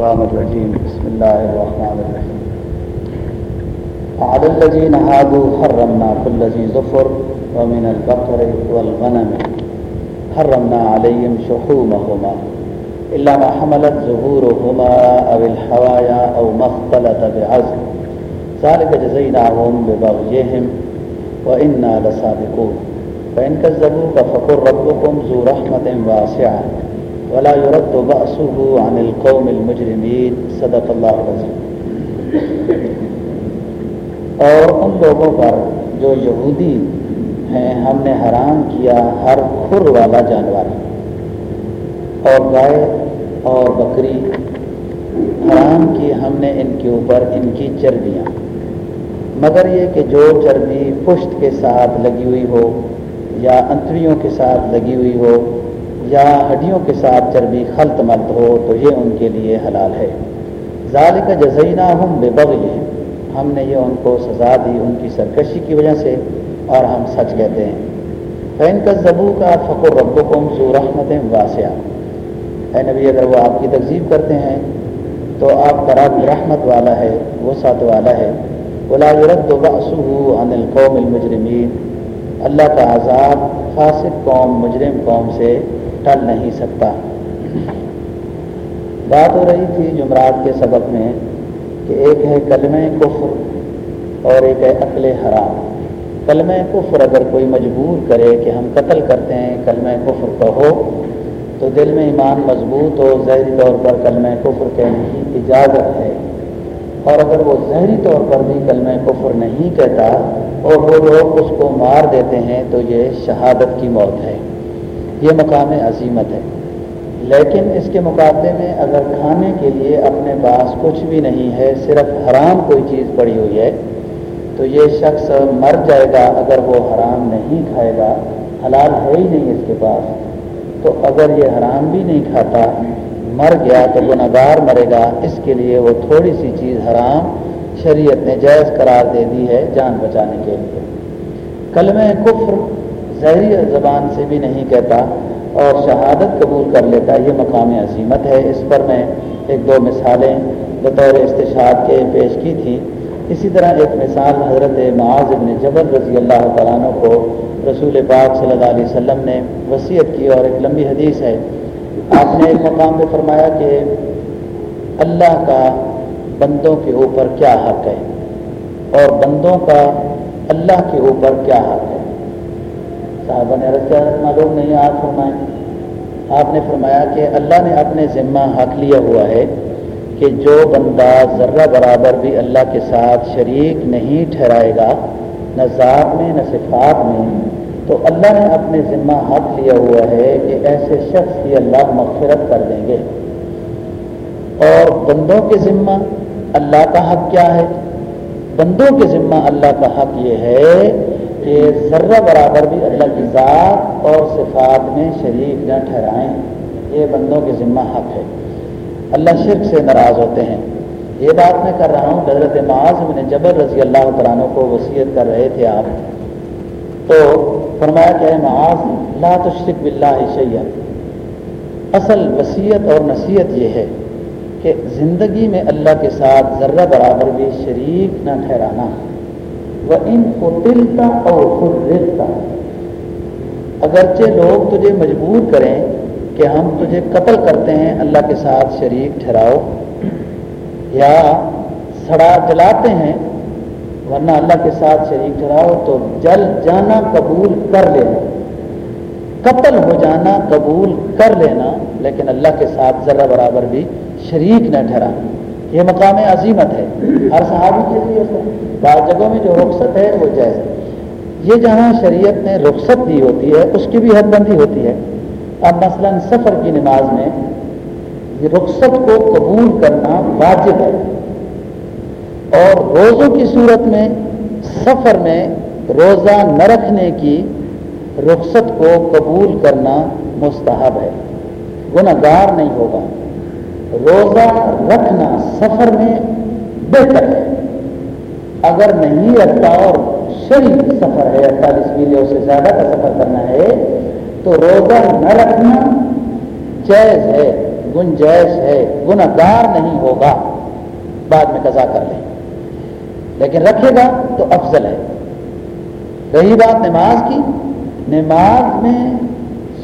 الرحمن الرحيم بسم الله الرحمن الرحيم. على الذين هادوا حرمنا كل ذي ظفر ومن البقر والغنم. حرمنا عليهم شحومهما. إلا ما حملت ظهورهما أو الحوايا أو ما اختلط بعزم. ذلك جزيناهم ببغيهم وإنا لصادقون. فإن كذبوك فقل ربكم ذو رحمة واسعة. ولا يرد بأسه عن القوم المجرمين. صدق اللہ العظیم. اور ان لوگوں پر جو یہودی ہیں، ہم نے حرام کیا ہر کھر والا جانور. اور گائے اور بکری، حرام کی ہم نے ان کے اوپر ان کی چربیاں. مگر یہ کہ جو چربی پشت کے ساتھ لگی ہوئی ہو یا انتڑیوں کے ساتھ لگی ہوئی ہو یا ہڈیوں کے ساتھ چربی خلط ملت ہو تو یہ ان کے لیے حلال ہے۔ ذالک جزینہ ہم بے ہم نے یہ ان کو سزا دی ان کی سرکشی کی وجہ سے اور ہم سچ کہتے ہیں۔ فین کا زبو کا فقر رب قوم سو رحمت واسعہ۔ اے نبی، اگر وہ آپ کی تقزیب کرتے ہیں تو آپ کا رب رحمت والا ہے وہ سات والا ہے۔ ولا يرد بأسه عن القوم المجرمین اللہ کا عذاب فاسق قوم، مجرم قوم سے ٹل نہیں سکتا۔ بات ہو رہی تھی جمعرات کے سبق میں کہ ایک ہے کلم کفر اور ایک ہے عقل حرام۔ کلم کفر اگر کوئی مجبور کرے کہ ہم قتل کرتے ہیں کلم کفر کہو تو دل میں ایمان مضبوط ہو ظاہری طور پر کلم کفر کہنے کی اجازت ہے۔ اور اگر وہ ظاہری طور پر بھی کلم کفر نہیں کہتا اور وہ لوگ اس کو مار دیتے ہیں تو یہ شہادت کی موت ہے۔ یہ مقام عظیمت ہے۔ لیکن اس کے مقابلے میں اگر کھانے کے لیے اپنے پاس کچھ بھی نہیں ہے، صرف حرام کوئی چیز پڑی ہوئی ہے، تو یہ شخص مر جائے گا اگر وہ حرام نہیں کھائے گا۔ حلال ہے ہی نہیں اس کے پاس۔ تو اگر یہ حرام بھی نہیں کھاتا، مر گیا تو وہ نگار مرے گا۔ اس کے لیے وہ تھوڑی سی چیز حرام شریعت نے جائز قرار دے دی ہے جان بچانے کے لیے۔ کلم کفر ظہری زبان سے بھی نہیں کہتا اور شہادت قبول کر لیتا، یہ مقام عظیمت ہے۔ اس پر میں ایک دو مثالیں بطور استشاد کے پیش کی تھی اسی طرح ایک مثال حضرت معاذ ابن جبر رضی اللہ تعالیٰ عنہ کو رسول پاک صلی اللہ علیہ وسلم نے وصیت کی اور ایک لمبی حدیث ہے۔ آپ نے ایک مقام پہ فرمایا کہ اللہ کا بندوں کے اوپر کیا حق ہے اور بندوں کا اللہ کے اوپر کیا حق ہے؟ صاحبہ نے عرض کیا معلوم نہیں، آپ فرمائیں۔ آپ نے فرمایا کہ اللہ نے اپنے ذمہ حق لیا ہوا ہے کہ جو بندہ ذرہ برابر بھی اللہ کے ساتھ شریک نہیں ٹھہرائے گا، نہ ذات میں، نہ صفات میں، تو اللہ نے اپنے ذمہ حق لیا ہوا ہے کہ ایسے شخص کی اللہ مغفرت کر دیں گے۔ اور بندوں کے ذمہ اللہ کا حق کیا ہے؟ بندوں کے ذمہ اللہ کا حق یہ ہے کہ ذرہ برابر بھی اللہ کی ذات اور صفات میں شریک نہ ٹھہرائیں۔ یہ بندوں کے ذمہ حق ہے۔ اللہ شرک سے ناراض ہوتے ہیں۔ یہ بات میں کر رہا ہوں، حضرت معاذ بن جبر رضی اللہ تعالیٰ کو وصیت کر رہے تھے آپ۔ تو فرمایا کہ معاذ، لا تشرک باللہ شیئا۔ اصل وصیت اور نصیحت یہ ہے کہ زندگی میں اللہ کے ساتھ ذرہ برابر بھی شریک نہ ٹھہرانا۔ وہ ان کو دلتا اور خود اگرچہ لوگ تجھے مجبور کریں کہ ہم تجھے قتل کرتے ہیں، اللہ کے ساتھ شریک ٹھہراؤ۔ یا سڑا جلاتے ہیں، ورنہ اللہ کے ساتھ شریک ٹھہراؤ تو جل جانا قبول کر لینا۔ قتل ہو جانا قبول کر لینا، لیکن اللہ کے ساتھ ذرہ برابر بھی شریک نہ ٹھہرانا یہ مقام عظیمت ہے۔ ہر صحابی کے لیے بعض جگہوں میں جو رخصت ہے وہ جائز یہ جہاں شریعت نے رخصت دی ہوتی ہے، اس کی بھی حد بندی ہوتی ہے۔ اب مثلا سفر کی نماز میں یہ رخصت کو قبول کرنا واجب ہے۔ اور روزوں کی صورت میں سفر میں روزہ نہ رکھنے کی رخصت کو قبول کرنا مستحب ہے۔ گناہ گار نہیں ہوگا۔ روزہ رکھنا سفر میں بہتر ہے۔ اگر نہیں رکھتا اور شریف سفر ہے، اڑتالیس میلوں سے زیادہ کا سفر کرنا ہے، تو روزہ نہ رکھنا جائز ہے، گنجائش ہے گناگار نہیں ہوگا۔ بعد میں قضا کر لیں۔ لیکن رکھے گا تو افضل ہے۔ رہی بات نماز کی، نماز میں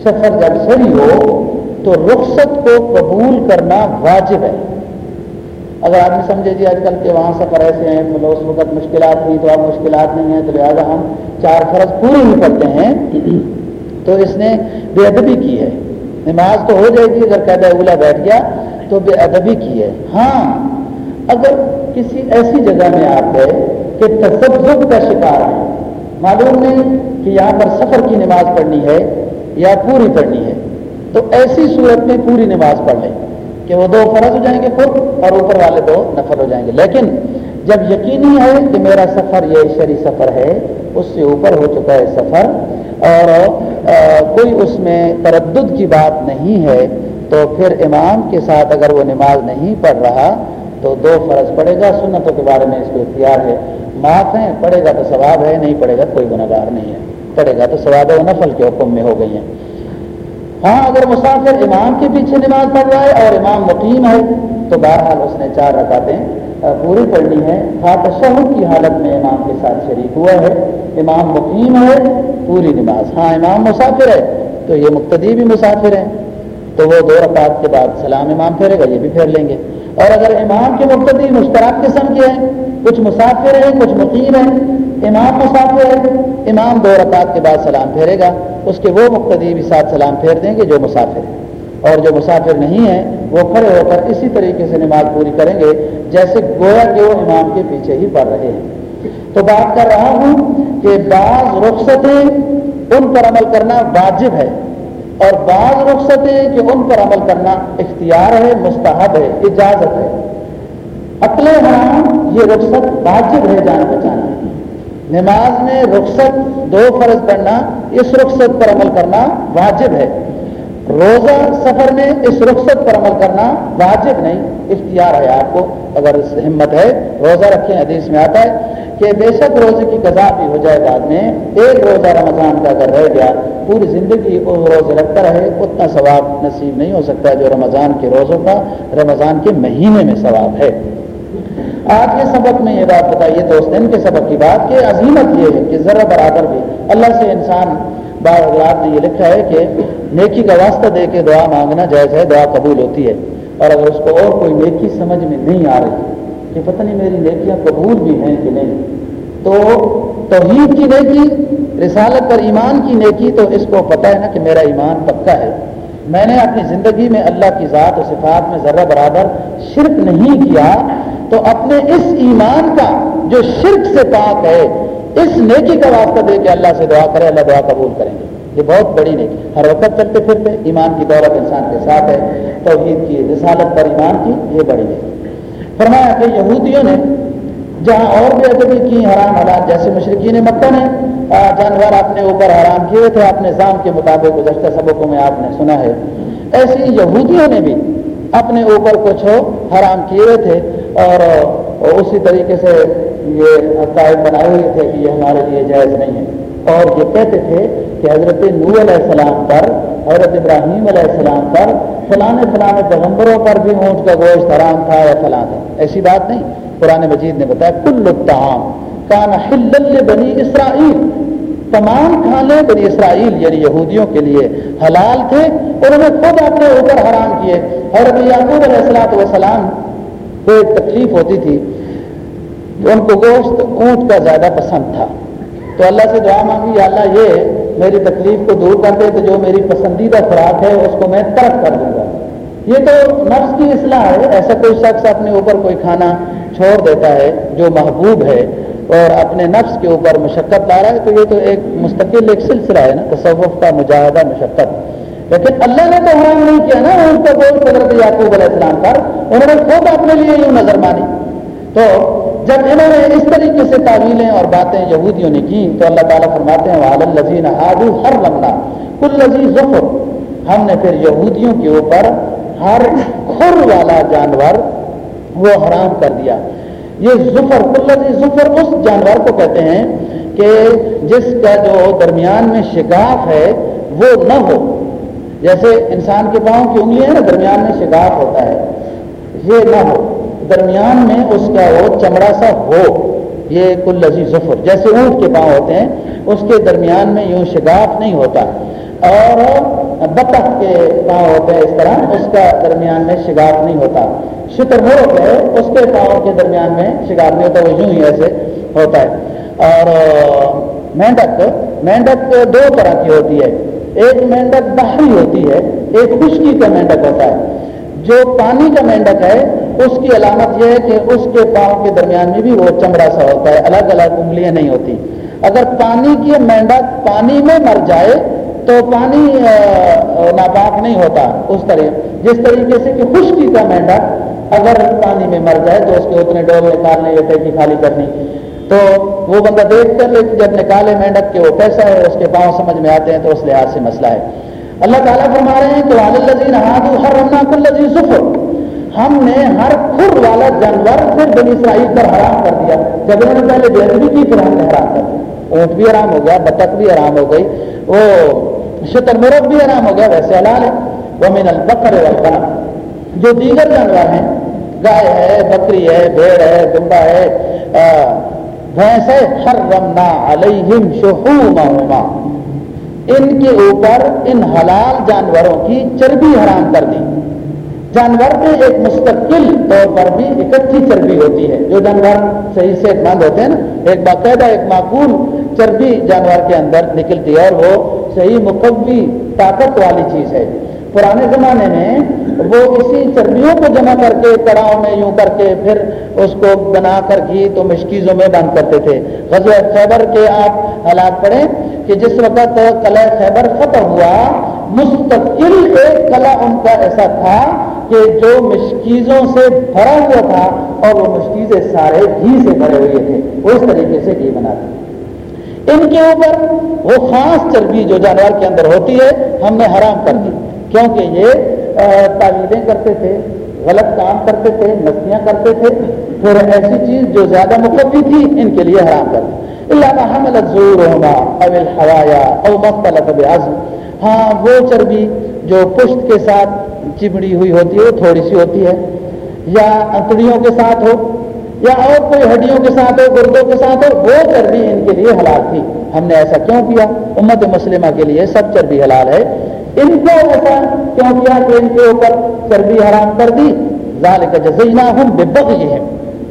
سفر جب صحیح ہو تو رخصت کو قبول کرنا واجب ہے۔ اگر آدمی سمجھے جی آج کل کے وہاں سفر ایسے ہیں مطلب اس وقت مشکلات ہوئی تو اب مشکلات نہیں ہیں، تو لہٰذا ہم چار فرض پورے ہی کرتے ہیں۔ تو اس نے بے ادبی کی ہے۔ نماز تو ہو جائے گی، اگر قید اولا بیٹھ گیا تو بے ادبی کی ہے۔ ہاں اگر کسی ایسی جگہ میں آپ گئے کہ تصب کا شکار ہے معلوم نہیں کہ یہاں پر سفر کی نماز پڑھنی ہے یا پوری پڑھنی ہے۔ تو ایسی صورت میں پوری نماز پڑھ لیں کہ وہ دو فرض ہو جائیں گے خود اور اوپر والے دو نفر ہو جائیں گے۔ لیکن جب یقینی ہے کہ میرا سفر یہ شری سفر ہے، اس سے اوپر ہو چکا ہے سفر اور کوئی اس میں تردد کی بات نہیں ہے، تو پھر امام کے ساتھ اگر وہ نماز نہیں پڑھ رہا تو دو فرض پڑے گا۔ سنتوں کے بارے میں اس کو اختیار ہے۔ معاف ہے پڑھے گا تو ثواب ہے، نہیں پڑھے گا کوئی گناہ گار نہیں ہے۔ پڑھے گا تو ثواب ہے، وہ نفل کے حکم میں ہو گئی ہیں۔ ہاں اگر مسافر امام کے پیچھے نماز پڑھ رہا ہے اور امام مقیم ہے، تو بہرحال اس نے چار رکعتیں پوری پڑھنی ہے ہاں تشہد کی حالت میں امام کے ساتھ شریک ہوا ہے۔ امام مقیم ہے، پوری نماز۔ ہاں امام مسافر ہے، تو یہ مقتدی بھی مسافر ہے تو وہ دو رکعت کے بعد سلام امام پھیرے گا، یہ بھی پھیر لیں گے۔ اور اگر امام کے مقتدی مشترک قسم کے ہیں کچھ مسافر ہیں، کچھ مقیم ہیں، امام مسافر ہے امام دو رکعت کے بعد سلام پھیرے گا، اس کے وہ مقتدی بھی ساتھ سلام پھیر دیں گے جو مسافر ہیں۔ اور جو مسافر نہیں ہیں، وہ کھڑے ہو کر اسی طریقے سے نماز پوری کریں گے، جیسے گویا کہ وہ امام کے پیچھے ہی پڑھ رہے ہیں۔ تو بات کر رہا ہوں کہ بعض رخصتیں ان پر عمل کرنا واجب ہے، اور بعض رخصتیں کہ ان پر عمل کرنا اختیار ہے، مستحب ہے، اجازت ہے۔ عقل حرام ہاں یہ رخصت واجب ہے جان بچانا نماز میں رخصت دو فرض پڑھنا، اس رخصت پر عمل کرنا واجب ہے۔ روزہ سفر میں اس رخصت پر عمل کرنا واجب نہیں۔ اختیار ہے آپ کو، اگر ہمت ہے۔ روزہ رکھیں، حدیث میں آتا ہے کہ بے شک روزے کی قضا بھی ہو جائے بعد میں۔ ایک روزہ رمضان کا اگر رہ گیا، پوری زندگی کو روزے رکھتا رہے، اتنا ثواب نصیب نہیں ہو سکتا جو رمضان کے روزوں کا، رمضان کے مہینے میں ثواب ہے۔ آج کے سبق میں یہ بات بتائیے دوست، ان کے سبق کی بات کہ عظیمت یہ ہے کہ ذرا برابر بھی اللہ سے انسان بار اغلاط نے یہ لکھا ہے کہ نیکی کا واسطہ دے کے دعا مانگنا جائز ہے، دعا قبول ہوتی ہے۔ اور اگر اس کو اور کوئی نیکی سمجھ میں نہیں آ رہی کہ پتہ نہیں میری نیکیاں قبول بھی ہیں کہ نہیں، تو توحید کی نیکی، رسالت پر ایمان کی نیکی، تو اس کو پتہ ہے نا کہ میرا ایمان پکا ہے۔ میں نے اپنی زندگی میں اللہ کی ذات و صفات میں ذرہ برابر شرک نہیں کیا تو اپنے اس ایمان کا جو شرک سے پاک ہے، اس نیکی کا واسطہ دے کے اللہ سے دعا کرے، اللہ دعا قبول کریں گے یہ بہت بڑی نیکی ہر وقت چلتے پھرتے ایمان کی دولت انسان کے ساتھ ہے، توحید کی رسالت پر ایمان کی، یہ بڑی نیکی فرمایا کہ یہودیوں نے جہاں اور بھی ادبی کی، حرام حالات جیسے مشرقین مکہ نے جانور اپنے اوپر حرام کیے تھے، اپنے نظام کے مطابق گزشتہ سبقوں میں آپ نے سنا ہے۔ ایسی یہودیوں نے بھی اپنے اوپر کچھ حرام کیے تھے اور اسی طریقے سے یہ عقائد بنائے ہوئے تھے کہ یہ ہمارے لیے جائز نہیں ہے۔ اور یہ کہتے تھے کہ حضرت نور علیہ السلام پر، حضرت ابراہیم علیہ السلام پر فلاں فلاں پیغمبروں پر بھی اونٹ کا گوشت حرام تھا یا فلاں تھا ایسی بات نہیں۔ قرآن مجید نے بتایا، کل الطعام کان حلل بنی اسرائیل۔ تمام کھانے بنی اسرائیل یعنی یہودیوں کے لیے حلال تھے اور انہیں خود اپنے اوپر حرام کیے۔ حضرت یعقوب علیہ السلاۃ والسلام کو ایک تکلیف ہوتی تھی ان کو گوشت اونٹ کا زیادہ پسند تھا۔ تو اللہ سے دعا مانگی اللہ، یہ میری تکلیف کو دور کر دے تو جو میری پسندیدہ خوراک ہے اس کو میں ترک کر دوں گا۔ یہ تو نفس کی اصلاح ہے۔ ایسا کوئی شخص اپنے اوپر کوئی کھانا چھوڑ دیتا ہے جو محبوب ہے اور اپنے نفس کے اوپر مشقت لا رہا ہے، تو یہ تو ایک مستقل ایک سلسلہ ہے نا، تصوف کا مجاہدہ، مشقت۔ لیکن اللہ نے تو حرام نہیں کیا نا ان کو بول حضرت یعقوب علیہ السلام پر، انہوں نے خود اپنے لیے یوں نظر مانی۔ تو جب انہوں نے اس طریقے سے تعویلیں اور باتیں یہودیوں نے کی، تو اللہ تعالیٰ فرماتے ہیں وال الزین آدو ہر لمنا کل لذیذ ظفر۔ ہم نے پھر یہودیوں کے اوپر ہر خر والا جانور وہ حرام کر دیا۔ یہ ظفر، کل لذیذ ظفر، اس جانور کو کہتے ہیں کہ جس کا جو درمیان میں شگاف ہے، وہ نہ ہو۔ جیسے انسان کے پاؤں کی انگلیاں نا درمیان میں شگاف ہوتا ہے۔ یہ نہ ہو۔ درمیان میں اس کا وہ چمڑا سا ہو۔ یہ کل لذیذ ظفر۔ جیسے اونٹ کے پاؤں ہوتے ہیں، اس کے درمیان میں یوں شگاف نہیں ہوتا۔ اور بطخ کے پاؤں ہوتے ہیں اس طرح، اس کا درمیان میں شگاف نہیں ہوتا۔ شکر مرغ ہے، اس کے پاؤں کے درمیان میں شگاف نہیں ہوتا، وہ یوں ہی ایسے ہوتا ہے۔ اور مینڈک مینڈک دو طرح کی ہوتی ہے۔ ایک مینڈک باہری ہوتی ہے، ایک خشکی کا مینڈک ہوتا ہے۔ جو پانی کا مینڈک ہے اس کی علامت یہ ہے کہ اس کے پاؤں کے درمیان میں بھی وہ چمڑا سا ہوتا ہے، الگ الگ انگلیاں نہیں ہوتی۔ اگر پانی کی مینڈک پانی میں مر جائے، تو پانی ناپاک نہیں ہوتا اس طرح۔ جس طریقے سے کہ خشکی کا مینڈک اگر پانی میں مر جائے، تو اس کے اتنے ڈول نکالنے یا ٹینکی خالی کرنی۔ تو وہ بندہ دیکھ کر لے جب نکالے مینڈک کے وہ پیسہ ہے اس کے پاؤں سمجھ میں آتے ہیں تو اس لحاظ سے مسئلہ ہے۔ اللہ تعالیٰ فرما رہے ہیں کہ والذین ہادو ہر رمنا کل ظفر ہم نے ہر کھر والا جانور پھر بنی اسرائیل پر حرام کر دیا۔ جب انہوں نے پہلے بےدبی کی پھر ہم نے حرام کر دیا۔ اونٹ بھی آرام ہو گیا، بطخ بھی آرام ہو گئی، وہ شتر مرغ بھی آرام ہو گیا، ویسے حلال ہے۔ وہ من البقر والغنم۔ جو دیگر جانور ہیں، گائے ہے، بکری ہے، بھیڑ ہے دمبا ہے بھینس ہے حرمنا علیہم شحومہما۔ ان کے اوپر ان حلال جانوروں کی چربی حرام کر دی۔ جانور میں ایک مستقل طور پر بھی اکٹھی چربی ہوتی ہے۔ جو جانور صحیح سے بند ہوتے ہیں نا، ایک باقاعدہ، ایک معقول چربی جانور کے اندر نکلتی ہے اور وہ صحیح مقوی طاقت والی چیز ہے۔ پرانے زمانے میں وہ اسی چربیوں کو جمع کر کے کڑاؤ میں یوں کر کے پھر اس کو بنا کر گھی تو مشکیزوں میں بند کرتے تھے۔ غزوہ خیبر کے آپ حالات پڑھیں کہ جس وقت قلعہ خیبر فتح ہوا، مستقل ایک قلعہ ان کا ایسا تھا کہ جو مشکیزوں سے بھرا ہوا تھا اور وہ مشکیزیں سارے گھی سے بھرے ہوئے تھے۔ وہ اس طریقے سے گھی بناتے ان کے اوپر وہ خاص چربی جو جانور کے اندر ہوتی ہے، ہم نے حرام کر دی۔ کیونکہ یہ تعویذیں کرتے تھے، غلط کام کرتے تھے نسیاں کرتے تھے، پھر ایسی چیز جو زیادہ مطلب مقفی تھی، ان کے لیے حرام کر اللہ حمل زور ہوگا اول ہوایا او مختلف مَطَلَبَ عزم ہاں وہ چربی جو پشت کے ساتھ چمڑی ہوئی ہوتی ہے وہ تھوڑی سی ہوتی ہے، یا انتڑیوں کے ساتھ ہو، یا اور کوئی ہڈیوں کے ساتھ ہو، گردوں کے ساتھ ہو، وہ چربی ان کے لیے حلال تھی۔ ہم نے ایسا کیوں کیا؟ امت مسلمہ کے لیے سب چربی حلال ہے۔ ان کو ایسا کیوں کیا کہ ان کے اوپر چربی حرام کر دی۔ ذالک جزینا ہم بے ہیں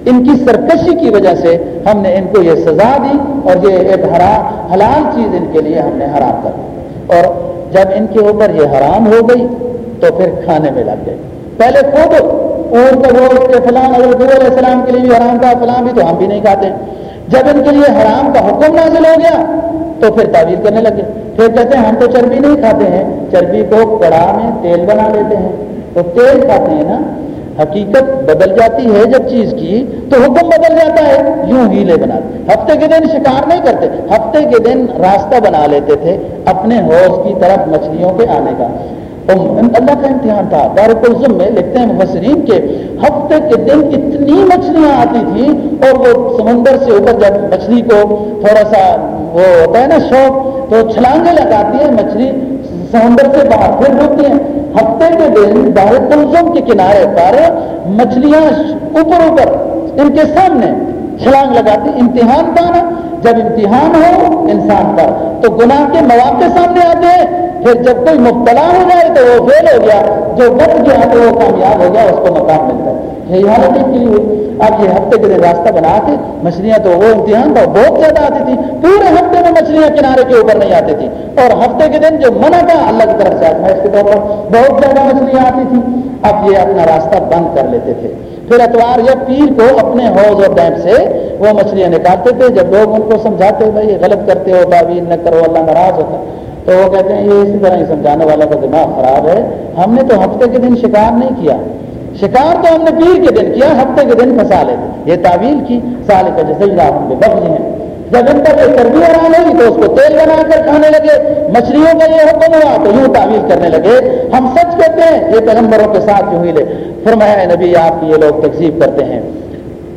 ان کی سرکشی کی وجہ سے ہم نے ان کو یہ سزا دی اور یہ ایک حرام حلال چیز ان کے لیے ہم نے حرام کر دی۔ اور جب ان کے اوپر یہ حرام ہو گئی تو پھر کھانے میں لگ گئے۔ پہلے خود اور کا فلان اگر علیہ السلام کے لیے بھی حرام تھا فلان بھی تو ہم بھی نہیں کھاتے۔ جب ان کے لیے حرام کا حکم نازل ہو گیا تو پھر تعویل کرنے لگے پھر کہتے ہیں، ہم تو چربی نہیں کھاتے ہیں، چربی کو کڑا میں تیل بنا لیتے ہیں۔ تو تیل کھاتے ہیں نا، حقیقت بدل جاتی ہے جب چیز کی، تو حکم بدل جاتا ہے۔ یوں ہیلے بناتے ہفتے کے دن شکار نہیں کرتے، ہفتے کے دن راستہ بنا لیتے تھے اپنے حوض کی طرف مچھلیوں کے آنے کا۔ اللہ کا امتحان تھا۔ دارک الزم میں لکھتے ہیں مفسرین کے، ہفتے کے دن اتنی مچھلیاں آتی تھیں اور وہ سمندر سے اوپر جب مچھلی کو تھوڑا سا وہ ہوتا ہے نا شوق، تو چھلانگے لگاتی ہے مچھلی، سمندر سے باہر پھر ہوتی ہیں۔ ہفتے کے دن باہر کلزم کے کنارے پر مچھلیاں اوپر اوپر ان کے سامنے چھلانگ لگاتی امتحان تھا نا جب امتحان ہو، انسان پر۔ تو گناہ کے مواقع سامنے آتے ہیں۔ پھر جب کوئی مبتلا ہو جائے تو وہ فیل ہو گیا۔ جو بچ گیا تو وہ کامیاب ہو گیا، اس کو مقام ملتا ہے۔ یہی حالت کی ہوئی۔ اب یہ ہفتے کے دن راستہ بنا کے مچھلیاں تو وہ امتحان تھا بہت زیادہ آتی تھی پورے ہفتے میں مچھلیاں کنارے کے اوپر نہیں آتی تھی اور ہفتے کے دن جو منع تھا، اللہ کی طرف سے آزمائش کے طور پر بہت زیادہ مچھلیاں آتی تھیں۔ اب یہ اپنا راستہ بند کر لیتے تھے۔ پھر اتوار یا پیر کو اپنے حوض اور ڈیم سے وہ مچھلیاں نکالتے تھے۔ جب لوگ ان کو سمجھاتے بھائی یہ غلط کرتے ہو تعویل نہ کرو، اللہ ناراض ہوتا تو وہ کہتے ہیں، یہ اسی طرح ہی سمجھانے والا کا دماغ خراب ہے۔ ہم نے تو ہفتے کے دن شکار نہیں کیا۔ شکار تو ہم نے پیر کے دن کیا، ہفتے کے دن پھنسا لیتے۔ یہ تعویل کی، سال کا جیسے ہم نے بخش ہیں جب ان پر یہ چربی آرام ہوگی تو اس کو تیل بنا کر کھانے لگے، مچھلیوں کا یہ حکم ہوا تو یوں تعویل کرنے لگے۔ ہم سچ کہتے ہیں، یہ پیغمبروں کے ساتھ یوں ہی لے۔ فرمایا نبی، آپ کی یہ لوگ تقسیب کرتے ہیں۔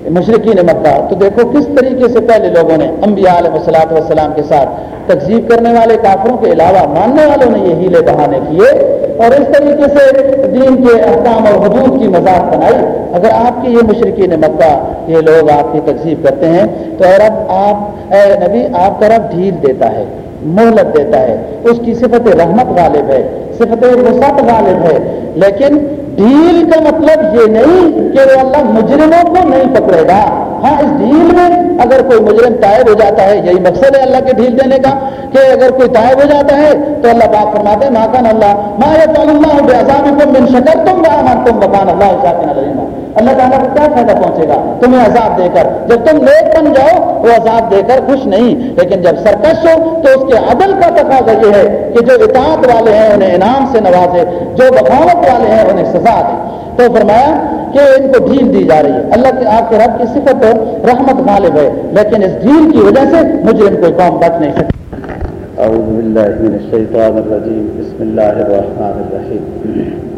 مشرقین مکہ۔ تو دیکھو کس طریقے سے پہلے لوگوں نے انبیاء علیہ وسلاۃ والسلام کے ساتھ تقزیب کرنے والے کافروں کے علاوہ ماننے والوں نے یہ ہیلے بہانے کیے اور اس طریقے سے دین کے احکام اور حدود کی مذاق بنائی۔ اگر آپ کی یہ مشرقین مکہ یہ لوگ آپ کی تقزیب کرتے ہیں، تو اے رب آپ، اے نبی، آپ کا رب ڈھیل دیتا ہے، مہلت دیتا ہے۔ اس کی صفت رحمت غالب ہے، صفت وسعت غالب ہے۔ لیکن ڈھیل کا مطلب یہ نہیں کہ وہ اللہ مجرموں کو نہیں پکڑے گا۔ ہاں اس ڈھیل میں اگر کوئی مجرم طائب ہو جاتا ہے، یہی مقصد ہے اللہ کے ڈھیل دینے کا کہ اگر کوئی طائب ہو جاتا ہے تو اللہ پاک فرماتے ہیں ماکان اللہ ما اللہ بے کو من شکر تم تم بکان اللہ اللہ تعالیٰ کو کیا فائدہ پہنچے گا؟ تمہیں عذاب دے کر۔ جب تم نیک بن جاؤ، وہ عذاب دے کر خوش نہیں۔ لیکن جب سرکش ہو، تو اس کے عدل کا تقاضا یہ ہے کہ جو اطاعت والے ہیں، انہیں انعام سے نوازے، جو بغاوت والے ہیں، انہیں سزا دے۔ تو فرمایا کہ ان کو ڈھیل دی جا رہی ہے۔ اللہ کے آپ کے رب کی صفت رحمت غالب ہے، لیکن اس ڈھیل کی وجہ سے مجھے ان کوئی قوم بچ نہیں سکتی۔ أعوذ بالله من الشيطان الرجيم بسم الله الرحمن الرحيم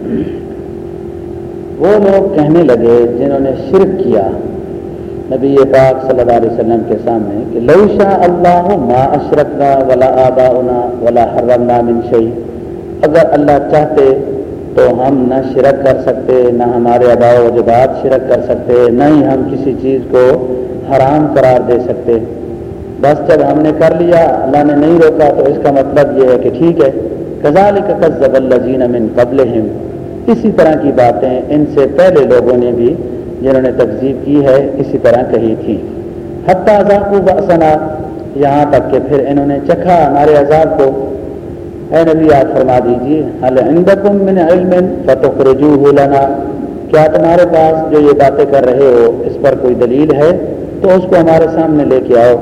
وہ لوگ کہنے لگے جنہوں نے شرک کیا نبی پاک صلی اللہ علیہ وسلم کے سامنے کہ لو شاء اللہ ما اشرکنا ولا آباؤنا ولا حرمنا من شيء اگر اللہ چاہتے تو ہم نہ شرک کر سکتے، نہ ہمارے آبا و جبات شرک کر سکتے، نہ ہی ہم کسی چیز کو حرام قرار دے سکتے۔ بس جب ہم نے کر لیا، اللہ نے نہیں روکا تو اس کا مطلب یہ ہے کہ ٹھیک ہے۔ کزال کا الزین امن قبل اسی طرح کی باتیں ان سے پہلے لوگوں نے بھی جنہوں نے تقزیب کی ہے، اسی طرح کہی تھی۔ حتیٰ کو بسنا یہاں تک کہ پھر انہوں نے چکھا ہمارے عذاب کو۔ اے نبی، آپ فرما دیجیے عندکم من علم فتح رجوع لنا؟ کیا تمہارے پاس جو یہ باتیں کر رہے ہو، اس پر کوئی دلیل ہے؟ تو اس کو ہمارے سامنے لے کے آؤ۔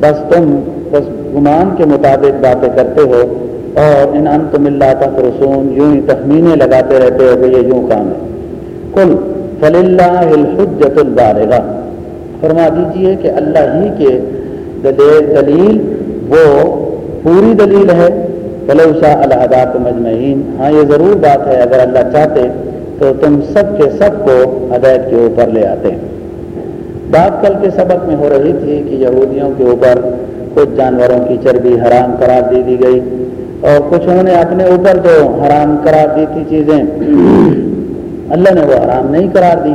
بس تم، بس گمان کے مطابق باتیں کرتے ہو۔ اور ان انتم اللہ تک رسوم یوں ہی تخمینے لگاتے رہتے ہو کہ یہ یوں کام ہے۔ کل فل اللہ الحجت البارغہ فرما دیجیے کہ اللہ ہی کے دلیل وہ پوری دلیل ہے۔ فلو شاہ الحدات مجمعین ہاں یہ ضرور بات ہے، اگر اللہ چاہتے تو تم سب کے سب کو ہدایت کے اوپر لے آتے۔ بات کل کے سبق میں ہو رہی تھی کہ یہودیوں کے اوپر کچھ جانوروں کی چربی حرام قرار دی دی گئی۔ اور کچھ انہوں نے اپنے اوپر جو حرام قرار دی تھی چیزیں، اللہ نے وہ حرام نہیں قرار دی۔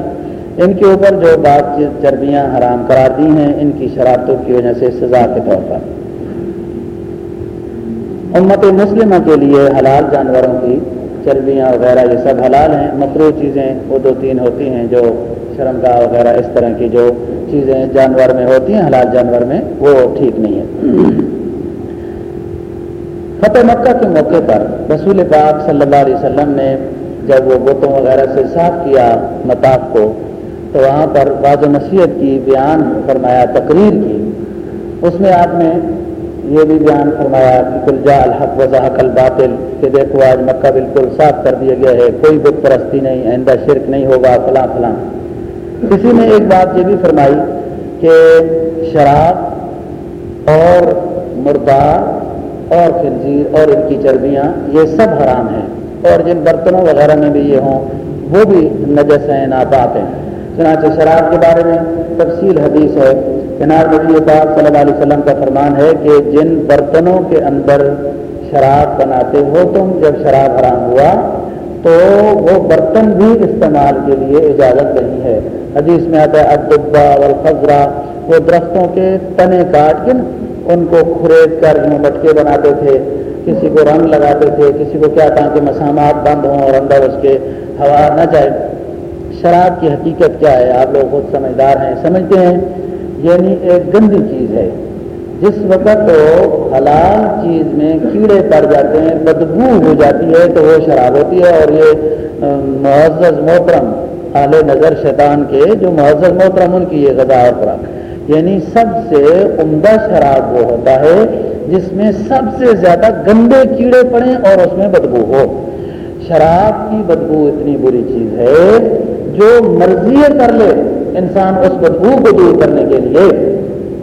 ان کے اوپر جو بات چربیاں حرام قرار دی ہیں، ان کی شرارتوں کی وجہ سے سزا کے طور پر۔ امت مسلمہ کے لیے حلال جانوروں کی چربیاں وغیرہ یہ سب حلال ہیں۔ مکرو چیزیں وہ دو تین ہوتی ہیں جو شرمگاہ وغیرہ اس طرح کی جو چیزیں جانور میں ہوتی ہیں، حلال جانور میں وہ ٹھیک نہیں ہے فتح مکہ کے موقع پر رسول پاک صلی اللہ علیہ وسلم نے جب وہ بتوں وغیرہ سے صاف کیا متاف کو، تو وہاں پر باز و نصیحت کی، بیان فرمایا، تقریر کی۔ اس میں آپ نے یہ بھی بیان فرمایا کہ کل جا الحق وضاحق الباطل، کہ دیکھو آج مکہ بالکل صاف کر دیا گیا ہے، کوئی بت پرستی نہیں، آئندہ شرک نہیں ہوگا، فلاں فلاں۔ کسی نے ایک بات یہ بھی فرمائی کہ شراب اور مردار اور خنزیر اور ان کی چربیاں، یہ سب حرام ہیں۔ اور جن برتنوں وغیرہ میں بھی یہ ہوں، وہ بھی نجس ہیں ناپاک ہیں۔ چنانچہ شراب کے بارے میں تفصیل حدیث ہے۔ جناب نبی پاک صلی اللہ علیہ وسلم کا فرمان ہے کہ جن برتنوں کے اندر شراب بناتے ہو تم، جب شراب حرام ہوا، تو وہ برتن بھی استعمال کے لیے اجازت نہیں ہے۔ حدیث میں آتا ہے ادبا والخضرا وہ درختوں کے تنے کاٹ کے ان کو کھرید کر مٹکے بناتے تھے، کسی کو رنگ لگاتے تھے، کسی کو کیا تھا کہ مسامات بند ہوں اور اندر اس کے ہوا نہ جائے۔ شراب کی حقیقت کیا ہے؟ آپ لوگ خود سمجھدار ہیں، سمجھتے ہیں۔ یعنی ایک گندی چیز ہے۔ جس وقت حلال چیز میں کیڑے پڑ جاتے ہیں، بدبو ہو جاتی ہے تو وہ شراب ہوتی ہے اور یہ معزز محترم اعلی نظر شیطان کے، جو معذر محترم ان کی یہ غذا اور خوراک یعنی سب سے عمدہ شراب وہ ہوتا ہے جس میں سب سے زیادہ گندے کیڑے پڑے اور اس میں بدبو ہو۔ شراب کی بدبو اتنی بری چیز ہے جو مرضی کر لے، انسان اس بدبو کو دور کرنے کے لیے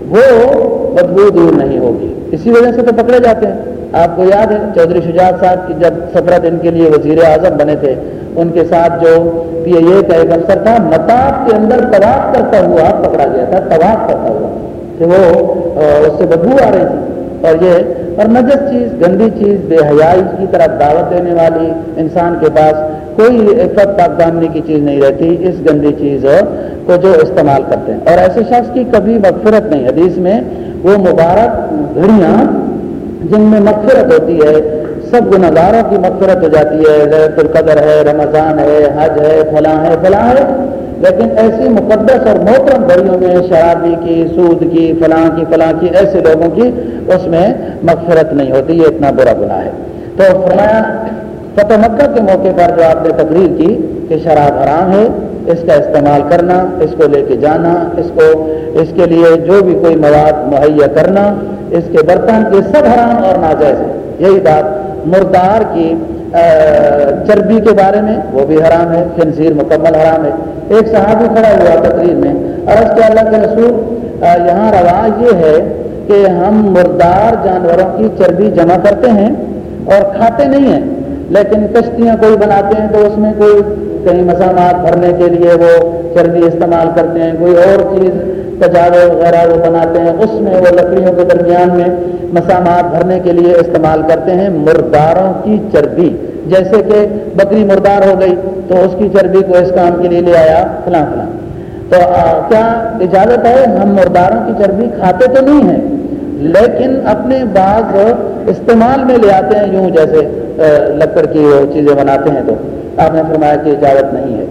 وہ بدبو دور نہیں ہوگی۔ اسی وجہ سے تو پکڑے جاتے ہیں۔ آپ کو یاد ہے، چودھری شجاعت صاحب کی جب سترہ دن کے لیے وزیر اعظم بنے تھے ان کے ساتھ جو پی اے کا ایک افسر تھا، متاب کے اندر طواف کرتا ہوا پکڑا گیا تھا، طواف کرتا ہوا کہ وہ اس سے بدبو آ رہی تھی۔ اور یہ اور نجس چیز، گندی چیز، بے حیائی کی طرف دعوت دینے والی انسان کے پاس کوئی عفت پاک دامنی کی چیز نہیں رہتی۔ اس گندی چیز کو جو استعمال کرتے ہیں۔ اور ایسے شخص کی کبھی مغفرت نہیں۔ حدیث میں وہ مبارک گھڑیاں جن میں مغفرت ہوتی ہے سب گناگاروں کی مغفرت ہو جاتی ہے ریت القدر ہے، رمضان ہے، حج ہے، فلاں ہے فلاں ہے۔ لیکن ایسی مقدس اور محترم گھڑیوں میں شرابی کی، سود کی، فلاں کی فلاں کی، ایسے لوگوں کی اس میں مغفرت نہیں ہوتی، یہ اتنا برا گناہ ہے۔ تو فرمایا، فتح مکہ کے موقع پر جو آپ نے تقریر کی کہ شراب حرام ہے، اس کا استعمال کرنا، اس کو لے کے جانا، اس کو، اس کے لیے جو بھی کوئی مواد مہیا کرنا، اس کے برتن، یہ سب حرام اور ناجائز ہے یہی بات مردار کی چربی کے بارے میں، وہ بھی حرام ہے، خنزیر مکمل حرام ہے۔ ایک صحابی کھڑا ہوا تقریر میں، عرض کے اللہ کے رسول یہاں رواج یہ ہے کہ ہم مردار جانوروں کی چربی جمع کرتے ہیں اور کھاتے نہیں ہیں۔ لیکن کشتیاں کوئی بناتے ہیں تو اس میں کوئی کہیں مسامات بھرنے کے لیے وہ چربی استعمال کرتے ہیں، کوئی اور چیز تجاوے وغیرہ وہ بناتے ہیں، اس میں وہ لکڑیوں کے درمیان میں مسامات بھرنے کے لیے استعمال کرتے ہیں مرداروں کی چربی۔ جیسے کہ بکری مردار ہو گئی تو اس کی چربی کو اس کام کے لیے لے آیا فلاں فلاں۔ تو کیا اجازت ہے؟ ہم مرداروں کی چربی کھاتے تو نہیں ہیں، لیکن اپنے بعض استعمال میں لے آتے ہیں، یوں جیسے لکڑ کی چیزیں بناتے ہیں تو آپ نے فرمایا کہ اجازت نہیں ہے۔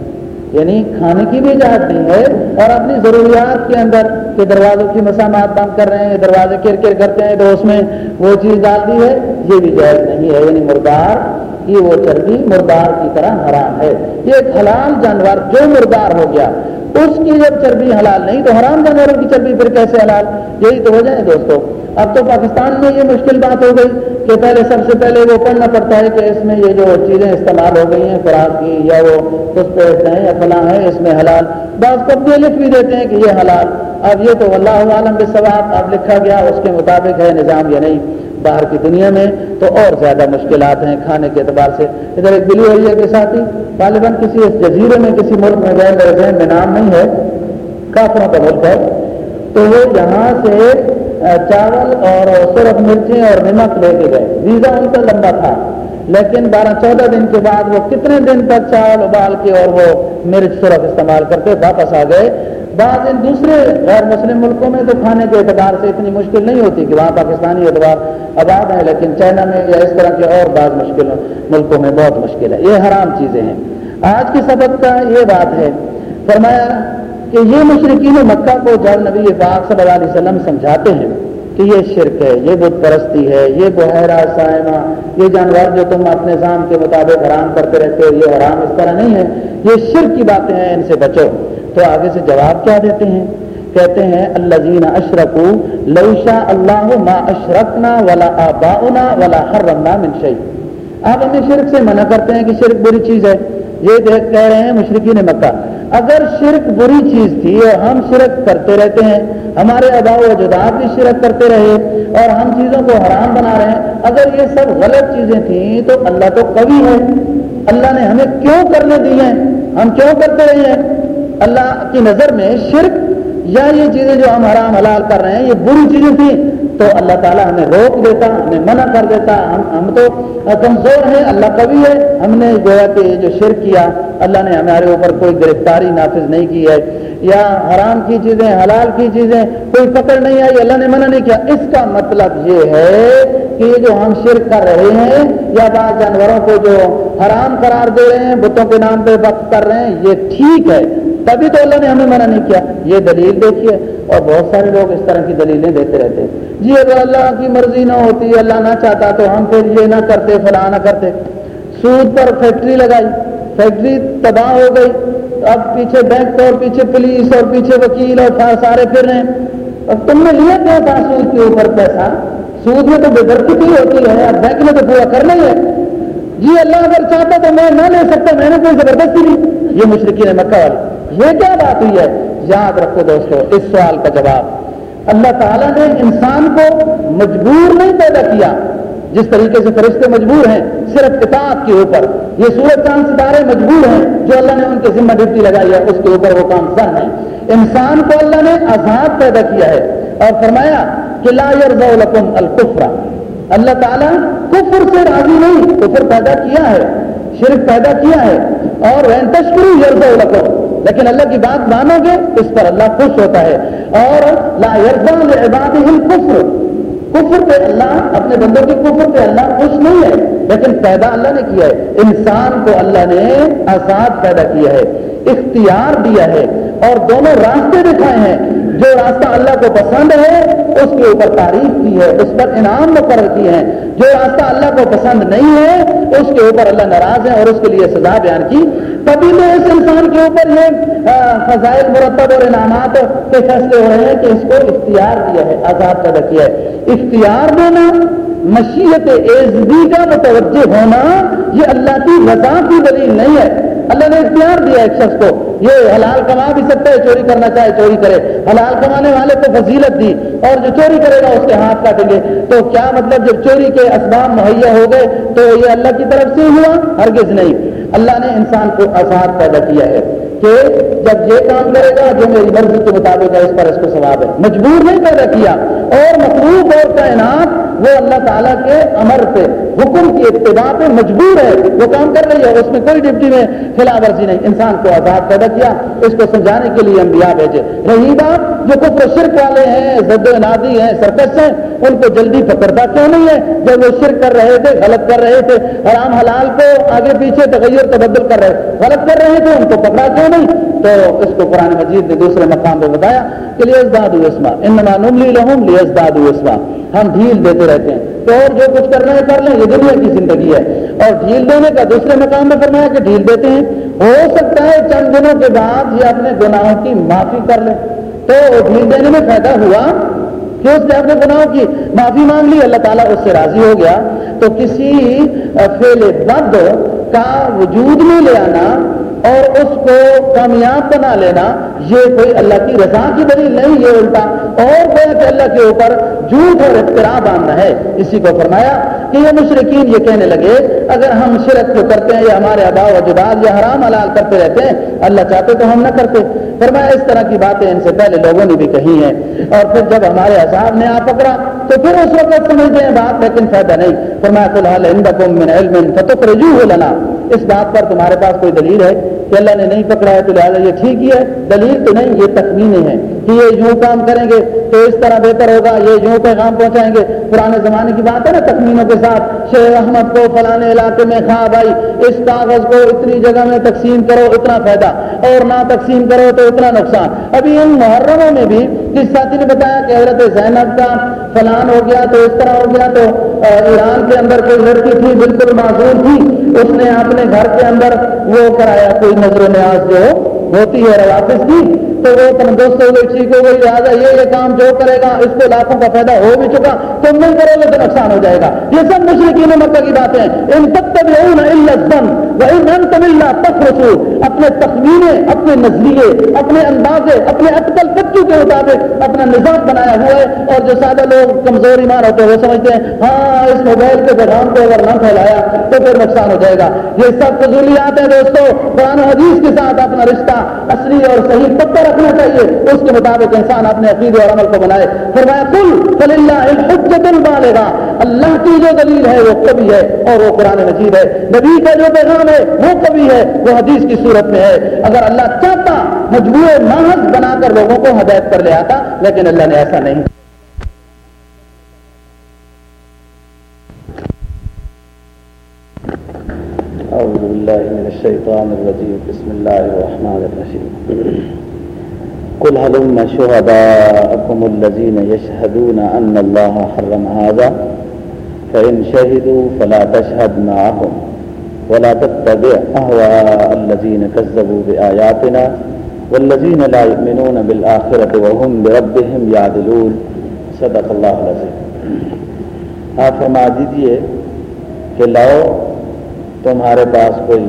یعنی کھانے کی بھی اجازت نہیں ہے اور اپنی ضروریات کے اندر کہ دروازوں کی مسامات بند کر رہے ہیں، دروازے کر کر کرتے ہیں تو اس میں وہ چیز ڈال دی ہے، یہ بھی جائز نہیں ہے۔ یعنی مردار کی وہ چربی مردار کی طرح حرام ہے۔ یہ ایک حلال جانور جو مردار ہو گیا اس کی جب چربی حلال نہیں، تو حرام جانوروں کی چربی پھر کیسے حلال؟ یہی تو ہو جائے دوستوں اب تو پاکستان میں یہ مشکل بات ہو گئی کہ پہلے سب سے پہلے وہ پڑھنا پڑتا ہے کہ اس میں یہ جو چیزیں استعمال ہو گئی ہیں، خوراک کی یا وہ کچھ پیسٹ ہیں یا فلاں ہیں، اس میں حلال۔ بعض کب لکھ بھی دیتے ہیں کہ یہ حلال۔ اب یہ تو اللہ عالم کے ثواب اب لکھا گیا اس کے مطابق ہے نظام یا نہیں۔ باہر کی دنیا میں تو اور زیادہ مشکلات ہیں کھانے کے اعتبار سے۔ ادھر ایک بلی ہوئی ہے کے ساتھ ہی طالبان کسی اس جزیرے میں کسی ملک میں گئے، میرے ذہن میں نام نہیں ہے، کافروں کا ملک ہے۔ تو وہ یہاں سے چاول اور سرخ مرچیں اور نمک لے کے گئے۔ ویزا ان کا لمبا تھا، لیکن بارہ چودہ دن کے بعد وہ کتنے دن تک چاول ابال کے اور وہ مرچ سرخ استعمال کرتے واپس آ گئے۔ بعض ان دوسرے غیر مسلم ملکوں میں تو کھانے کے اعتبار سے اتنی مشکل نہیں ہوتی کہ وہاں پاکستانی اعتبار آباد ہیں، لیکن چائنا میں یا اس طرح کے اور بعض مشکل ملکوں میں بہت مشکل ہے۔ یہ حرام چیزیں ہیں۔ آج کی سبق کا یہ بات ہے۔ فرمایا کہ یہ مشرقین مکہ کو جب نبی پاک صلی اللہ علیہ وسلم سمجھاتے ہیں کہ یہ شرک ہے، یہ بت پرستی ہے، یہ بحیرہ سائمہ، یہ جانور جو تم اپنے زام کے مطابق حرام کرتے رہتے ہو، یہ حرام اس طرح نہیں ہے۔ یہ شرک کی باتیں ہیں، ان سے بچو۔ تو آگے سے جواب کیا دیتے ہیں؟ کہتے ہیں اللہ جین اشرک لوشا اللہ ما اشرکنا ولا آباؤنا ولا حرمنا من شيء آپ ہمیں شرک سے منع کرتے ہیں کہ شرک بری چیز ہے۔ یہ کہہ رہے ہیں مشرقین مکہ۔ اگر شرک بری چیز تھی اور ہم شرک کرتے رہتے ہیں، ہمارے ابا و جداد بھی شرک کرتے رہے اور ہم چیزوں کو حرام بنا رہے ہیں، اگر یہ سب غلط چیزیں تھیں تو اللہ تو کبھی ہے۔ اللہ نے ہمیں کیوں کرنے دی ہیں؟ ہم کیوں کرتے رہے ہیں؟ اللہ کی نظر میں شرک یا یہ چیزیں جو ہم حرام حلال کر رہے ہیں، یہ بری چیزیں تھیں۔ تو اللہ تعالیٰ ہمیں روک دیتا، ہمیں منع کر دیتا۔ ہم ہم تو کمزور ہیں، اللہ کبھی ہے۔ ہم نے گویا کہ یہ جو شرک کیا، اللہ نے ہمارے اوپر کوئی گرفتاری نافذ نہیں کی ہے۔ یا حرام کی چیزیں، حلال کی چیزیں، کوئی پکڑ نہیں آئی، اللہ نے منع نہیں کیا۔ اس کا مطلب یہ ہے کہ یہ جو ہم شرک کر رہے ہیں، یا بعض جانوروں کو جو حرام قرار دے رہے ہیں، بتوں کے نام پہ وقت کر رہے ہیں، یہ ٹھیک ہے۔ تبھی تو اللہ نے ہمیں منع نہیں کیا۔ یہ دلیل دیکھیے۔ اور بہت سارے لوگ اس طرح کی دلیلیں دیتے رہتے ہیں۔ جی اگر اللہ کی مرضی نہ ہوتی، اللہ نہ چاہتا تو ہم پھر یہ نہ کرتے، فلاں نہ کرتے۔ سود پر فیکٹری لگائی، فیکٹری تباہ ہو گئی۔ اب پیچھے بینک اور پیچھے پولیس اور پیچھے وکیل اور سارے پھر رہے ہیں۔ اور تم نے لیا کیا تھا سود کے اوپر پیسہ؟ سود میں تو بے درخت ہوتی ہے، اب بینک میں تو پورا کرنا ہی ہے۔ جی اللہ اگر چاہتا تو میں نہ لے سکتا، میں نے کوئی زبردستی نہیں۔ یہ مشرقین مکہ والے، یہ کیا بات ہوئی ہے؟ یاد رکھو دوستو، اس سوال کا جواب۔ اللہ تعالیٰ نے انسان کو مجبور نہیں پیدا کیا، جس طریقے سے فرشتے مجبور ہیں، صرف کتاب کے اوپر۔ یہ سورج چاند ستارے مجبور ہیں، جو اللہ نے ان کے ذمہ ڈیوٹی لگائی ہے، اس کے اوپر وہ کام سن ہے انسان کو اللہ نے آزاد پیدا کیا ہے۔ اور فرمایا کہ لا لکم الکفرا اللہ تعالیٰ کفر سے راضی نہیں، کفر پیدا کیا ہے، شرک پیدا کیا ہے۔ اور تشکری یرزا لکم۔ لیکن اللہ کی بات مانو گے اس پر اللہ خوش ہوتا ہے۔ اور لا یرزا عباد کفر۔ کفر پہ اللہ، اپنے بندوں کے کفر پہ اللہ خوش نہیں ہے۔ لیکن پیدا اللہ نے کیا ہے۔ انسان کو اللہ نے آزاد پیدا کیا ہے۔ اختیار دیا ہے۔ اور دونوں راستے دکھائے ہیں۔ جو راستہ اللہ کو پسند ہے، اس کے اوپر تعریف کی ہے، اس پر انعام مقرر کیے ہیں۔ جو راستہ اللہ کو پسند نہیں ہے، اس کے اوپر اللہ ناراض ہے اور اس کے لیے سزا بیان کی۔ تبھی تو اس انسان کے اوپر یہ فضائل مرتب اور انعامات کے فیصلے ہو رہے ہیں کہ اس کو اختیار دیا ہے آزاد پیدا کیا ہے۔ اختیار دینا، مشیت ایزدی کا متوجہ ہونا، یہ اللہ کی رضا کی دلیل نہیں ہے۔ اللہ نے اختیار دیا ایک شخص کو۔ یہ حلال کما بھی سکتا ہے، چوری کرنا چاہے چوری کرے۔ حلال کمانے والے کو فضیلت دی اور جو چوری کرے گا اس کے ہاتھ کاٹیں گے۔ تو کیا مطلب جب چوری کے اسباب مہیا ہو گئے تو یہ اللہ کی طرف سے ہوا؟ ہرگز نہیں۔ اللہ نے انسان کو آزاد پیدا کیا ہے۔ کہ جب یہ کام کرے گا، جو میری مرضی کے مطابق ہے، اس پر اس کو ثواب ہے۔ مجبور نہیں پیدا کیا۔ اور مخلوق اور کائنات، وہ اللہ تعالیٰ کے امر پہ، حکم کی اتباع پہ مجبور ہے۔ وہ کام کر رہی ہے اس میں کوئی ڈپٹی میں خلاف ورزی نہیں۔ انسان کو آزاد پیدا کیا، اس کو سمجھانے کے لیے انبیاء بھیجے۔ رہی بات، جو کفر شرک والے ہیں، زد و نادی ہیں، سرکس ہیں، ان کو جلدی پکڑتا کیوں نہیں ہے؟ جب وہ شرک کر رہے تھے، غلط کر رہے تھے، حرام حلال کو آگے پیچھے تغیر تبدل کر رہے غلط کر رہے تھے، ان کو پکڑا کیوں نہیں، تو اس کو قرآن مجید نے دوسرے مقام پہ بتایا کہ لیس داد اسما ان نمانوم لہم لیس داد اسما ہم ڈھیل دیتے رہتے ہیں۔ تو اور جو کچھ کرنا ہے کر لیں، یہ دنیا کی زندگی ہے۔ اور ڈھیل دینے کا دوسرے مقام میں فرمایا کہ ڈھیل دیتے ہیں۔ ہو سکتا ہے چند دنوں کے بعد یہ اپنے گناہوں کی معافی کر لیں۔ تو ڈھیل دینے میں فائدہ ہوا کہ اس نے اپنے گناہوں کی معافی مانگ لی، اللہ تعالیٰ اس سے راضی ہو گیا۔ تو کسی فیل بد کا وجود میں لے آنا اور اس کو کامیاب بنا لینا، یہ کوئی اللہ کی رضا کی دلیل نہیں، یہ الٹا اور کہ اللہ کے اوپر جھوٹ اور اختراع باندھنا ہے۔ اسی کو فرمایا کہ یہ مشرقین یہ کہنے لگے، اگر ہم شرک کو کرتے ہیں یا ہمارے ابا و جداد یا حرام حلال کرتے رہتے ہیں، اللہ چاہتے تو ہم نہ کرتے۔ فرمایا، اس طرح کی باتیں ان سے پہلے لوگوں نے بھی کہی ہیں۔ اور پھر جب ہمارے عذاب نے آ پکڑا تو پھر اس وقت سمجھتے ہیں، بات لیکن فائدہ نہیں۔ فرمایا فی الحال من علم فتح رجوع لنا۔ اس بات پر تمہارے پاس کوئی دلیل ہے کہ اللہ نے نہیں پکڑا ہے تو لہٰذا یہ ٹھیک ہی ہے۔ دلیل تو نہیں، یہ تخمینے ہیں کہ یہ یوں کام کریں گے تو اس طرح بہتر ہوگا، یہ یوں پیغام پہنچائیں گے۔ پرانے زمانے کی بات ہے نا تخمینوں کے ساتھ، شیخ احمد کو فلانے علاقے میں خواب آئی اس کاغذ کو اتنی جگہ میں تقسیم کرو، اتنا فائدہ، اور نہ تقسیم کرو تو اتنا نقصان۔ ابھی ان محرموں میں بھی جس ساتھی نے بتایا کہ حضرت زینب کا فلان ہو گیا تو اس طرح ہو گیا تو ایران کے اندر کوئی لڑکی تھی، بالکل معذور تھی، اس نے اپنے گھر کے اندر وہ کرایا، کوئی نظر و نیاز جو ہوتی ہے واپس کی تو وہ تندرست ہو گئی ٹھیک ہو گئی لہٰذا یہ یہ کام جو کرے گا، اس کو لاکھوں کا فائدہ ہو بھی چکا تم نہیں کرو گے تو نقصان ہو جائے گا۔ یہ سب مشرقین مکہ کی باتیں ان تب تب رسول اپنے تخمینے اپنے نظریے، اپنے اندازے، اپنے اٹکل پچو کے مطابق اپنا نظام بنایا ہوا ہے۔ اور جو سادہ لوگ کمزور ایمان ہوتے وہ سمجھتے ہیں ہاں اس موبائل کے پیغام کو اگر نہ پھیلایا تو پھر نقصان ہو جائے گا۔ یہ سب فضولیات ہیں دوستوں قرآن حدیث کے ساتھ اپنا رشتہ اصلی اور صحیح پتہ رکھنا چاہیے۔ اس کے مطابق انسان اپنے عقید اور عمل کو بنائے۔ فرمایا کل فل اللہ الحجت البالغا اللہ کی جو دلیل ہے، وہ کبھی ہے اور وہ قرآن مجید ہے۔ نبی کا جو پیغام ہے، وہ کبھی ہے۔ وہ حدیث کی صورت میں ہے۔ اگر اللہ چاہتا مجبور محض بنا کر لوگوں کو ہدایت پر لے آتا، لیکن اللہ نے ایسا نہیں أعوذ بالله من الشيطان الرجيم بسم الله الرحمن الرحيم قل هلم شهداءكم الذين يشهدون أن الله حرم هذا؟ فإن شهدوا فلا تشهد معهم ولا تتبع أهواء الذين كذبوا بآياتنا والذين لا يؤمنون بالآخرة وهم بربهم يعدلون. صدق اللہ العظیم آپ فرما دیجیے کہ لاؤ، تمہارے پاس کوئی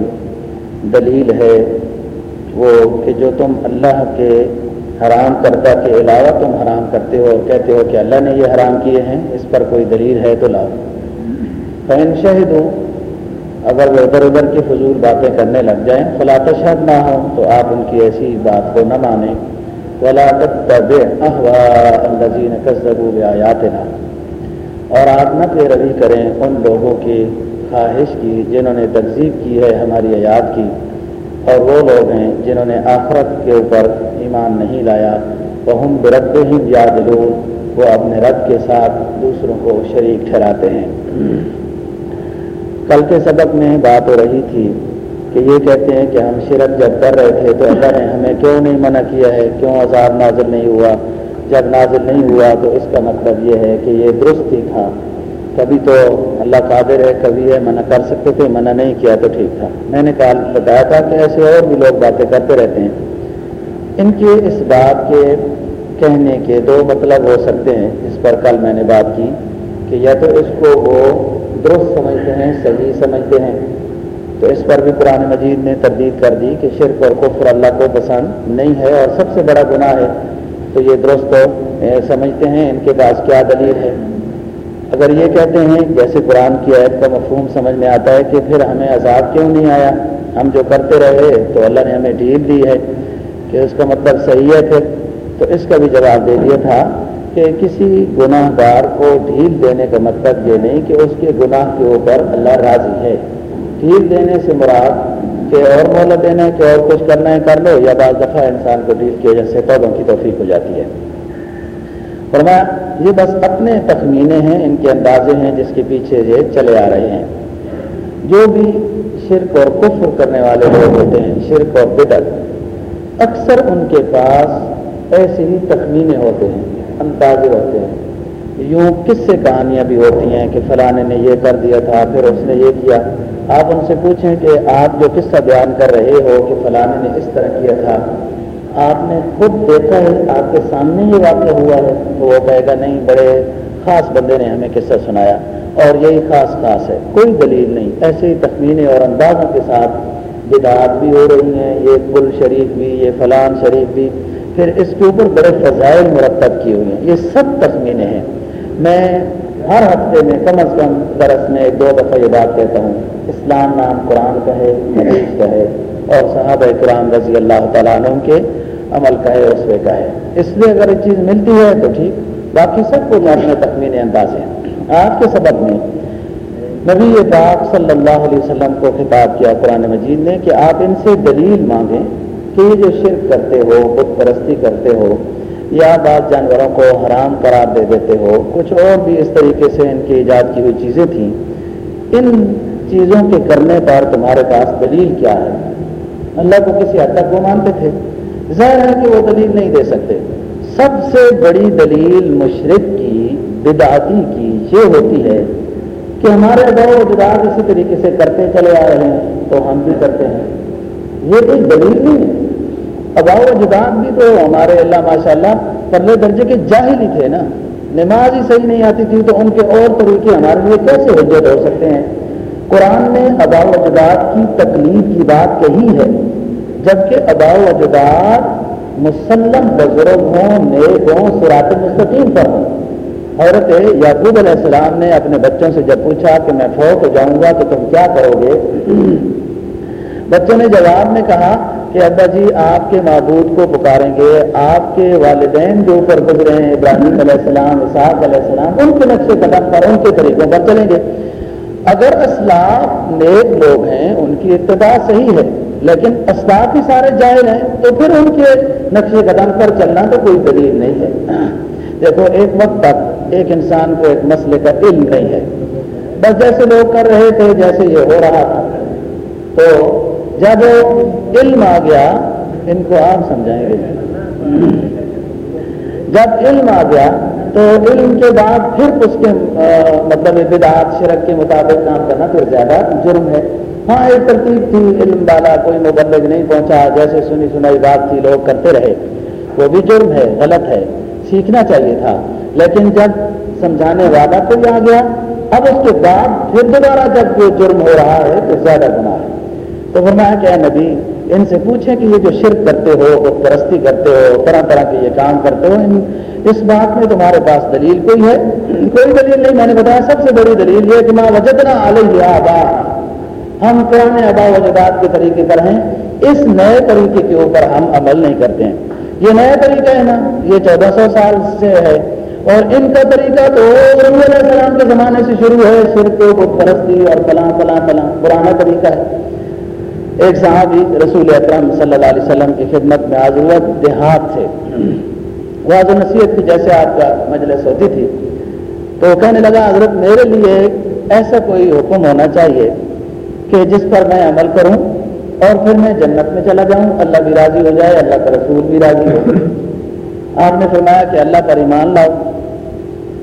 دلیل ہے وہ کہ جو تم اللہ کے حرام کردہ کے علاوہ تم حرام کرتے ہو اور کہتے ہو کہ اللہ نے یہ حرام کیے ہیں، اس پر کوئی دلیل ہے تو لاؤ۔ فین شہد ہوں اگر وہ ادھر ادھر کی فضول باتیں کرنے لگ جائیں، فلا تشہد نہ ہوں تو آپ ان کی ایسی بات کو نہ مانیں۔ ولا الذين كذبوا بآياتنا۔ اور آپ نہ پیروی کریں ان لوگوں کی خواہش کی جنہوں نے تقزیب کی ہے ہماری آیات کی۔ اور وہ لوگ ہیں جنہوں نے آخرت کے اوپر ایمان نہیں لایا۔ وہ ہم برد ہی یاد وہ اپنے رب کے ساتھ دوسروں کو شریک ٹھہراتے ہیں۔ کل کے سبق میں بات ہو رہی تھی کہ یہ کہتے ہیں کہ ہم شرک جب کر رہے تھے تو اللہ نے ہمیں کیوں نہیں منع کیا ہے؟ کیوں عذاب نازل نہیں ہوا؟ جب نازل نہیں ہوا تو اس کا مطلب یہ ہے کہ یہ درست ہی تھا۔ کبھی تو اللہ قادر ہے، کبھی ہے، منع کر سکتے تھے، منع نہیں کیا تو ٹھیک تھا۔ میں نے کہا، بتایا تھا کہ ایسے اور بھی لوگ باتیں کرتے رہتے ہیں۔ ان کے اس بات کے کہنے کے دو مطلب ہو سکتے ہیں۔ اس پر کل میں نے بات کی کہ یا تو اس کو وہ درست سمجھتے ہیں، صحیح سمجھتے ہیں۔ تو اس پر بھی قرآن مجید نے تردید کر دی کہ شرک اور کفر اللہ کو پسند نہیں ہے اور سب سے بڑا گناہ ہے۔ تو یہ درست سمجھتے ہیں، ان کے پاس کیا دلیل ہے؟ اگر یہ کہتے ہیں، جیسے قرآن کی عید کا مفہوم سمجھ میں آتا ہے کہ پھر ہمیں عذاب کیوں نہیں آیا؟ ہم جو کرتے رہے تو اللہ نے ہمیں ڈھیل دی ہے۔ کہ اس کا مطلب صحیح ہے پھر۔ تو اس کا بھی جواب دے دیا تھا کہ کسی گناہ گار کو ڈھیل دینے کا مطلب یہ نہیں کہ اس کے گناہ کے اوپر اللہ راضی ہے۔ ڈھیل دینے سے مراد کہ اور مہلت دینا ہے کہ اور کچھ کرنا ہے، کر لو، یا بعض دفعہ انسان کو ڈھیل کی وجہ سے توبوں کی توفیق ہو جاتی ہے۔ فرمایا، یہ بس اپنے تخمینے ہیں، ان کے اندازے ہیں جس کے پیچھے یہ چلے آ رہے ہیں۔ جو بھی شرک اور کفر کرنے والے لوگ ہوتے ہیں، شرک اور بدت اکثر ان کے پاس ایسے ہی تخمینے ہوتے ہیں، اندازے ہوتے ہیں۔ یوں کس سے کہانیاں بھی ہوتی ہیں کہ فلانے نے یہ کر دیا تھا، پھر اس نے یہ کیا۔ آپ ان سے پوچھیں کہ آپ جو قصہ بیان کر رہے ہو کہ فلانے نے اس طرح کیا تھا۔ آپ نے خود دیکھا ہے، آپ کے سامنے یہ واقع ہوا ہے تو وہ کہے گا، نہیں بڑے خاص بندے نے ہمیں قصہ سنایا اور یہی خاص خاص ہے، کوئی دلیل نہیں۔ ایسے ہی تخمینے اور اندازوں کے ساتھ بدعات بھی ہو رہی ہیں، یہ کل شریف بھی، یہ فلان شریف بھی۔ پھر اس کے اوپر بڑے فضائل مرتب کیے ہوئے ہیں۔ یہ سب تخمینے ہیں۔ میں ہر ہفتے میں کم از کم درس میں دو دفعہ یہ بات کہتا ہوں۔ اسلام نام قرآن کا ہے حدیث کا ہے اور صحابہ قرآن رضی اللہ تعالیٰ عنہ کے عمل کا ہے اسوے کا ہے اس لیے اگر یہ چیز ملتی ہے تو ٹھیک، باقی سب کچھ اپنے تخمین انداز ہیں۔ آج کے سبق میں نبی پاک صلی اللہ علیہ وسلم کو خطاب کیا قرآن مجید نے کہ آپ ان سے دلیل مانگیں کہ یہ جو شرک کرتے ہو بت پرستی کرتے ہو یا بعض جانوروں کو حرام قرار دے دیتے ہو، کچھ اور بھی اس طریقے سے ان کی ایجاد کی ہوئی چیزیں تھیں، ان چیزوں کے کرنے پر تمہارے پاس دلیل کیا ہے؟ اللہ کو کسی حد تک وہ مانتے تھے۔ ظاہر ہے کہ وہ دلیل نہیں دے سکتے۔ سب سے بڑی دلیل مشرق کی، بدعتی کی یہ ہوتی ہے کہ ہمارے اداؤ جداد اسی طریقے سے کرتے چلے آ رہے ہیں، تو ہم بھی کرتے ہیں۔ یہ کوئی دلیل نہیں ہے۔ اباؤ جداد بھی تو ہمارے اللہ ماشاء اللہ پرلے درجے کے جاہل ہی تھے نا۔ نماز ہی صحیح نہیں آتی تھی، تو ان کے اور طریقے ہمارے لیے کیسے حجت ہو سکتے ہیں؟ قرآن نے اباء و اجداد کی تکلیف کی بات کہی ہے، جبکہ اباء و اجداد مسلم بزرگ ہوں نیک ہوں سرات مستقیم پر ہوں حضرت یعقوب علیہ السلام نے اپنے بچوں سے جب پوچھا کہ میں فوت ہو جاؤں گا تو تم کیا کرو گے؟ بچوں نے جواب میں کہا کہ ابا جی آپ کے معبود کو پکاریں گے، آپ کے والدین جو اوپر گزرے ہیں ابراہیم علیہ السلام اساق علیہ السلام، ان کے نقشے قدم پر، ان کے طریقوں پر چلیں گے۔ اگر اسلاف نیک لوگ ہیں، ان کی ابتدا صحیح ہے، لیکن اسلاف ہی سارے جائل ہیں، تو پھر ان کے نقشے قدم پر چلنا تو کوئی دلیل نہیں ہے۔ دیکھو، ایک وقت تک ایک انسان کو ایک مسئلے کا علم نہیں ہے۔ بس جیسے لوگ کر رہے تھے، جیسے یہ ہو رہا تھا۔ تو جب علم آ گیا، ان کو آپ سمجھائیں گے۔ جب علم آ گیا، تو علم کے بعد پھر اس کے مطلب بدعات، شرک کے مطابق کام کرنا پھر زیادہ جرم ہے۔ ہاں ایک ترتیب تھی، علم والا کوئی مبلغ نہیں پہنچا۔ جیسے سنی سنائی بات تھی، لوگ کرتے رہے۔ وہ بھی جرم ہے، غلط ہے۔ سیکھنا چاہیے تھا۔ لیکن جب سمجھانے والا کوئی آ گیا، اب اس کے بعد پھر دوبارہ جب وہ جرم ہو رہا ہے تو زیادہ گناہ ہے۔ تو فرمایا کہ نبی، ان سے پوچھیں کہ یہ جو شرک کرتے ہو بت پرستی کرتے ہو، طرح طرح کے یہ کام کرتے ہو یعنی اس بات میں تمہارے پاس دلیل کوئی ہے؟ کوئی دلیل نہیں، میں نے بتایا سب سے بڑی دلیل یہ کہ ماں وجدنا علیہ آبا ہم پرانے آبا وجداد کے طریقے پر ہیں، اس نئے طریقے کے اوپر ہم عمل نہیں کرتے ہیں۔ یہ نیا طریقہ ہے نا، یہ چودہ سو سال سے ہے۔ اور ان کا طریقہ تو علیہ السلام کے زمانے سے شروع ہے صرف بت پرستی اور فلاں فلاں فلاں، پرانا طریقہ ہے۔ ایک صحابی رسول اکرم صلی اللہ علیہ وسلم کی خدمت میں آج ہوا دیہات سے واض و نصیحت کی، جیسے آپ کا مجلس ہوتی تھی، تو کہنے لگا، حضرت میرے لیے ایسا کوئی حکم ہونا چاہیے کہ جس پر میں عمل کروں اور پھر میں جنت میں چلا جاؤں، اللہ بھی راضی ہو جائے، اللہ کا رسول بھی راضی ہو۔ آپ نے فرمایا کہ اللہ پر ایمان لاؤ۔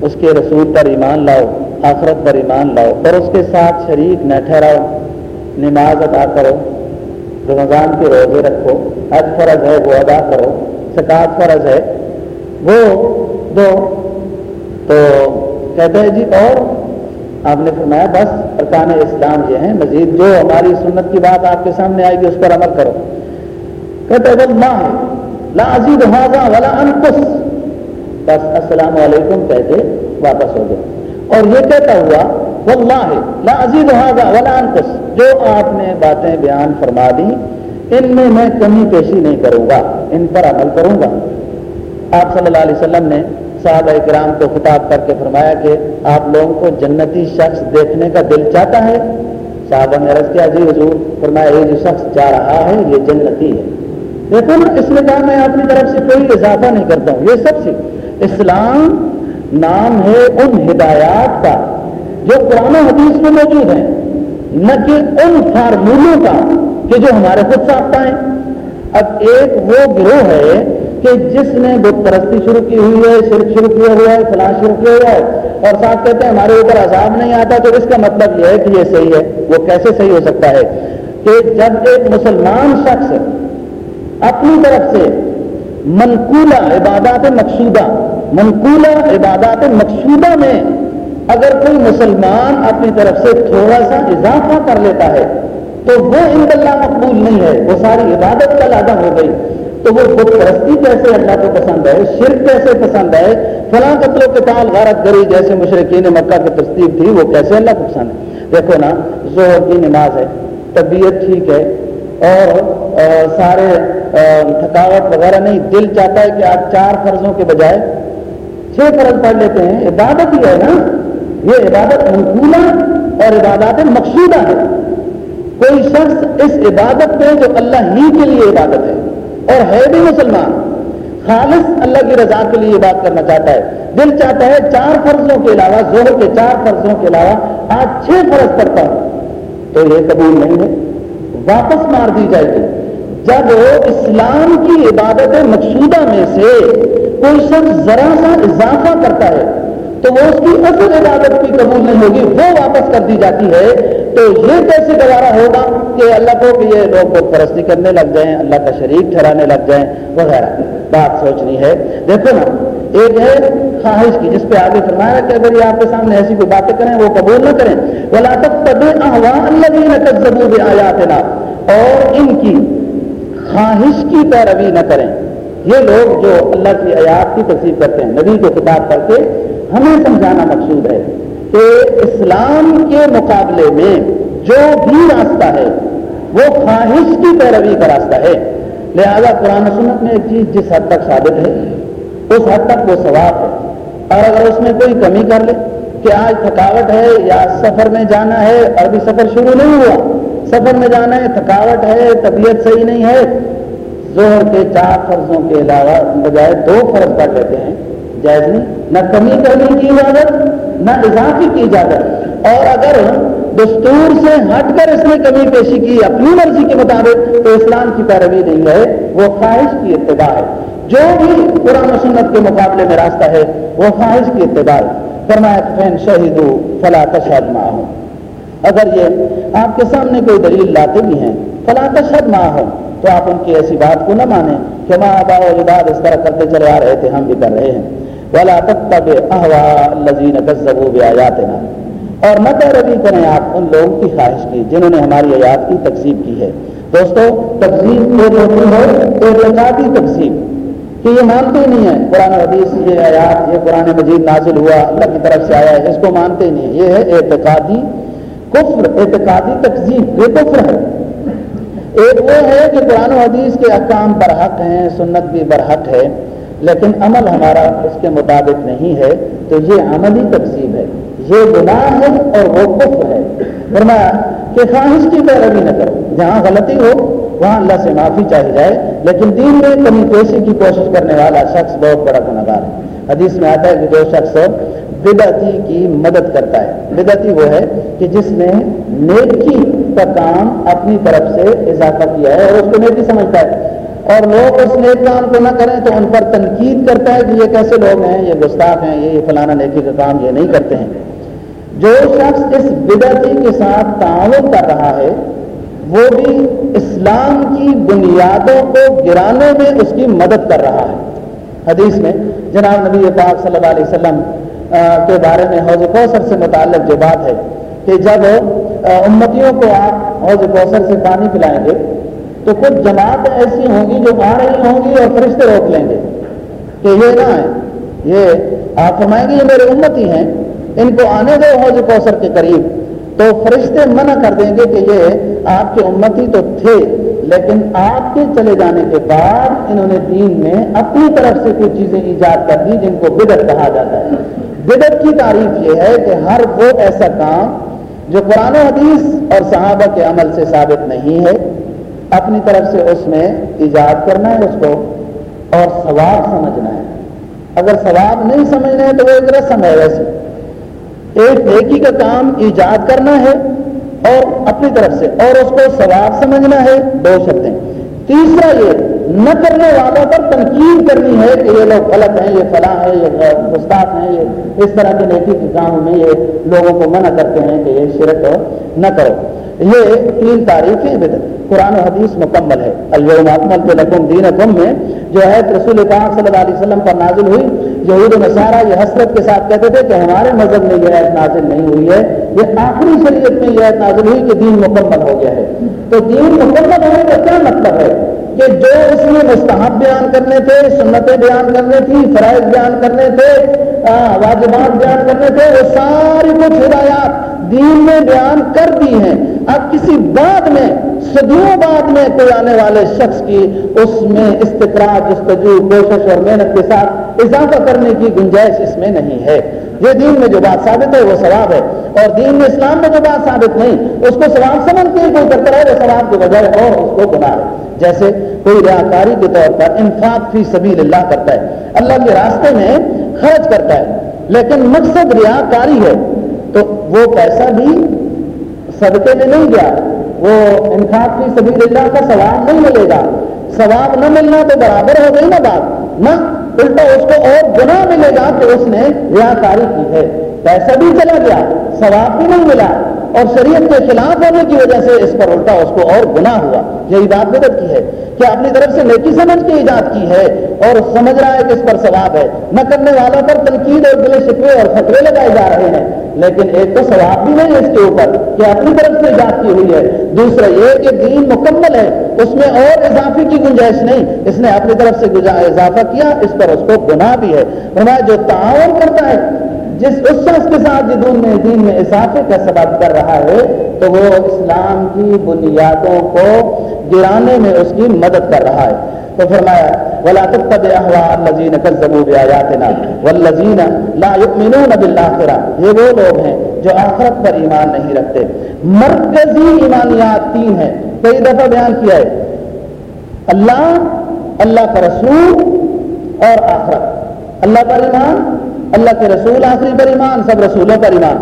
اس کے رسول پر ایمان لاؤ، آخرت پر ایمان لاؤ، اور اس کے ساتھ شریک نہ ٹھہراؤ، نماز ادا کرو، رمضان کے روزے رکھو، حج فرض ہے، وہ ادا کرو سکاط فرض ہے، وہ دو۔ تو کہتے ہیں جی اور آپ نے فرمایا، بس ارکان اسلام یہ ہیں، مزید جو ہماری سنت کی بات آپ کے سامنے آئے گی، اس پر عمل کرو۔ کہتے وہ ماں لا عزیز حاضہ ولا انقص۔ بس السلام علیکم کہتے واپس ہو گئے۔ اور یہ کہتا ہوا، واللہ لا عزیز حاضہ ولا انقص۔ جو آپ نے باتیں بیان فرما دی ان میں میں کمی پیشی نہیں کروں گا، ان پر عمل کروں گا۔ آپ صلی اللہ علیہ وسلم نے صحابہ کرام کو خطاب کر کے فرمایا کہ آپ لوگوں کو جنتی شخص دیکھنے کا دل چاہتا ہے۔ صحابہ نے رض کیا جی حضور، فرمایا، یہ جو شخص جا رہا ہے، یہ جنتی ہے۔ دیکھو نا اس میں کہا، میں اپنی طرف سے کوئی اضافہ نہیں کرتا ہوں، یہ سب سے۔ اسلام نام ہے ان ہدایات کا جو قرآن حدیث میں موجود ہیں، نہ کہ ان فارمولوں کا کہ جو ہمارے خود ساختہ ہیں۔ اب ایک وہ گروہ ہے کہ جس نے بت پرستی شروع کی ہوئی ہے، شرک شروع کیا ہوا ہے فلاں شروع کیا ہوا ہے۔ اور ساتھ کہتے ہیں ہمارے اوپر عذاب نہیں آتا، تو اس کا مطلب یہ ہے کہ یہ صحیح ہے۔ وہ کیسے صحیح ہو سکتا ہے؟ کہ جب ایک مسلمان شخص اپنی طرف سے منقولہ عبادات مقصودہ، منقولہ عبادات مقصودہ میں اگر کوئی مسلمان اپنی طرف سے تھوڑا سا اضافہ کر لیتا ہے، تو وہ ان اللہ مقبول نہیں ہے، وہ ساری عبادت کا لادہ ہو گئی۔ تو وہ بت پرستی کیسے اللہ کو پسند ہے شرک کیسے پسند ہے فلاں قتل و قتال غارت گری جیسے مشرقین مکہ کی تصدیق تھی، وہ کیسے اللہ کو پسند ہے؟ دیکھو نا زہر کی نماز ہے، طبیعت ٹھیک ہے اور سارے تھکاوٹ وغیرہ نہیں، دل چاہتا ہے کہ آپ چار فرضوں کے بجائے چھ فرض پڑھ لیتے ہیں۔ عبادت ہی ہے نا۔ یہ عبادت منقولہ اور عبادات مقصودہ ہے۔ کوئی شخص اس عبادت میں جو اللہ ہی کے لیے عبادت ہے اور ہے بھی مسلمان، خالص اللہ کی رضا کے لیے بات کرنا چاہتا ہے، دل چاہتا ہے چار فرضوں کے علاوہ زہر کے چار فرضوں کے علاوہ، آج چھ فرض کرتا ہوں، تو یہ قبول نہیں ہے۔ واپس مار دی جائے گی۔ جب اسلام کی عبادت مقصودہ میں سے کوئی شخص ذرا سا اضافہ کرتا ہے، تو وہ اس کی اصل عبادت کی قبول نہیں ہوگی، وہ واپس کر دی جاتی ہے۔ تو یہ کیسے گوارا ہوگا کہ اللہ کو کہ یہ لوگ کو پرستی کرنے لگ جائیں، اللہ کا شریک ٹھہرانے لگ جائیں وغیرہ۔ بات سوچنی ہے۔ دیکھو نا، ایک ہے خواہش کی، جس پہ آگے فرمایا کہ اگر یہ آپ کے سامنے ایسی کوئی باتیں کریں، وہ قبول نہ کریں۔ بلا تب تب اللہ اور ان کی خواہش کی پیروی نہ کریں۔ یہ لوگ جو اللہ کی آیات کی تصدیق کرتے ہیں، نبی کو کتاب کر کے ہمیں سمجھانا مقصود ہے۔ کہ اسلام کے مقابلے میں جو بھی راستہ ہے، وہ خواہش کی پیروی کا راستہ ہے۔ لہذا قرآن سنت میں ایک چیز جس حد تک ثابت ہے، اس حد تک وہ ثواب ہے۔ اور اگر اس میں کوئی کمی کر لے کہ آج تھکاوٹ ہے یا سفر میں جانا ہے ابھی سفر شروع نہیں ہوا۔ سفر میں جانا ہے، تھکاوٹ ہے، طبیعت صحیح نہیں ہے۔ زہر کے چار فرضوں کے علاوہ بجائے دو فرض کر لیتے ہیں، جائز نہیں۔ نہ کمی کرنے کی اجازت نہ اضافے کی اجازت اور اگر دستور سے ہٹ کر اس نے کمی پیشی کی، اپنی مرضی کے مطابق، تو اسلام کی پیروی نہیں ہے۔ وہ خواہش کی اتباع ہے۔ جو بھی قرآن و سنت کے مقابلے میں راستہ ہے، وہ خواہش کی اتباع ہے۔ فرمایا فین شہید فلا تشہد نہ ہو اگر یہ آپ کے سامنے کوئی دلیل لاتے بھی ہیں فلاں تشہد نہ ہو تو آپ ان کی ایسی بات کو نہ مانیں کہ ماں ابا و اس طرح کرتے چلے آ رہے تھے، ہم بھی کر رہے ہیں۔ ولا تب احوا الزین کذبوا بآیاتنا اور نہ پیروی کریں آپ ان لوگوں کی خواہش کی جنہوں نے ہماری آیات کی تقسیم کی ہے۔ دوستو تقسیم ایک ہوتی ہے اعتقادی تقسیم کہ یہ مانتے نہیں ہیں۔ قرآن حدیث، یہ آیات، یہ قرآن مجید نازل ہوا، اللہ کی طرف سے آیا ہے، اس کو مانتے نہیں یہ ہے اعتقادی کفر، اعتقادی تقسیم یہ کفر ہے۔ ایک وہ ہے کہ قرآن و حدیث کے احکام برحق ہیں، سنت بھی برحق ہے۔ لیکن عمل ہمارا اس کے مطابق نہیں ہے، تو یہ عملی تقسیم ہے۔ یہ گناہ ہے اور وہ کفر ہے۔ فرمایا کہ خواہش کی پیروی نہ کرو۔ جہاں غلطی ہو، وہاں اللہ سے معافی چاہی جائے۔ لیکن دین میں کمی پیشی کی کوشش کرنے والا شخص بہت بڑا گناگار ہے۔ حدیث میں آتا ہے کہ جو شخص بدعتی کی مدد کرتا ہے۔ بدعتی وہ ہے کہ جس نے نیکی کا کام اپنی طرف سے اضافہ کیا ہے اور اس کو نیکی سمجھتا ہے۔ اور لوگ اس نیک کام کو نہ کریں تو ان پر تنقید کرتا ہے کہ یہ کیسے لوگ ہیں، یہ گستاخ ہیں، یہ فلانا نیکی کا کام یہ نہیں کرتے ہیں۔ جو شخص اس بدعتی کے ساتھ تعاون کر رہا ہے، وہ بھی اسلام کی بنیادوں کو گرانے میں اس کی مدد کر رہا ہے۔ حدیث میں جناب نبی پاک صلی اللہ علیہ وسلم کے بارے میں حوض کوثر سے متعلق جو بات ہے کہ جب امتیوں کو آپ حوض کوثر سے پانی پلائیں گے تو کچھ جماعت ایسی ہوں گی جو آ رہی ہوں گی اور فرشتے روک لیں گے۔ کہ یہ نہ ہے یہ آپ فرمائیں گے یہ میرے امتی ہیں۔ ان کو آنے دو، حوض کوثر کے قریب۔ تو فرشتے منع کر دیں گے کہ یہ آپ کے امتی تو تھے، لیکن آپ کے چلے جانے کے بعد انہوں نے دین میں اپنی طرف سے کچھ چیزیں ایجاد کر دی جن کو بدت کہا جاتا ہے۔ بدت کی تعریف یہ ہے کہ ہر وہ ایسا کام جو قرآن و حدیث اور صحابہ کے عمل سے ثابت نہیں ہے۔ اپنی طرف سے اس میں ایجاد کرنا ہے اس کو اور ثواب سمجھنا ہے۔ اگر ثواب نہیں سمجھنا ہے تو وہ ایک رسم ہے ویسے۔ ایک نیکی کا کام ایجاد کرنا ہے اور اپنی طرف سے اور اس کو ثواب سمجھنا ہے، دو شرطیں۔ تیسرا یہ نہ کرنے والوں پر تنقید کرنی ہے کہ یہ لوگ غلط ہیں، یہ فلاں ہے یہ گستاخ ہیں، یہ اس طرح کے نیکی کے میں یہ لوگوں کو منع کرتے ہیں کہ یہ شرک نہ کرو۔ یہ تین تاریخیں بدت قرآن و حدیث مکمل ہے۔ الوم اکمل کے لکم دین اکم میں جو ہے رسول پاک صلی اللہ علیہ وسلم پر نازل ہوئی۔ یہود نصارہ یہ حسرت کے ساتھ کہتے تھے کہ ہمارے مذہب میں یہ عید نازل نہیں ہوئی ہے۔ یہ آخری شریعت میں یہ عید نازل ہوئی کہ دین مکمل ہو گیا ہے۔ تو دین مکمل ہونے کا کیا مطلب ہے؟ کہ جو اس میں مستحب بیان کرنے تھے، سنتیں بیان کرنے تھی فرائض بیان کرنے تھے واجبات بیان کرنے تھے، وہ ساری کچھ ہدایات دین میں بیان کر دی ہیں۔ اب کسی بعد میں، صدیوں بعد میں کوئی آنے والے شخص کی اس میں استقرا جستجو کوشش اور محنت کے ساتھ اضافہ کرنے کی گنجائش اس میں نہیں ہے۔ یہ دین میں جو بات ثابت ہے وہ ثواب ہے۔ اور دین میں اسلام میں جو بات ثابت نہیں، اس کو ثواب سمجھ کے کوئی کرتا رہے، وہ ثواب کے بجائے اور اس کو گنا ہے۔ جیسے کوئی ریاکاری کے طور پر انفاق فی سبیل اللہ کرتا ہے۔ اللہ کے راستے میں خرچ کرتا ہے، لیکن مقصد ریاکاری ہے۔ تو وہ پیسہ بھی صدقے میں نہیں گیا، وہ انفاق کی سبھی اللہ کا ثواب نہیں ملے گا۔ ثواب نہ ملنا تو برابر ہو گئی نا بات۔ نہ الٹا اس کو اور گناہ ملے گا کہ اس نے ریاکاری کی ہے۔ پیسہ بھی چلا گیا، ثواب بھی نہیں ملا۔ اور شریعت کے خلاف ہونے کی وجہ سے اس پر الٹا اس کو اور گناہ ہوا۔ یہی بات بدت کی ہے کہ اپنی طرف سے نیکی سمجھ کے ایجاد کی ہے اور سمجھ رہا ہے کہ اس پر ثواب ہے۔ نہ کرنے والوں پر تنقید اور گلے شکوے اور خطرے لگائے جا رہے ہیں۔ لیکن ایک تو ثواب بھی نہیں ہے اس کے اوپر کہ اپنی طرف سے ایجاد کی ہوئی ہے۔ دوسرا یہ کہ دین مکمل ہے۔ اس میں اور اضافے کی گنجائش نہیں۔ اس نے اپنی طرف سے اضافہ کیا، اس پر اس کو گناہ بھی ہے۔ جو تعاون کرتا ہے جس اس شخص کے ساتھ جدون میں دین میں اضافے کا سبب کر رہا ہے، تو وہ اسلام کی بنیادوں کو گرانے میں اس کی مدد کر رہا ہے۔ تو فرمایا، ولا تتبع اهواء الذين كذبوا بآياتنا والذين لا يؤمنون بالآخرة۔ یہ وہ لوگ ہیں جو آخرت پر ایمان نہیں رکھتے۔ مرکزی ایمانیات تین ہیں۔ کئی دفعہ بیان کیا ہے۔ اللہ اللہ کا رسول اور آخرت۔ اللہ پر ایمان اللہ کے رسول آخری پر ایمان، سب رسولوں پر ایمان،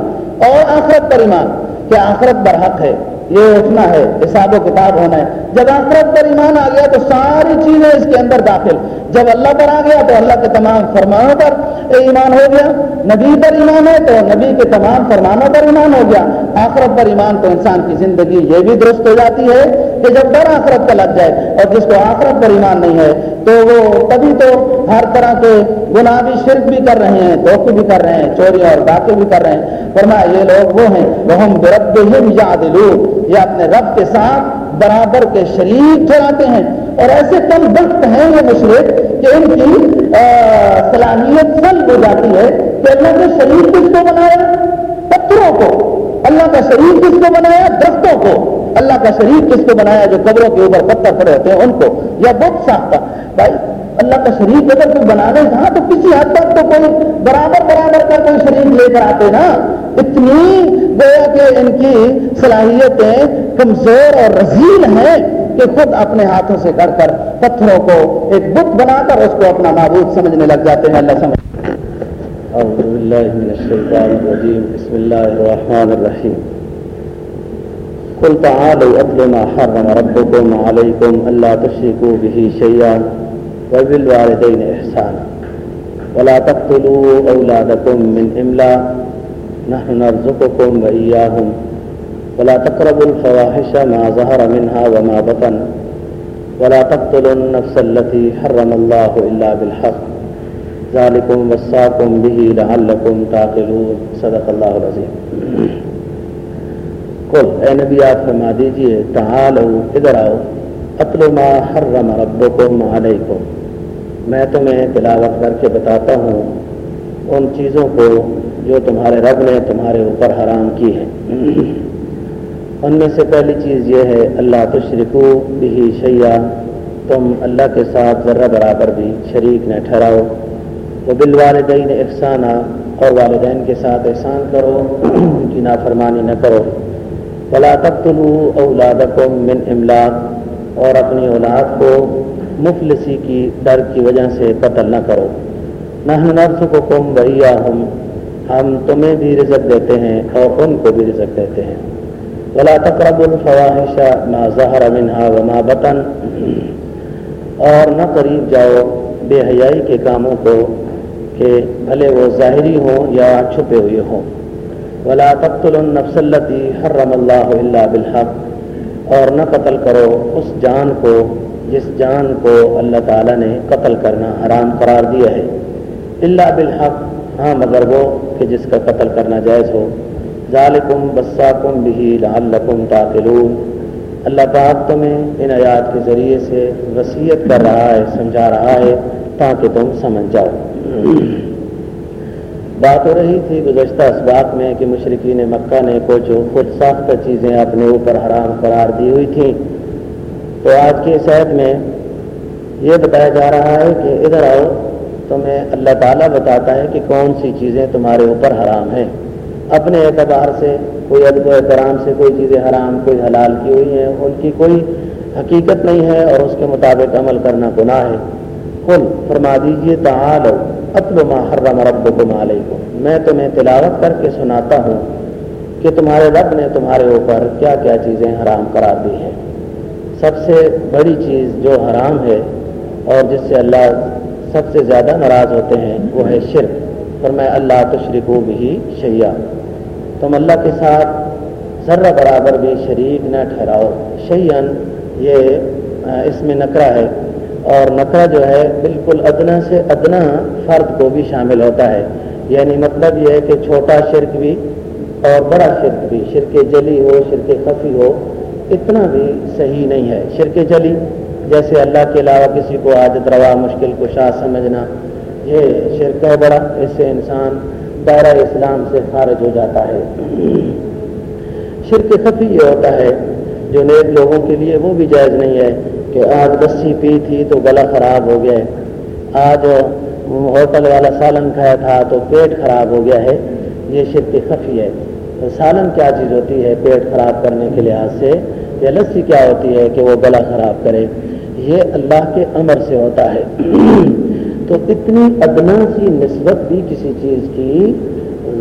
اور آخرت پر ایمان، کہ آخرت برحق ہے۔ یہ اٹھنا ہے، حساب و کتاب ہونا ہے۔ جب آخرت پر ایمان آ گیا تو ساری چیزیں اس کے اندر داخل۔ جب اللہ پر آ گیا تو اللہ کے تمام فرمانوں پر ایمان ہو گیا۔ نبی پر ایمان ہے تو نبی کے تمام فرمانوں پر ایمان ہو گیا۔ آخرت پر ایمان تو انسان کی زندگی یہ بھی درست ہو جاتی ہے کہ جب ڈر آخرت کا لگ جائے اور جس کو آخرت پر ایمان نہیں ہے تو وہ تبھی تو ہر طرح کے گناہ بھی شرک بھی کر رہے ہیں دھوکے بھی کر رہے ہیں چوری اور ڈاکے بھی کر رہے ہیں۔ فرمایا، یہ لوگ وہ ہیں۔ وہ ہم برب یاد لوگ یہ اپنے رب کے ساتھ برابر کے شریک ٹھہراتے ہیں۔ اور ایسے کم وقت ہیں یہ مشرق کہ ان کی صلاحیت سلب ہو جاتی ہے کہ اللہ کے شریف کس کو بنایا؟ پتھروں کو۔ اللہ کا شریف کس کو بنایا؟ درختوں کو۔ اللہ کا شریف کس کو بنایا جو قبروں کے اوپر پتھر پڑے ہوتے ہیں ان کو۔ یا بہت ساختہ۔ بھائی اللہ کا شریف اگر کوئی بنا دے تھا تو کسی حد تک تو کوئی برابر برابر کا کوئی شریف لے کر آتے نا۔ اتنی گویا کہ ان کی صلاحیتیں کمزور اور رزیل ہیں کہ خود اپنے ہاتھوں سے کر کر پتھروں کو ایک بت بنا کر اس کو اپنا معبود سمجھنے لگ جاتے ہیں، اللہ سمجھ أعوذ بالله من الشيطان الرجيم بسم الله الرحمن الرحيم قل تعالوا أتل ما حرم ربكم عليكم ألا تشركوا به شيئا وبالوالدين إحسانا. ولا تقتلوا أولادكم من إملاق نحن نرزقكم وإياهم. ولا تقربوا الفواحش ما ظهر منها وما بطن. ولا تقتلوا النفس التي حرم الله إلا بالحق. ذلكم وصاكم به لعلكم تعقلون. صدق الله العظيم. قل اے نبی آپ فرما دیجئے تعالوا ادھر آؤ اطلو ما حرم ربكم علیکم میں تمہیں تلاوت کر کے بتاتا ہوں ان چیزوں کو جو تمہارے رب نے تمہارے اوپر حرام کی ہے ان میں سے پہلی چیز یہ ہے، اللہ تشرکو بھی شیا تم اللہ کے ساتھ ذرہ برابر بھی شریک نہ ٹھہراؤ۔ وہ بال والدین اور والدین کے ساتھ احسان کرو، ان کی نافرمانی نہ کرو۔ بلا تختلو اولاد من املاک اور اپنی اولاد کو مفلسی کی ڈر کی وجہ سے قتل نہ کرو۔ نہ کو کم بھیا ہم ہم تمہیں بھی رزق دیتے ہیں اور ان کو بھی رزق دیتے ہیں۔ ولا تقرب الفواحش ما ظہر منها وما بطن۔ اور نہ قریب جاؤ بے حیائی کے کاموں کو کہ بھلے وہ ظاہری ہوں یا چھپے ہوئے ہوں۔ ولا تقتل النفس التي حرم الله الا بالحق۔ اور نہ قتل کرو اس جان کو جس جان کو اللہ تعالیٰ نے قتل کرنا حرام قرار دیا ہے۔ اللہ بالحق ہاں مگر وہ کہ جس کا قتل کرنا جائز ہو۔ ظالکم بساکم بھی لعلکم تاقلون اللہ پاک تمہیں ان آیات کے ذریعے سے وصیت کر رہا ہے، سمجھا رہا ہے، تاکہ تم سمجھ جاؤ۔ بات ہو رہی تھی گزشتہ اسباق میں کہ مشرقین مکہ نے کچھ خود ساختہ چیزیں اپنے اوپر حرام قرار دی ہوئی تھیں۔ تو آج کی صحت میں یہ بتایا جا رہا ہے کہ ادھر آؤ، تمہیں اللہ تعالیٰ بتاتا ہے کہ کون سی چیزیں تمہارے اوپر حرام ہیں۔ اپنے اعتبار سے کوئی ادب و احترام سے کوئی چیزیں حرام، کوئی حلال کی ہوئی ہیں، ان کی کوئی حقیقت نہیں ہے اور اس کے مطابق عمل کرنا گناہ ہے۔ کل فرما دیجیے تعالو اطل ما حرم ربکم علیکم۔ میں تمہیں تلاوت کر کے سناتا ہوں کہ تمہارے رب نے تمہارے اوپر کیا کیا چیزیں حرام قرار دی ہیں۔ سب سے بڑی چیز جو حرام ہے اور جس سے اللہ سب سے زیادہ ناراض ہوتے ہیں، وہ ہے شرک۔ پر میں اللہ تشرک بھی شیا تم اللہ کے ساتھ ذرہ برابر بھی شریک نہ ٹھہراؤ۔ شیئن یہ اس میں نقرہ ہے۔ اور نقرہ جو ہے، بالکل ادنا سے ادنا فرد کو بھی شامل ہوتا ہے۔ یعنی مطلب یہ ہے کہ چھوٹا شرک بھی اور بڑا شرک بھی، شرک جلی ہو، شرک خفی ہو اتنا بھی صحیح نہیں ہے۔ شرک جلی، جیسے اللہ کے علاوہ کسی کو عادت روا، مشکل کو شاہ سمجھنا، یہ شرک ہے بڑا۔ اس سے انسان دائرہ اسلام سے خارج ہو جاتا ہے۔ شرک خفی یہ ہوتا ہے جو نیک لوگوں کے لیے وہ بھی جائز نہیں ہے کہ آج بسی پی تھی تو گلا خراب ہو گیا ہے۔ آج ہوٹل والا سالن کھایا تھا تو پیٹ خراب ہو گیا ہے۔ یہ شرک خفی ہے۔ سالن کیا چیز ہوتی ہے پیٹ خراب کرنے کے لحاظ سے؟ یا لسی کیا ہوتی ہے کہ وہ گلا خراب کرے؟ یہ اللہ کے امر سے ہوتا ہے۔ تو اتنی ادنا سی نسبت بھی کسی چیز کی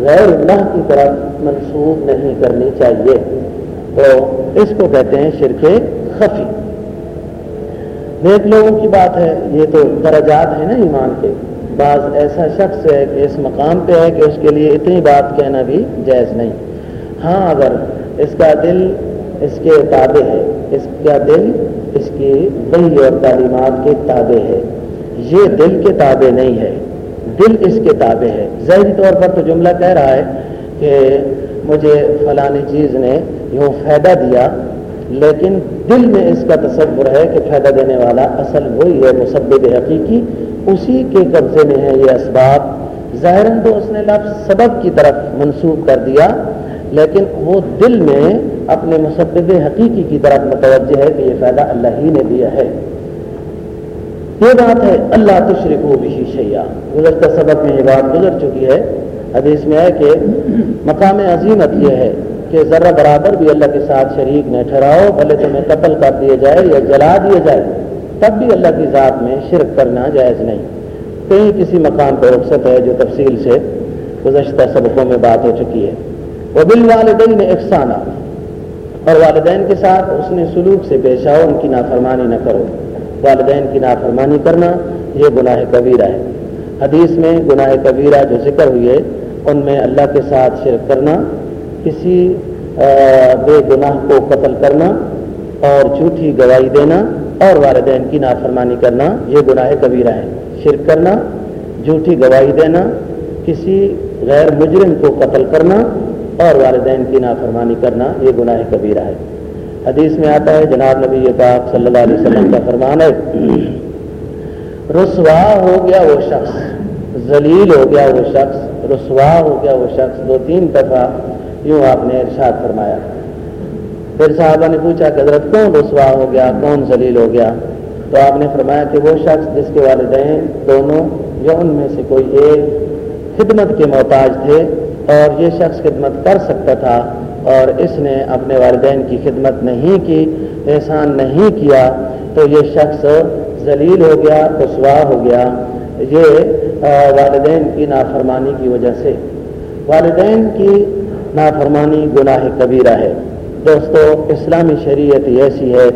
غیر اللہ کی طرف منسوخ نہیں کرنی چاہیے۔ تو اس کو کہتے ہیں شرک خفی۔ نیک لوگوں کی بات ہے، یہ تو درجات ہیں نا ایمان کے۔ بعض ایسا شخص ہے کہ اس مقام پہ ہے کہ اس کے لیے اتنی بات کہنا بھی جائز نہیں۔ ہاں اگر اس کا دل اس کے تابع ہے اس کا دل اس کی وہی اور تعلیمات کے تابع ہے یہ دل کے تابع نہیں ہے دل اس کے تابع ہے ظاہری طور پر تو جملہ کہہ رہا ہے کہ مجھے فلانی چیز نے یوں فائدہ دیا، لیکن دل میں اس کا تصور ہے کہ فائدہ دینے والا اصل وہی ہے، مسبب حقیقی۔ اسی کے قبضے میں ہے یہ اسباب۔ ظاہر تو اس نے لفظ سبب کی طرف منسوخ کر دیا، لیکن وہ دل میں اپنے مسبب حقیقی کی طرف متوجہ ہے کہ یہ فائدہ اللہ ہی نے دیا ہے۔ یہ بات ہے، اللہ تشرق و بھی شیا گزشتہ سبق میں یہ بات گزر چکی ہے۔ حدیث میں ہے کہ مقام عظیمت یہ ہے کہ ذرا برابر بھی اللہ کے ساتھ شریک نہ ٹھہراؤ، بھلے تمہیں قتل کر دیے جائے یا جلا دیے جائے، تب بھی اللہ کی ذات میں شرک کرنا جائز نہیں۔ کہیں کسی مقام پہ رخصت ہے جو تفصیل سے گزشتہ سبقوں میں بات ہو چکی ہے۔ وہ بال والدین افسانہ اور والدین کے ساتھ اس نے سلوک سے پیش آؤ، ان کی نافرمانی نہ کرو۔ والدین کی نافرمانی کرنا یہ گناہ کبیرہ ہے۔ حدیث میں گناہ کبیرہ جو ذکر ہوئی ہے، ان میں اللہ کے ساتھ شرک کرنا، کسی بے گناہ کو قتل کرنا اور جھوٹی گواہی دینا اور والدین کی نافرمانی کرنا یہ گناہ کبیرہ ہے۔ شرک کرنا جھوٹی گواہی دینا، کسی غیر مجرم کو قتل کرنا اور والدین کی نافرمانی کرنا یہ گناہ کبیرہ ہے۔ حدیث میں آتا ہے، جناب نبی پاک صلی اللہ علیہ وسلم کا فرمان ہے، رسوا ہو گیا وہ شخص، ذلیل ہو گیا وہ شخص، رسوا ہو گیا وہ شخص، دو تین دفعہ یوں آپ نے ارشاد فرمایا۔ پھر صاحبہ نے پوچھا کہ حضرت کون رسوا ہو گیا، کون ذلیل ہو گیا؟ تو آپ نے فرمایا کہ وہ شخص جس کے والدین دونوں یا ان میں سے کوئی ایک خدمت کے محتاج تھے اور یہ شخص خدمت کر سکتا تھا اور اس نے اپنے والدین کی خدمت نہیں کی، احسان نہیں کیا، تو یہ شخص ذلیل ہو گیا رسوا ہو گیا۔ یہ والدین کی نافرمانی کی وجہ سے۔ والدین کی نافرمانی گناہ کبیرہ ہے۔ دوستو، اسلامی شریعت ایسی ہے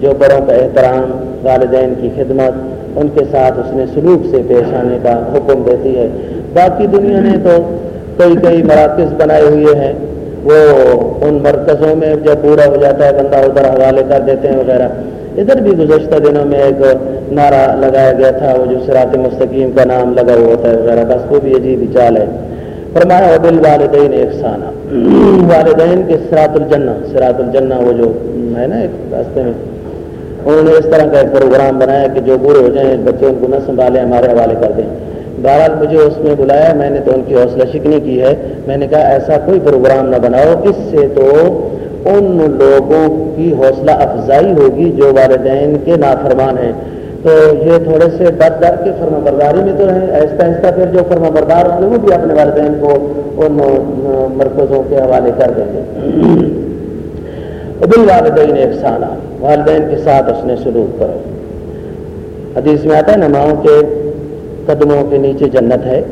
جو بڑوں کا احترام، والدین کی خدمت، ان کے ساتھ اس نے سلوک سے پیش آنے کا حکم دیتی ہے۔ باقی دنیا نے تو کئی کئی مراکز بنائے ہوئے ہیں، وہ ان مرکزوں میں جب پورا ہو جاتا ہے، بندہ ادھر حوالے کر دیتے ہیں وغیرہ۔ ادھر بھی گزشتہ دنوں میں ایک نعرہ لگایا گیا تھا، وہ جو سرات مستقیم کا نام لگا ہوا ہوتا ہے وغیرہ، بس وہ بھی عجیب ہی چال ہے۔ فرمایا بل والدین افسانہ والدین کے سرات الجنہ سرات الجنہ وہ جو ہے نا ایک راستے میں۔ انہوں نے اس طرح کا ایک پروگرام بنایا کہ جو بورے ہو جائیں بچے ان کو نہ سنبھالیں ہمارے حوالے کر دیں۔ بہرحال مجھے اس میں بلایا، میں نے تو ان کی حوصلہ شکنی کی ہے۔ میں نے کہا، ایسا کوئی پروگرام نہ بناؤ، اس سے تو ان لوگوں کی حوصلہ افزائی ہوگی جو والدین کے نافرمان ہیں۔ تو یہ تھوڑے سے ڈر ڈر کے فرما برداری میں تو رہے آہستہ آہستہ پھر جو فرما بردار ہوں گے وہ بھی اپنے والدین کو ان مرکزوں کے حوالے کر دیں گے۔ ابل والدین افسانہ والدین کے ساتھ اس نے سلوک کرو۔ حدیث میں آتا ہے نا ماؤں کے قدموں کے نیچے جنت ہے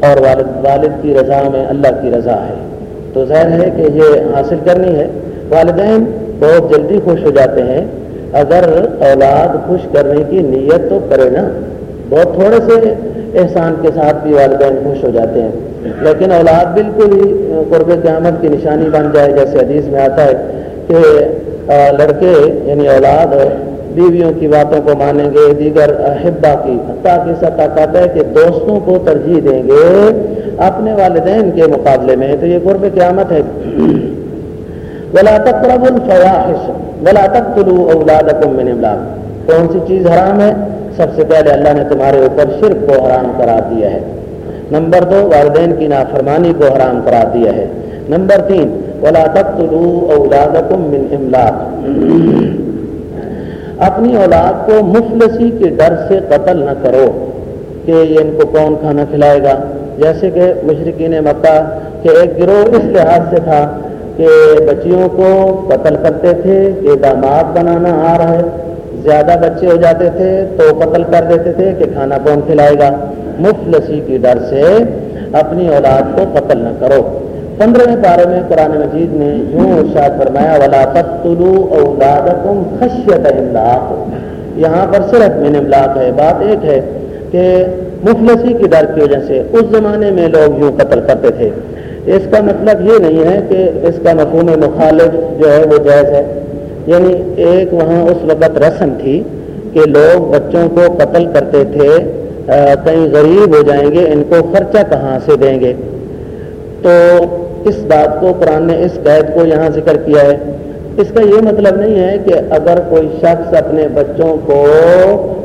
اور والد والد کی رضا میں اللہ کی رضا ہے۔ تو ظاہر ہے کہ یہ حاصل کرنی ہے۔ والدین بہت جلدی خوش ہو جاتے ہیں۔ اگر اولاد خوش کرنے کی نیت تو کرے نا۔ بہت تھوڑے سے احسان کے ساتھ بھی والدین خوش ہو جاتے ہیں۔ لیکن اولاد بالکل ہی قرب قیامت کی نشانی بن جائے۔ جیسے حدیث میں آتا ہے کہ لڑکے یعنی اولاد بیویوں کی باتوں کو مانیں گے، دیگر حبا کی تاکہ سطح کہتا ہے کہ دوستوں کو ترجیح دیں گے اپنے والدین کے مقابلے میں۔ تو یہ قرب قیامت ہے۔ ولا تقرب الفواحش۔ ولا تقتلوا اولادکم من املاک کون سی چیز حرام ہے؟ سب سے پہلے اللہ نے تمہارے اوپر شرک کو حرام کرا دیا ہے۔ نمبر دو، والدین کی نافرمانی کو حرام کرا دیا ہے۔ نمبر تین، ولا تقتلوا اولادکم من املاک اپنی اولاد کو مفلسی کے ڈر سے قتل نہ کرو کہ یہ ان کو کون کھانا کھلائے گا۔ جیسے کہ مشرقین مکہ کے ایک گروہ اس لحاظ سے تھا کہ بچیوں کو قتل کرتے تھے کہ داماد بنانا آ رہا ہے۔ زیادہ بچے ہو جاتے تھے تو قتل کر دیتے تھے کہ کھانا کون کھلائے گا۔ مفلسی کی ڈر سے اپنی اولاد کو قتل نہ کرو۔ پندرہویں پارے میں قرآن مجید نے یوں ارشاد فرمایا، ولا تلو اولادکم خشیت املاق یہاں پر صرف من املاق ہے، بات ایک ہے کہ مفلسی کی ڈر کی وجہ سے اس زمانے میں لوگ یوں قتل کرتے تھے۔ اس کا مطلب یہ نہیں ہے کہ اس کا مفہوم مخالف جو ہے وہ جائز ہے۔ یعنی ایک وہاں اس وقت رسم تھی کہ لوگ بچوں کو قتل کرتے تھے کہیں غریب ہو جائیں گے، ان کو خرچہ کہاں سے دیں گے؟ تو اس بات کو قرآن نے اس قید کو یہاں ذکر کیا ہے۔ اس کا یہ مطلب نہیں ہے کہ اگر کوئی شخص اپنے بچوں کو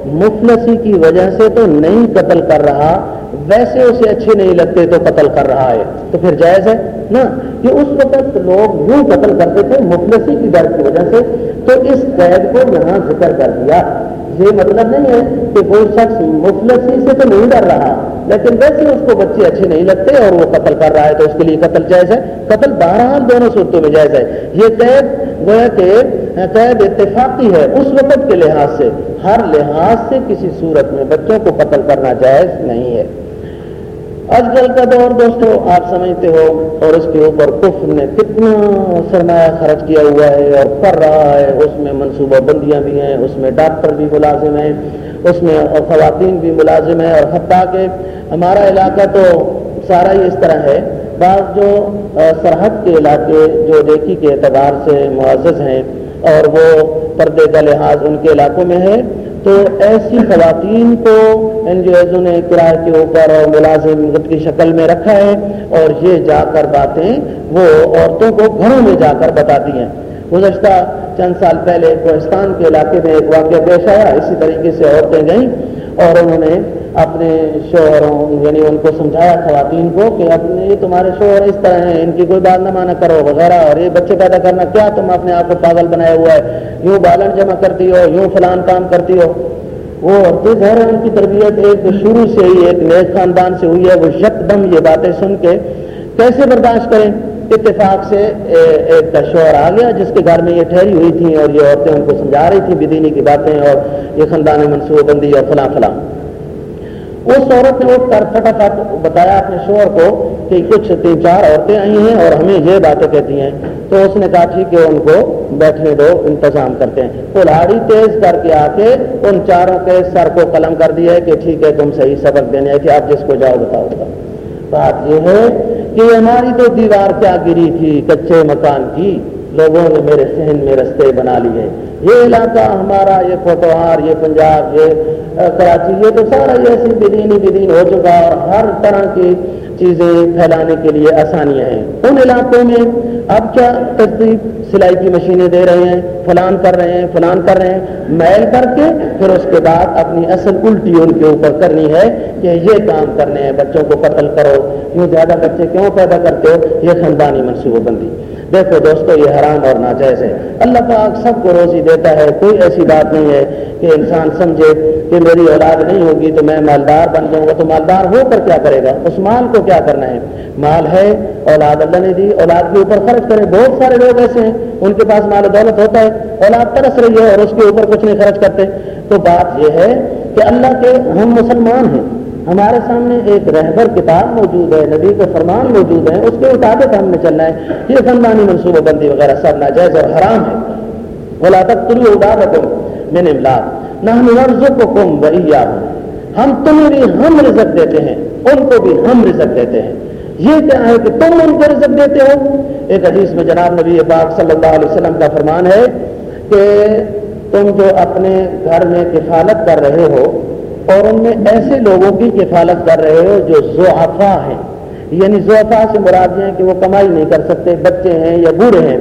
مفلسی کی وجہ سے تو نہیں قتل کر رہا، ویسے اسے اچھے نہیں لگتے تو قتل کر رہا ہے۔ تو پھر جائز ہے نا کہ اس وقت لوگ یوں قتل کرتے تھے مفلسی کی ڈر کی وجہ سے۔ تو اس قید کو یہاں ذکر کر دیا۔ یہ مطلب نہیں ہے کہ کوئی شخص مفلسی سے تو نہیں ڈر رہا، لیکن ویسے اس کو بچے اچھے نہیں لگتے اور وہ قتل کر رہا ہے تو اس کے لیے قتل جائز ہے۔ قتل بہرحال دونوں صورتوں میں جائز ہے۔ یہ قید گویا کہ قید اتفاقی ہے اس وقت کے لحاظ سے۔ ہر لحاظ سے کسی صورت میں بچوں کو قتل کرنا جائز نہیں ہے۔ آج کل کا دور دوستو، آپ سمجھتے ہو، اور اس کے اوپر کفر نے کتنا سرمایہ خرچ کیا ہوا ہے، اور کر رہا ہے، اس میں منصوبہ بندیاں بھی ہیں، اس میں ڈاکٹر بھی ملازم ہیں، اس میں خواتین بھی ملازم ہیں، اور حتیٰ کہ ہمارا علاقہ تو سارا ہی اس طرح ہے۔ بعض جو سرحد کے علاقے جو ریکی کے اعتبار سے معزز ہیں، اور وہ پردے کا لحاظ ان کے علاقوں میں ہے۔ تو ایسی خواتین کو این جی اوزوں نے کرائے کے اوپر اور ملازم کی شکل میں رکھا ہے اور یہ جا کر باتیں وہ عورتوں کو گھروں میں جا کر بتاتی ہیں۔ گزشتہ چند سال پہلے کوہستان کے علاقے میں ایک واقعہ پیش آیا۔ اسی طریقے سے عورتیں گئیں۔ اور انہوں نے اپنے شوہروں یعنی ان کو سمجھایا، خواتین کو کہ اپنے تمہارے شوہر اس طرح ہیں، ان کی کوئی بات نہ مانا کرو، وغیرہ، اور یہ بچے پیدا کرنا، کیا تم اپنے آپ کو پاگل بنایا ہوا ہے؟ یوں بالن جمع کرتی ہو، یوں فلان کام کرتی ہو۔ وہ عورتیں گھر ان کی تربیت ایک شروع سے ہی ایک نئے خاندان سے ہوئی ہے۔ وہ یکدم یہ باتیں سن کے کیسے برداشت کریں؟ اتفاق سے ایک کا شوہر آ گیا جس کے گھر میں یہ ٹھہری ہوئی تھی اور یہ عورتیں ان کو سمجھا رہی تھیں، بدینی کی باتیں اور یہ خاندان منصوبہ بندی اور فلاں فلاں۔ اس عورت نے اٹھ کر فٹافٹ بتایا اپنے شوہر کو کہ کچھ تین چار عورتیں آئی ہیں اور ہمیں یہ باتیں کہتی ہیں۔ تو اس نے کہا، ٹھیک ہے، ان کو بیٹھنے دو، انتظام کرتے ہیں۔ کلاڑی تیز کر کے آ کے ان چاروں کے سر کو قلم کر دیا ہے کہ ٹھیک ہے، تم صحیح سبق دینے آئے تھے، آپ جس کو جاؤ بتاؤ بتاؤ۔ بات یہ ہے کہ ہماری تو دیوار کیا گری تھی، کچے مکان کی۔ لوگوں نے میرے سہن میں رستے بنا لیے۔ یہ علاقہ ہمارا، یہ کوٹوہار یہ پنجاب، یہ کراچی، یہ تو سارا یہ ایسی ہی بدین ہو چکا۔ اور ہر طرح کی چیزیں پھیلانے کے لیے آسانیاں ہیں۔ ان علاقوں میں اب کیا ترتیب؟ سلائی کی مشینیں دے رہے ہیں، فلان کر رہے ہیں، فلان کر رہے ہیں۔ میل کر کے پھر اس کے بعد اپنی اصل الٹی ان کے اوپر کرنی ہے کہ یہ کام کرنے ہیں، بچوں کو قتل کرو۔ کیوں زیادہ بچے کیوں پیدا کرتے ہو؟ یہ خاندانی منصوبہ بندی۔ دیکھو دوستو، یہ حرام اور ناجائز ہے۔ اللہ پاک سب کو روزی دیتا ہے، کوئی ایسی بات نہیں ہے کہ انسان سمجھے کہ میری اولاد نہیں ہوگی تو میں مالدار بن جاؤں گا۔ تو مالدار ہو کر کیا کرے گا؟ اس مال کو کیا کرنا ہے؟ مال ہے، اولاد اللہ نے دی۔ اولاد کے اوپر خرچ کرے۔ بہت سارے لوگ ایسے ہیں، ان کے پاس مال دولت ہوتا ہے، اولاد ترس رہی ہے اور اس کے اوپر کچھ نہیں خرچ کرتے۔ تو بات یہ ہے کہ اللہ کے ہم مسلمان ہیں۔ ہمارے سامنے ایک رہبر کتاب موجود ہے، نبی کے فرمان موجود ہے اس کے مطابق ہم نے چلنا ہے۔ یہ خاندانی منصوبہ بندی وغیرہ سب ناجائز اور حرام ہے۔ بولا تک تلو ادا میں نے نہ ہم ہم تمہیں بھی ہم رزق دیتے ہیں، ان کو بھی ہم رزق دیتے ہیں۔ یہ کیا ہے کہ تم ان کو رزق دیتے ہو؟ ایک حدیث میں جناب نبی پاک صلی اللہ علیہ وسلم کا فرمان ہے کہ تم جو اپنے گھر میں کفالت کر رہے ہو اور ان میں ایسے لوگوں کی کفالت کر رہے ہو جو زوافا ہیں۔ یعنی زوافا سے مراد ہیں کہ وہ کمائی نہیں کر سکتے، بچے ہیں یا بوڑھے ہیں۔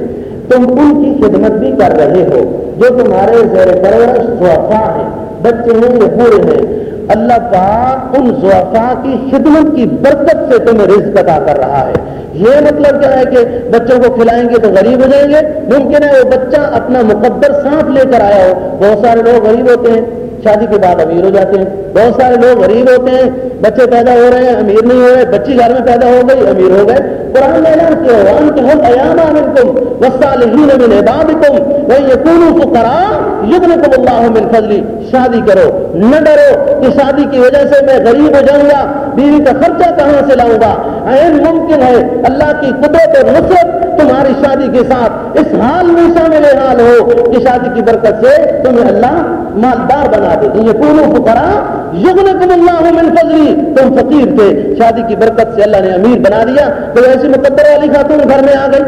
تم ان کی خدمت بھی کر رہے ہو جو تمہارے زیر پرورش زوافا ہیں، بچے ہیں یا بوڑھے ہیں۔ اللہ پاک ان زوافا کی خدمت کی برکت سے تمہیں رزق عطا کر رہا ہے۔ یہ مطلب کیا ہے کہ بچوں کو کھلائیں گے تو غریب ہو جائیں گے۔ ممکن ہے وہ بچہ اپنا مقدر سانپ لے کر آیا ہو۔ بہت سارے لوگ غریب ہوتے ہیں۔ شادی کے بعد امیر ہو جاتے ہیں۔ بہت سارے لوگ غریب ہوتے ہیں، بچے پیدا ہو رہے ہیں، امیر نہیں ہو رہے بچی گھر میں پیدا ہو گئی، امیر ہو گئے۔ قرآن اعلان کیا وان کہ ہم ایام منکم والصالحین من عبادکم و یکونوا فقراء یغنکم اللہ من فضلی شادی کرو، نہ ڈرو کہ شادی کی وجہ سے میں غریب ہو جاؤں گا، بیوی کا خرچہ کہاں سے لاؤں گا؟ عین ممکن ہے۔ اللہ کی قدرت اور نصرت تمہاری شادی کے ساتھ اس حال میں شامل حال ہو کہ شادی کی برکت سے تمہیں اللہ مالدار بنا دے۔ یہ پورو فکرا یغن اللہ من فضلی۔ تم فقیر تھے۔ شادی کی برکت سے اللہ نے امیر بنا دیا۔ تو ایسی مقدر والی خاتون گھر میں آ گئی۔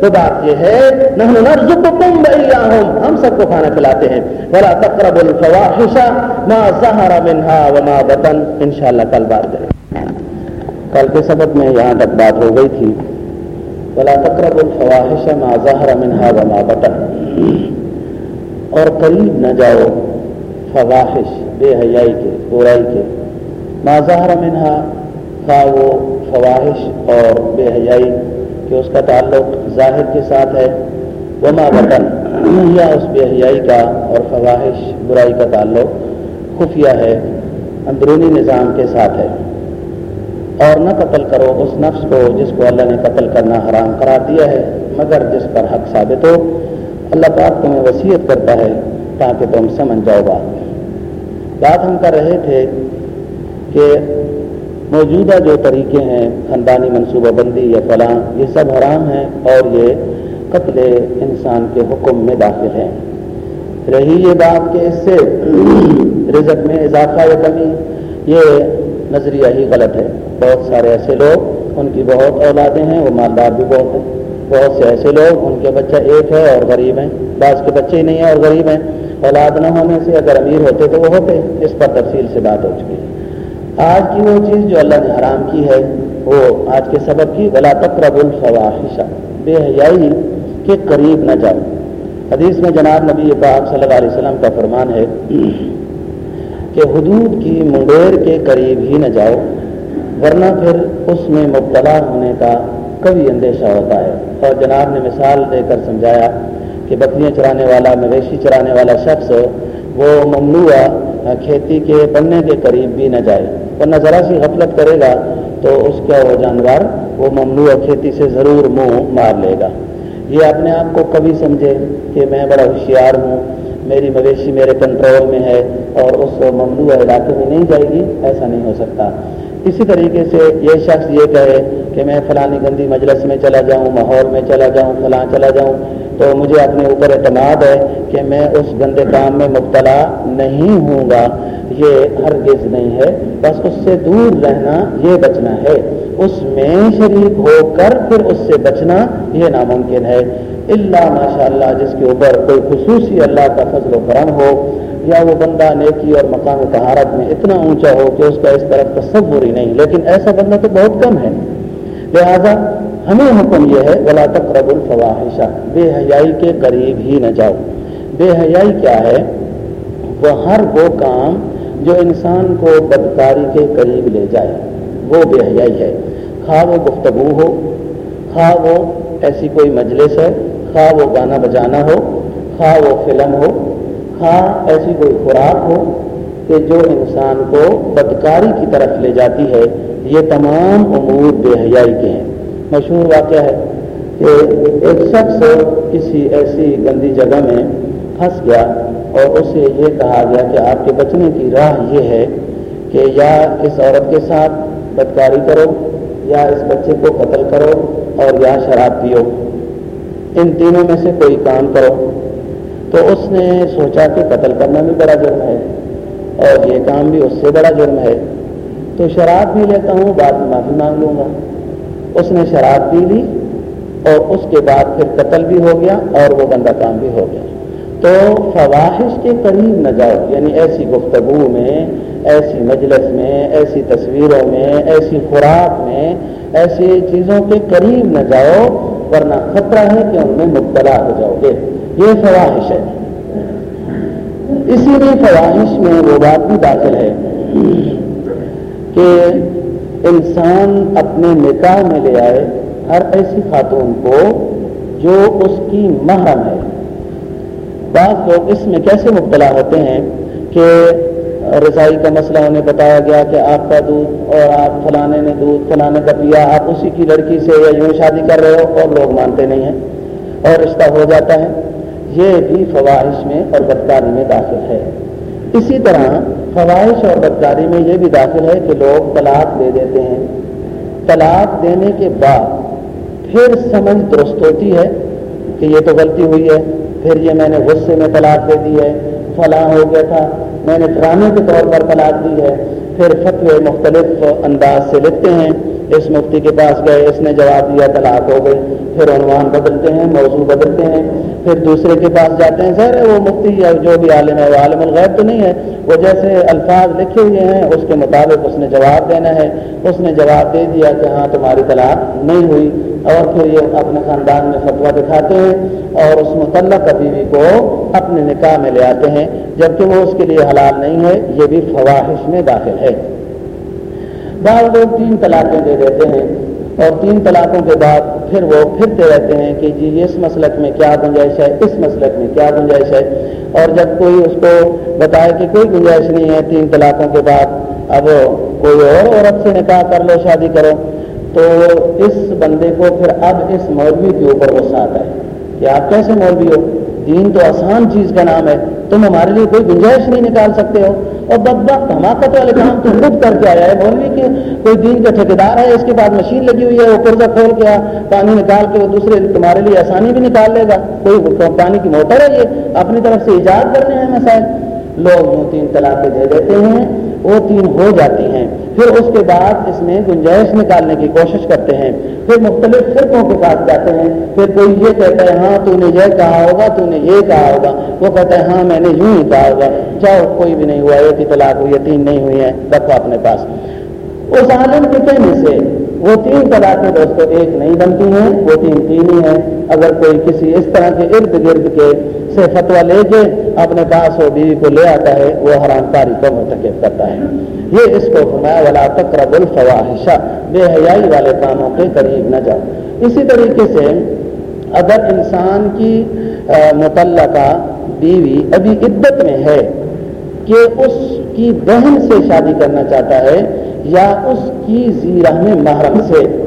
تو بات یہ ہے نرزقکم بیاہم ہم سب کو کھانا کھلاتے ہیں۔ ولا تقرب الفواحش، ما ظهر منها وما بطن۔ انشاءاللہ کل بات کریں۔ کل کے سبق میں یہاں تک بات ہو گئی تھی۔ ولا تقرب الفواحش ما ظهر منها وما بطن۔ اور قریب نہ جاؤ فواحش، بے حیائی کے، برائی کے۔ ما ظهر منها خواہ وہ فواہش اور بے حیائی کہ اس کا تعلق ظاہر کے ساتھ ہے۔ وما وطن یا اس بے حیائی کا اور فواہش برائی کا تعلق خفیہ ہے، اندرونی نظام کے ساتھ ہے۔ اور نہ قتل کرو اس نفس کو جس کو اللہ نے قتل کرنا حرام قرار دیا ہے، مگر جس پر حق ثابت ہو۔ اللہ پاک تمہیں وصیت کرتا ہے تاکہ تم سمجھ جاؤ بات۔ بات ہم کر رہے تھے کہ موجودہ جو طریقے ہیں، خاندانی منصوبہ بندی یا فلاں، یہ سب حرام ہیں اور یہ قتل انسان کے حکم میں داخل ہیں۔ رہی یہ بات کہ اس سے رزق میں اضافہ یا کمی، یہ نظریہ ہی غلط ہے۔ بہت سارے ایسے لوگ، ان کی بہت اولادیں ہیں، وہ مالدار بھی بہت ہیں۔ بہت سے ایسے لوگ، ان کے بچہ ایک ہے اور غریب ہیں۔ بعض کے بچے ہی نہیں ہیں اور غریب ہیں۔ اولاد نہ ہونے سے اگر امیر ہوتے تو وہ ہوتے۔ اس پر تفصیل سے بات ہو چکی ہے۔ آج کی وہ چیز جو اللہ نے حرام کی ہے، وہ آج کے سبب کی۔ بلا تقرب الفواحشہ بے حیائی کے قریب نہ جاؤ۔ حدیث میں جناب نبی پاک صلی اللہ علیہ وسلم کا فرمان ہے۔ کہ حدود کی منڈیر کے قریب ہی نہ جاؤ، ورنہ پھر اس میں مبتلا ہونے کا کبھی اندیشہ ہوتا ہے۔ اور جناب نے مثال دے کر سمجھایا کہ بکریاں چرانے والا، مویشی چرانے والا شخص وہ ممنوع کھیتی کے بننے کے قریب بھی نہ جائے۔ ورنہ ذرا سی غفلت کرے گا تو اس کا وہ جانور وہ ممنوع کھیتی سے ضرور منہ مار لے گا۔ یہ اپنے آپ کو کبھی سمجھے کہ میں بڑا ہوشیار ہوں میری مویشی میرے کنٹرول میں ہے اور اس ممنوع علاقے میں نہیں جائے گی، ایسا نہیں ہو سکتا۔ اسی طریقے سے یہ شخص یہ کہے کہ میں فلانی گندی مجلس میں چلا جاؤں، ماحول میں چلا جاؤں، فلاں چلا جاؤں، تو مجھے اپنے اوپر اعتماد ہے کہ میں اس گندے کام میں مبتلا نہیں ہوں گا۔ یہ ہرگز نہیں ہے۔ بس اس سے دور رہنا، یہ بچنا ہے۔ اس میں شریک ہو کر پھر اس سے بچنا یہ ناممکن ہے۔ اللہ ماشاء اللہ جس کے اوپر کوئی خصوصی اللہ کا فضل و کرم ہو، یا وہ بندہ نیکی اور مقام تہارت میں اتنا اونچا ہو کہ اس کا اس طرف تصور ہی نہیں، لیکن ایسا بندہ تو بہت کم ہے۔ لہذا ہمیں حکم یہ ہے غلا تقرب الفواحشہ بے حیائی کے قریب ہی نہ جاؤ۔ بے حیائی کیا ہے؟ وہ ہر وہ کام جو انسان کو بدکاری کے قریب لے جائے۔ وہ بے حیائی ہے۔ خواہ وہ گفتگو ہو خواہ وہ ایسی کوئی مجلس ہے۔ خواہ وہ گانا بجانا ہو، خواہ وہ فلم ہو، خواہ ایسی کوئی خوراک ہو کہ جو انسان کو بدکاری کی طرف لے جاتی ہے، یہ تمام امور بے حیائی کے ہیں۔ مشہور واقعہ ہے کہ ایک شخص کسی ایسی گندی جگہ میں پھنس گیا اور اسے یہ کہا گیا کہ آپ کے بچنے کی راہ یہ ہے کہ یا اس عورت کے ساتھ بدکاری کرو، یا اس بچے کو قتل کرو اور یا شراب پیو۔ ان تینوں میں سے کوئی کام کرو۔ تو اس نے سوچا کہ قتل کرنا بھی بڑا جرم ہے اور یہ کام بھی اس سے بڑا جرم ہے۔ تو شراب بھی لیتا ہوں، بعد میں معافی مانگ لوں گا۔ اس نے شراب پی لی اور اس کے بعد پھر قتل بھی ہو گیا اور وہ گندا کام بھی ہو گیا۔ تو فواہش کے قریب نہ جاؤ۔ یعنی ایسی گفتگو میں، ایسی مجلس میں، ایسی تصویروں میں، ایسی خوراک میں، ایسی چیزوں کے قریب نہ جاؤ۔ ورنہ خطرہ ہے کہ ان میں مبتلا ہو جاؤ۔ گے یہ فواہش ہے۔ اسی لیے فواہش میں وہ بات بھی داخل ہے کہ انسان اپنے نکاح میں لے آئے ہر ایسی خاتون کو جو اس کی محرم ہے۔ بعض لوگ اس میں کیسے مبتلا ہوتے ہیں کہ رضائی کا مسئلہ انہیں بتایا گیا کہ آپ کا دودھ اور آپ فلانے نے دودھ، فلانے کا پیا، آپ اسی کی لڑکی سے یا یوں شادی کر رہے ہو اور لوگ مانتے نہیں ہیں اور رشتہ ہو جاتا ہے۔ یہ بھی فواہش میں اور بدکاری میں داخل ہے۔ اسی طرح فوائش اور بدکاری میں یہ بھی داخل ہے کہ لوگ طلاق دے دیتے ہیں۔ طلاق دینے کے بعد پھر سمجھ درست ہوتی ہے کہ یہ تو غلطی ہوئی ہے۔ پھر یہ میں نے غصے میں طلاق دے دی ہے۔ فلاں ہو گیا تھا۔ میں نے ڈرامے کے طور پر طلاق دی ہے، پھر فتوے مختلف انداز سے لکھتے ہیں۔ اس مفتی کے پاس گئے، اس نے جواب دیا، طلاق ہو گئی۔ پھر عنوان بدلتے ہیں، موضوع بدلتے ہیں، پھر دوسرے کے پاس جاتے ہیں سر وہ مفتی یا جو بھی عالم ہے، وہ عالم الغیب تو نہیں ہے، وہ جیسے الفاظ لکھے ہوئے ہیں، اس کے مطابق اس نے جواب دینا ہے، اس نے جواب دے دیا کہ ہاں تمہاری طلاق نہیں ہوئی، اور پھر یہ اپنے خاندان میں فتوا دکھاتے ہیں، اور اس متعلق بیوی کو اپنے نکاح میں لے آتے ہیں، جبکہ وہ اس کے لیے حلال نہیں ہے، یہ بھی فواہش میں داخل ہے۔ بعض لوگ تین طلاقیں دے دیتے ہیں اور تین طلاقوں کے بعد پھر وہ پھرتے رہتے ہیں کہ جی اس مسلک میں کیا گنجائش ہے، اس مسلک میں کیا گنجائش ہے۔ اور جب کوئی اس کو بتائے کہ کوئی گنجائش نہیں ہے تین طلاقوں کے بعد، اب کوئی اور عورت سے نکاح کر لو، شادی کرو، تو اس بندے کو پھر اب اس مولوی کے اوپر غصہ آتا ہے کہ آپ کیسے مولوی ہو؟ دین تو آسان چیز کا نام ہے، تم ہمارے لیے کوئی گنجائش نہیں نکال سکتے ہو۔ اور بد وقت حماقت والے کام تو خود کر کے آیا ہے۔ مولوی کے کوئی دین کا ٹھیکیدار ہے، اس کے بعد مشین لگی ہوئی ہے، وہ قرضہ کھول کے پانی نکال کے وہ دوسرے تمہارے لیے آسانی بھی نکال لے گا۔ کوئی پانی کی موٹر ہے یہ، اپنی طرف سے ایجاد کرنے ہیں مسائل۔ لوگ یوں تین طلاقیں دے دیتے ہیں، وہ تین ہو جاتی ہیں۔ پھر اس کے بعد اس میں گنجائش نکالنے کی کوشش کرتے ہیں۔ پھر مختلف فرقوں کے پاس جاتے ہیں۔ پھر کوئی یہ کہتا ہے ہاں تو نے یہ کہا ہوگا، تو نے یہ کہا ہوگا۔ وہ کہتا ہے ہاں میں نے یوں ہی کہا ہوگا۔ جاؤ کوئی بھی نہیں ہوا، ایک ہی طلاق ہوئی ہے، تین نہیں ہوئی ہیں، رکھو اپنے پاس۔ اس عالم کے کہنے سے وہ تین طلاقیں دوستوں ایک نہیں بنتی ہیں، وہ تین تین ہی ہیں۔ اگر کوئی کسی اس طرح کے ارد گرد کے سے فتوا لے کے اپنے پاس وہ بیوی کو لے آتا ہے، وہ حرام کاری کو مرتکب کرتا ہے۔ یہ اس کو فرمایا والا تقرب الفواحشہ بے حیائی والے کاموں کے قریب نہ جاؤ۔ اسی طریقے سے اگر انسان کی متعلقہ بیوی ابھی عدت میں ہے کہ اس کی بہن سے شادی کرنا چاہتا ہے یا اس کی زیرہ میں محرم سے،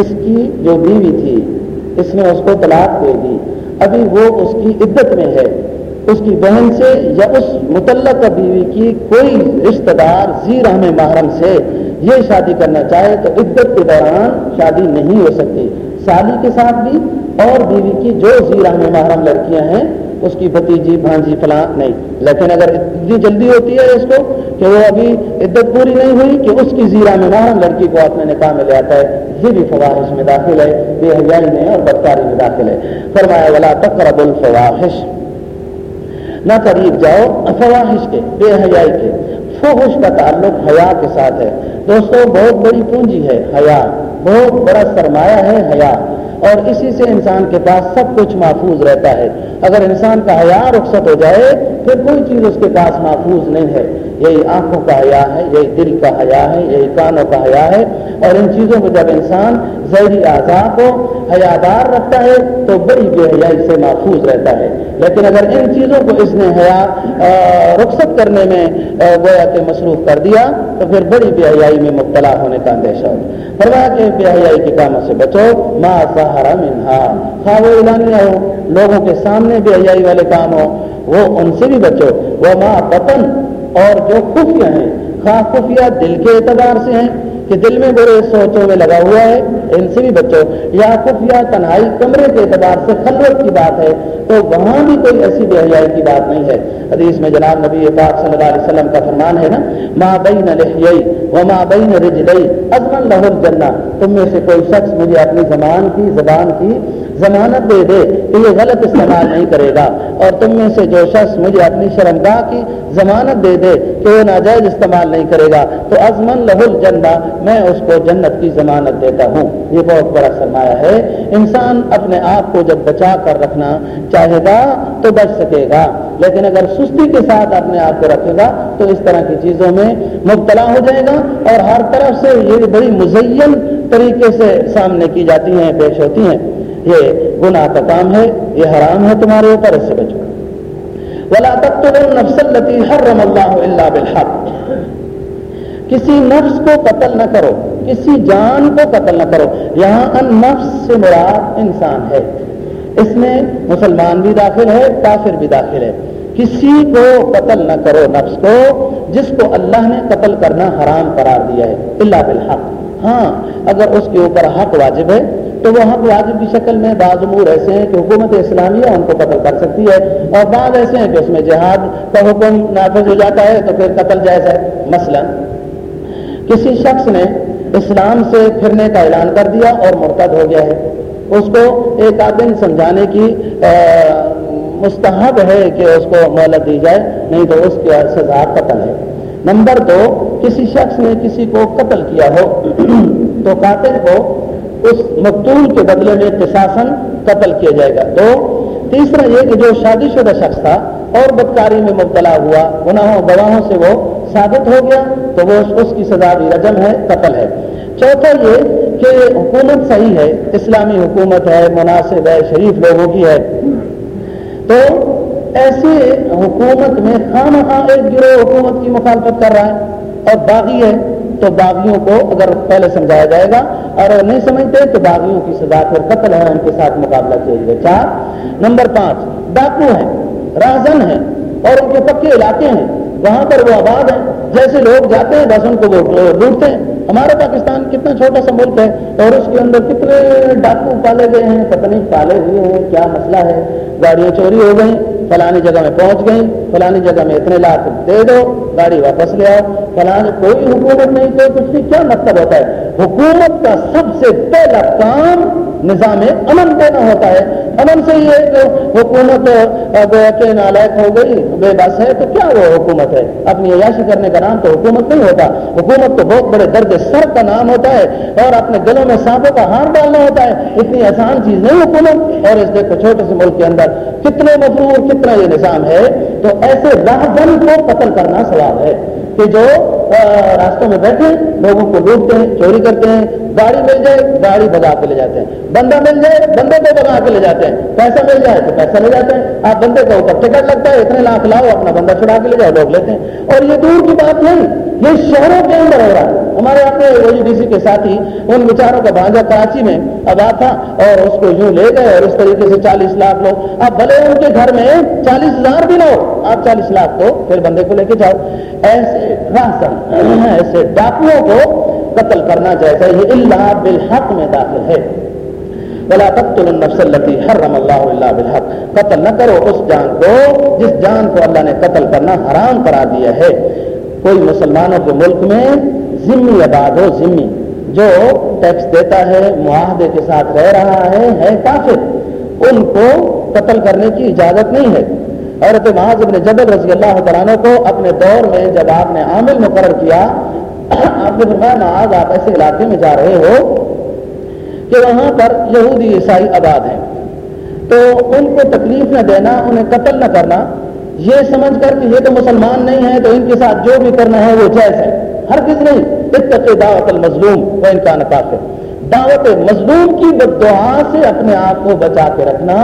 اس کی جو بیوی تھی، اس نے اس کو طلاق دے دی۔ ابھی وہ اس کی عدت میں ہے۔ اس کی بہن سے یا اس متعلقہ بیوی کی کوئی رشتہ دار زیرہ میں محرم سے یہ شادی کرنا چاہے تو عدت کے دوران شادی نہیں ہو سکتی۔ سالی کے ساتھ بھی اور بیوی کی جو زیرہ میں محرم لڑکیاں ہیں اس کی بھتیجی بھانجی فلاں نہیں۔ لیکن اگر اتنی جلدی ہوتی ہے اس کو کہ وہ ابھی عدت پوری نہیں ہوئی کہ اس کی زیرہ میں محرم لڑکی کو اپنے نکاح میں لے آتا ہے، یہ بھی فواہش میں داخل ہے، بے حیائی میں اور بدکاری میں داخل ہے۔ فرمایا والا تقرب الفواہش نہ قریب جاؤ فواہش کے، بے حیائی کے۔ فوہش کا تعلق حیا کے ساتھ ہے۔ دوستوں بہت بڑی پونجی ہے حیا۔ بہت بڑا سرمایہ ہے حیا۔ اور اسی سے انسان کے پاس سب کچھ محفوظ رہتا ہے۔ اگر انسان کا حیا رخصت ہو جائے پھر کوئی چیز اس کے پاس محفوظ نہیں ہے۔ یہی آنکھوں کا حیا ہے، یہی دل کا حیا ہے، یہی کانوں کا حیا ہے۔ اور ان چیزوں کو جب انسان ذہنی آزاد کو حیادار رکھتا ہے، تو بڑی بے حیائی سے محفوظ رہتا ہے۔ لیکن اگر ان چیزوں کو اس نے حیا رخصت کرنے میں گویا کہ مصروف کر دیا، تو پھر بڑی بے حیائی میں مبتلا ہونے کا اندیشہ ہو فرمایا کہ بے حیائی کے کاموں سے بچو۔ ماں سہارا منہا خواہ وہ اعلانیہ ہو، لوگوں کے سامنے بے حیائی والے کام ہو وہ ان سے بھی بچو۔ وہ ماں پتن اور جو خفیہ ہیں، خواہ خفیہ دل کے اعتبار سے ہیں کہ دل میں برے سوچوں میں لگا ہوا ہے، ان سے بھی بچو۔ یا خفیہ تنہائی کمرے کے اعتبار سے خلوت کی بات ہے، تو وہاں بھی کوئی ایسی بے حیائی کی بات نہیں ہے۔ حدیث میں جناب نبی پاک صلی اللہ علیہ وسلم کا فرمان ہے نا ماں بین لحیئی و ماں بین رجلئی ازمن لہ الجنہ تم میں سے کوئی شخص مجھے اپنی زبان کی زبان کی ضمانت دے دے کہ یہ غلط استعمال نہیں کرے گا۔ اور تم میں سے جو شخص مجھے اپنی شرمگاہ کی ضمانت دے دے کہ وہ ناجائز استعمال نہیں کرے گا۔ تو ازمن لہ الجنہ، میں اس کو جنت کی ضمانت دیتا ہوں۔ یہ بہت بڑا سرمایہ ہے۔ انسان اپنے آپ کو جب بچا کر رکھنا چاہے گا، تو بچ سکے گا۔ لیکن اگر سستی کے ساتھ اپنے آپ کو رکھے گا، تو اس طرح کی چیزوں میں مبتلا ہو جائے گا۔ اور ہر طرف سے یہ بڑی مزین طریقے سے سامنے کی جاتی ہیں، پیش ہوتی ہیں۔ یہ گناہ کا کام ہے، یہ حرام ہے تمہارے اوپر، اس سے بچو۔ ولا تک تو نفسل لتی ہر رم اللہ اللہ بالحق۔ کسی نفس کو قتل نہ کرو، کسی جان کو قتل نہ کرو۔ یہاں ان نفس سے مراد انسان ہے۔ اس میں مسلمان بھی داخل ہے، کافر بھی داخل ہے۔ کسی کو قتل نہ کرو نفس کو، جس کو اللہ نے قتل کرنا حرام قرار دیا ہے اللہ بالحق۔ ہاں اگر اس کے اوپر حق واجب ہے تو وہ حق واجب کی شکل میں بعض امور ایسے ہیں کہ حکومت اسلامیہ ان کو قتل کر سکتی ہے اور بعض ایسے ہیں کہ اس میں جہاد کا حکم نافذ ہو جاتا ہے تو پھر قتل جائز ہے۔ مثلا کسی شخص نے اسلام سے پھرنے کا اعلان کر دیا اور مرتد ہو گیا ہے۔ اس کو ایک آدھ دن سمجھانے کی مستحب ہے کہ اس کو مہلت دی جائے، نہیں تو اس کی سزا قتل ہے۔ نمبر دو، کسی شخص نے کسی کو قتل کیا ہو تو قاتل کو اس مقتول کے بدلے میں پرشاسن قتل کیا جائے گا۔ دو، تیسرا یہ کہ جو شادی شدہ شخص تھا اور بدکاری میں مبتلا ہوا، گناہوں، گواہوں سے وہ ثابت ہو گیا، تو وہ اس کی سزا بھی رجم ہے، قتل ہے۔ چوتھا یہ کہ حکومت صحیح ہے، اسلامی حکومت ہے، مناسب ہے، شریف لوگوں کی ہے۔ تو ایسے حکومت میں خام خواہ ایک گروہ حکومت کی مخالفت کر رہا ہے اور باغی ہے، تو باغیوں کو اگر پہلے سمجھایا جائے گا اور اگر نہیں سمجھتے تو باغیوں کی سزا پھر قتل ہے، ان کے ساتھ مقابلہ کیا جائے۔ چار، نمبر پانچ، ڈاکو ہیں، رازن ہیں اور ان کے پکے علاقے ہیں۔ وہاں پر وہ آباد ہیں۔ جیسے لوگ جاتے ہیں، بس ان کو وہ لوٹتے ہیں۔ ہمارا پاکستان کتنا چھوٹا سا ملک ہے اور اس کے اندر کتنے ڈاکو پالے گئے ہیں، پتہ نہیں پالے ہوئے ہیں، کیا مسئلہ ہے؟ گاڑیاں چوری ہو گئی فلانی جگہ میں پہنچ گئی فلانی جگہ میں اتنے لاکھ دے دو، گاڑی واپس لے آؤ۔ فلان کوئی حکومت نہیں، کوئی کچھ نہیں، کیا مطلب ہوتا ہے؟ حکومت کا سب سے پہلا کام نظام امن دینا ہوتا ہے۔ امن سے یہ کہ حکومت کے نالائق ہو گئی، بے بس ہے، تو کیا وہ حکومت ہے؟ اپنی عیاشی کرنے کا نام تو حکومت نہیں ہوتا۔ حکومت تو بہت بڑے درد سر کا نام ہوتا ہے اور اپنے گلوں میں سانپوں کا ہار ڈالنا ہوتا ہے۔ اتنی آسان چیز نہیں حکومت۔ اور اس دیکھو، چھوٹے سے ملک کے اندر کتنے مفرور کتنا یہ نظام ہے، تو ایسے راہ کو قتل کرنا سوال ہے کہ جو راستوں میں بیٹھے، لوگوں کو لوٹتے ہیں، چوری کرتے ہیں، گاڑی مل جائے، گاڑی بگا کے لے جاتے ہیں۔ بندہ مل جائے، بندے کو بگا کے لے جاتے ہیں۔ پیسہ مل جائے تو پیسہ لے جاتے ہیں آپ بندے کا اوپر ٹکٹ لگتا ہے، اتنے لاکھ لاؤ، اپنا بندہ چھڑا کے لے جاؤ، لوگ لیتے ہیں۔ اور یہ دور کی بات نہیں۔ یہ شہروں کے اندر ہو رہا ہے۔ ہمارے اپنے او ڈی سی کے ساتھی، ان بیچاروں کا بھانجا کراچی میں آباد تھا اور اس کو یوں لے گئے اور اس طریقے سے چالیس لاکھ لو اب بھلے ان کے گھر میں چالیس ہزار بھی نہ ہو، آپ چالیس لاکھ کو پھر بندے کو لے کے جاؤ۔ ایسے راسن ایسے ڈاکوؤں کو قتل کرنا جیسا یہ اللہ بالحق میں داخل ہے۔ بلا تقتل النفس التي حرم اللہ اللہ بالحق۔ قتل نہ کرو اس جان کو جس جان کو اللہ نے قتل کرنا حرام کرا دیا ہے۔ کوئی مسلمانوں کے ملک میں ذمی آباد ہو ذمی جو ٹیکس دیتا ہے، معاہدے کے ساتھ رہ رہا ہے ہے کافر۔ ان کو قتل کرنے کی اجازت نہیں ہے۔ عورت معاذ ابن جبل رضی اللہ تعالیٰ کو اپنے دور میں جب آپ نے عامل مقرر کیا، آپ نے فرمایا معاذ آپ ایسے علاقے میں جا رہے ہو کہ وہاں پر یہودی عیسائی آباد ہیں۔ تو ان کو تکلیف نہ دینا، انہیں قتل نہ کرنا یہ سمجھ کر کہ یہ تو مسلمان نہیں ہے تو ان کے ساتھ جو بھی کرنا ہے وہ جائز ہے۔ ہر کس نہیں، اتقی دعوت المظلوم وہ ان کا نقاف ہے دعوت مظلوم کی بد دعا سے اپنے آپ کو بچا کے رکھنا۔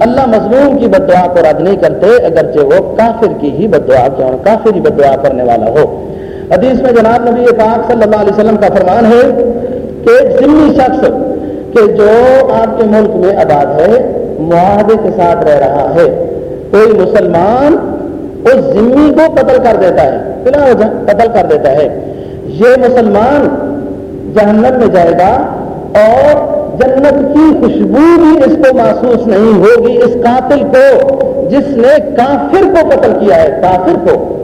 اللہ مظلوم کی بد دعا کو رد نہیں کرتے، اگرچہ وہ کافر کی ہی بد دعا کیوں کافر ہی بد دعا کرنے والا ہو۔ حدیث میں جناب نبی پاک صلی اللہ علیہ وسلم کا فرمان ہے کہ ایک ذمہ شخص کہ جو آپ کے ملک میں آباد ہے، معاہدے کے ساتھ رہ رہا ہے۔ کوئی مسلمان اس ذمہ کو قتل کر دیتا ہے۔ فی قتل کر دیتا ہے۔ یہ مسلمان جہنت میں جائے گا اور جنت کی خوشبو بھی اس کو محسوس نہیں ہوگی، اس قاتل کو، جس نے کافر کو قتل کیا ہے، کافر کو۔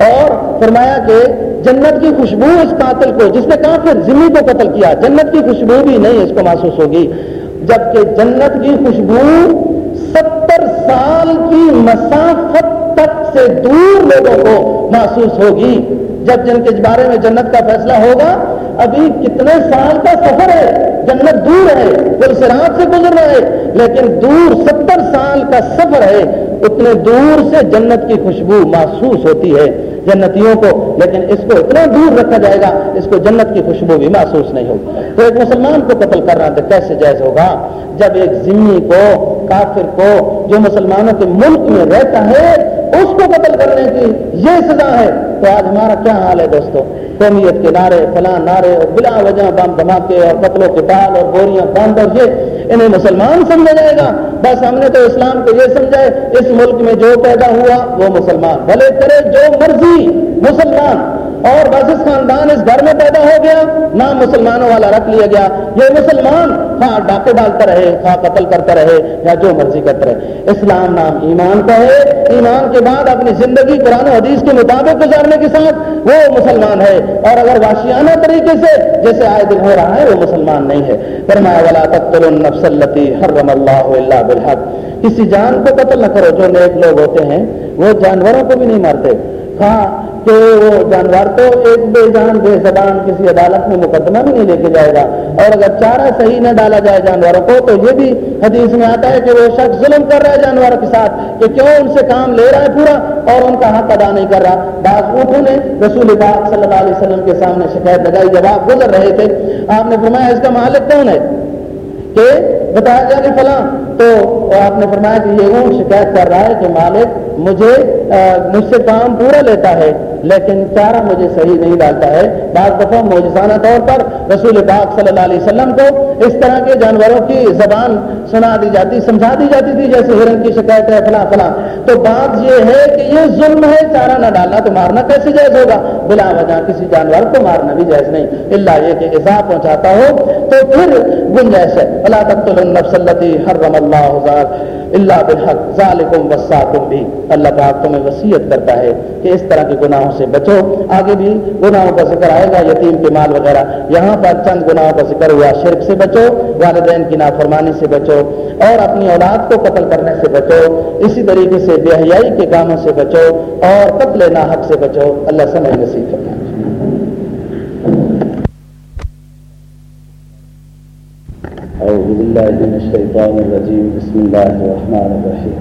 اور فرمایا کہ جنت کی خوشبو اس قاتل کو، جس نے کافر ذمہ کو قتل کیا، جنت کی خوشبو بھی نہیں اس کو محسوس ہوگی۔ جبکہ جنت کی خوشبو ستر سال کی مسافت تک سے دور لوگوں کو محسوس ہوگی۔ جب جن کے بارے میں جنت کا فیصلہ ہوگا، ابھی کتنے سال کا سفر ہے، جنت دور ہے پھر سراج سے گزرنا ہے، لیکن دور ستر سال کا سفر ہے، اتنے دور سے جنت کی خوشبو محسوس ہوتی ہے۔ جنتیوں کو، لیکن اس کو اتنا دور رکھا جائے گا، اس کو جنت کی خوشبو بھی محسوس نہیں ہوگی۔ تو ایک مسلمان کو قتل کرنا تو کیسے جائز ہوگا؟ جب ایک ذمی کو، کافر کو، جو مسلمانوں کے ملک میں رہتا ہے، اس کو قتل کرنے کی یہ سزا ہے۔ تو آج ہمارا کیا حال ہے دوستوں قومیت کے نعرے فلاں نعرے اور بلا وجہ بم دھماکے اور قتلوں کے بال اور گوریاں باندھ اور یہ انہیں مسلمان سمجھا جائے گا۔ بس ہم نے تو اسلام کو یہ سمجھا ہے، اس ملک میں جو پیدا ہوا وہ مسلمان، بھلے کرے جو مرضی مسلمان۔ اور بس اس خاندان اس گھر میں پیدا ہو گیا نام مسلمانوں والا رکھ لیا گیا۔ یہ مسلمان ہاں ڈاکے ڈالتا رہے ہاں قتل کرتا رہے، یا جو مرضی کرتا رہے۔ اسلام نام ایمان کا ہے۔ ایمان کے بعد اپنی زندگی قرآن و حدیث کے مطابق گزارنے کے ساتھ وہ مسلمان ہے۔ اور اگر واشیانہ طریقے سے جیسے آئے دن ہو رہا ہے، وہ مسلمان نہیں ہے۔ فرمایا والا تقتل النفس التي حرم اللہ الا بالحق۔ کسی جان کو قتل نہ کرو، جو نیک لوگ ہوتے ہیں، وہ جانوروں کو بھی نہیں مارتے۔ ہاں کہ وہ جانور تو ایک بے جان بے زبان کسی عدالت میں مقدمہ بھی نہیں لے کے جائے گا۔ اور اگر چارہ صحیح نہ ڈالا جائے جانوروں کو، تو یہ بھی حدیث میں آتا ہے کہ وہ شخص ظلم کر رہا ہے جانوروں کے ساتھ کہ کیوں ان سے کام لے رہا ہے پورا اور ان کا حق ادا نہیں کر رہا۔ بعض اونٹوں نے رسول پاک صلی اللہ علیہ وسلم کے سامنے شکایت لگائی جب آپ گزر رہے تھے۔ آپ نے فرمایا، اس کا مالک کون ہے؟ کہ بتایا جائے کہ فلاں۔ تو آپ نے فرمایا کہ یہ اونٹ شکایت کر رہا ہے کہ مالک مجھے مجھ سے کام پورا لیتا ہے، لیکن چارہ مجھے صحیح نہیں ڈالتا ہے۔ بعض دفعہ موجزانہ طور پر رسول پاک صلی اللہ علیہ وسلم کو اس طرح کے جانوروں کی زبان سنا دی جاتی، سمجھا دی جاتی تھی، جیسے ہرن کی شکایت ہے، فلاں فلاں۔ تو بات یہ ہے کہ یہ ظلم ہے، چارہ نہ ڈالنا تو مارنا کیسے جائز ہوگا؟ بلا وجہ کسی جانور کو مارنا بھی جائز نہیں۔ اللہ یہ کہ اضاف پہنچاتا ہو تو پھر گنجائش ہے۔ اللہ تب تو حرم اللہ اللہ بالحق. ذالکم وساکم بھی اللہ پاک تمہیں وصیت کرتا ہے کہ اس طرح کے گناہوں سے بچو۔ آگے بھی گناہوں کا ذکر آئے گا، یتیم کے مال وغیرہ۔ یہاں پر چند گناہوں کا ذکر ہوا، شرک سے بچو، والدین کی نافرمانی سے بچو، اور اپنی اولاد کو قتل کرنے سے بچو۔ اسی طریقے سے بے حیائی کے کاموں سے بچو اور قتل ناحق سے بچو۔ اللہ سمجھ نصیب کرنا أعوذ بالله من الشيطان الرجيم. بسم الله الرحمن الرحيم.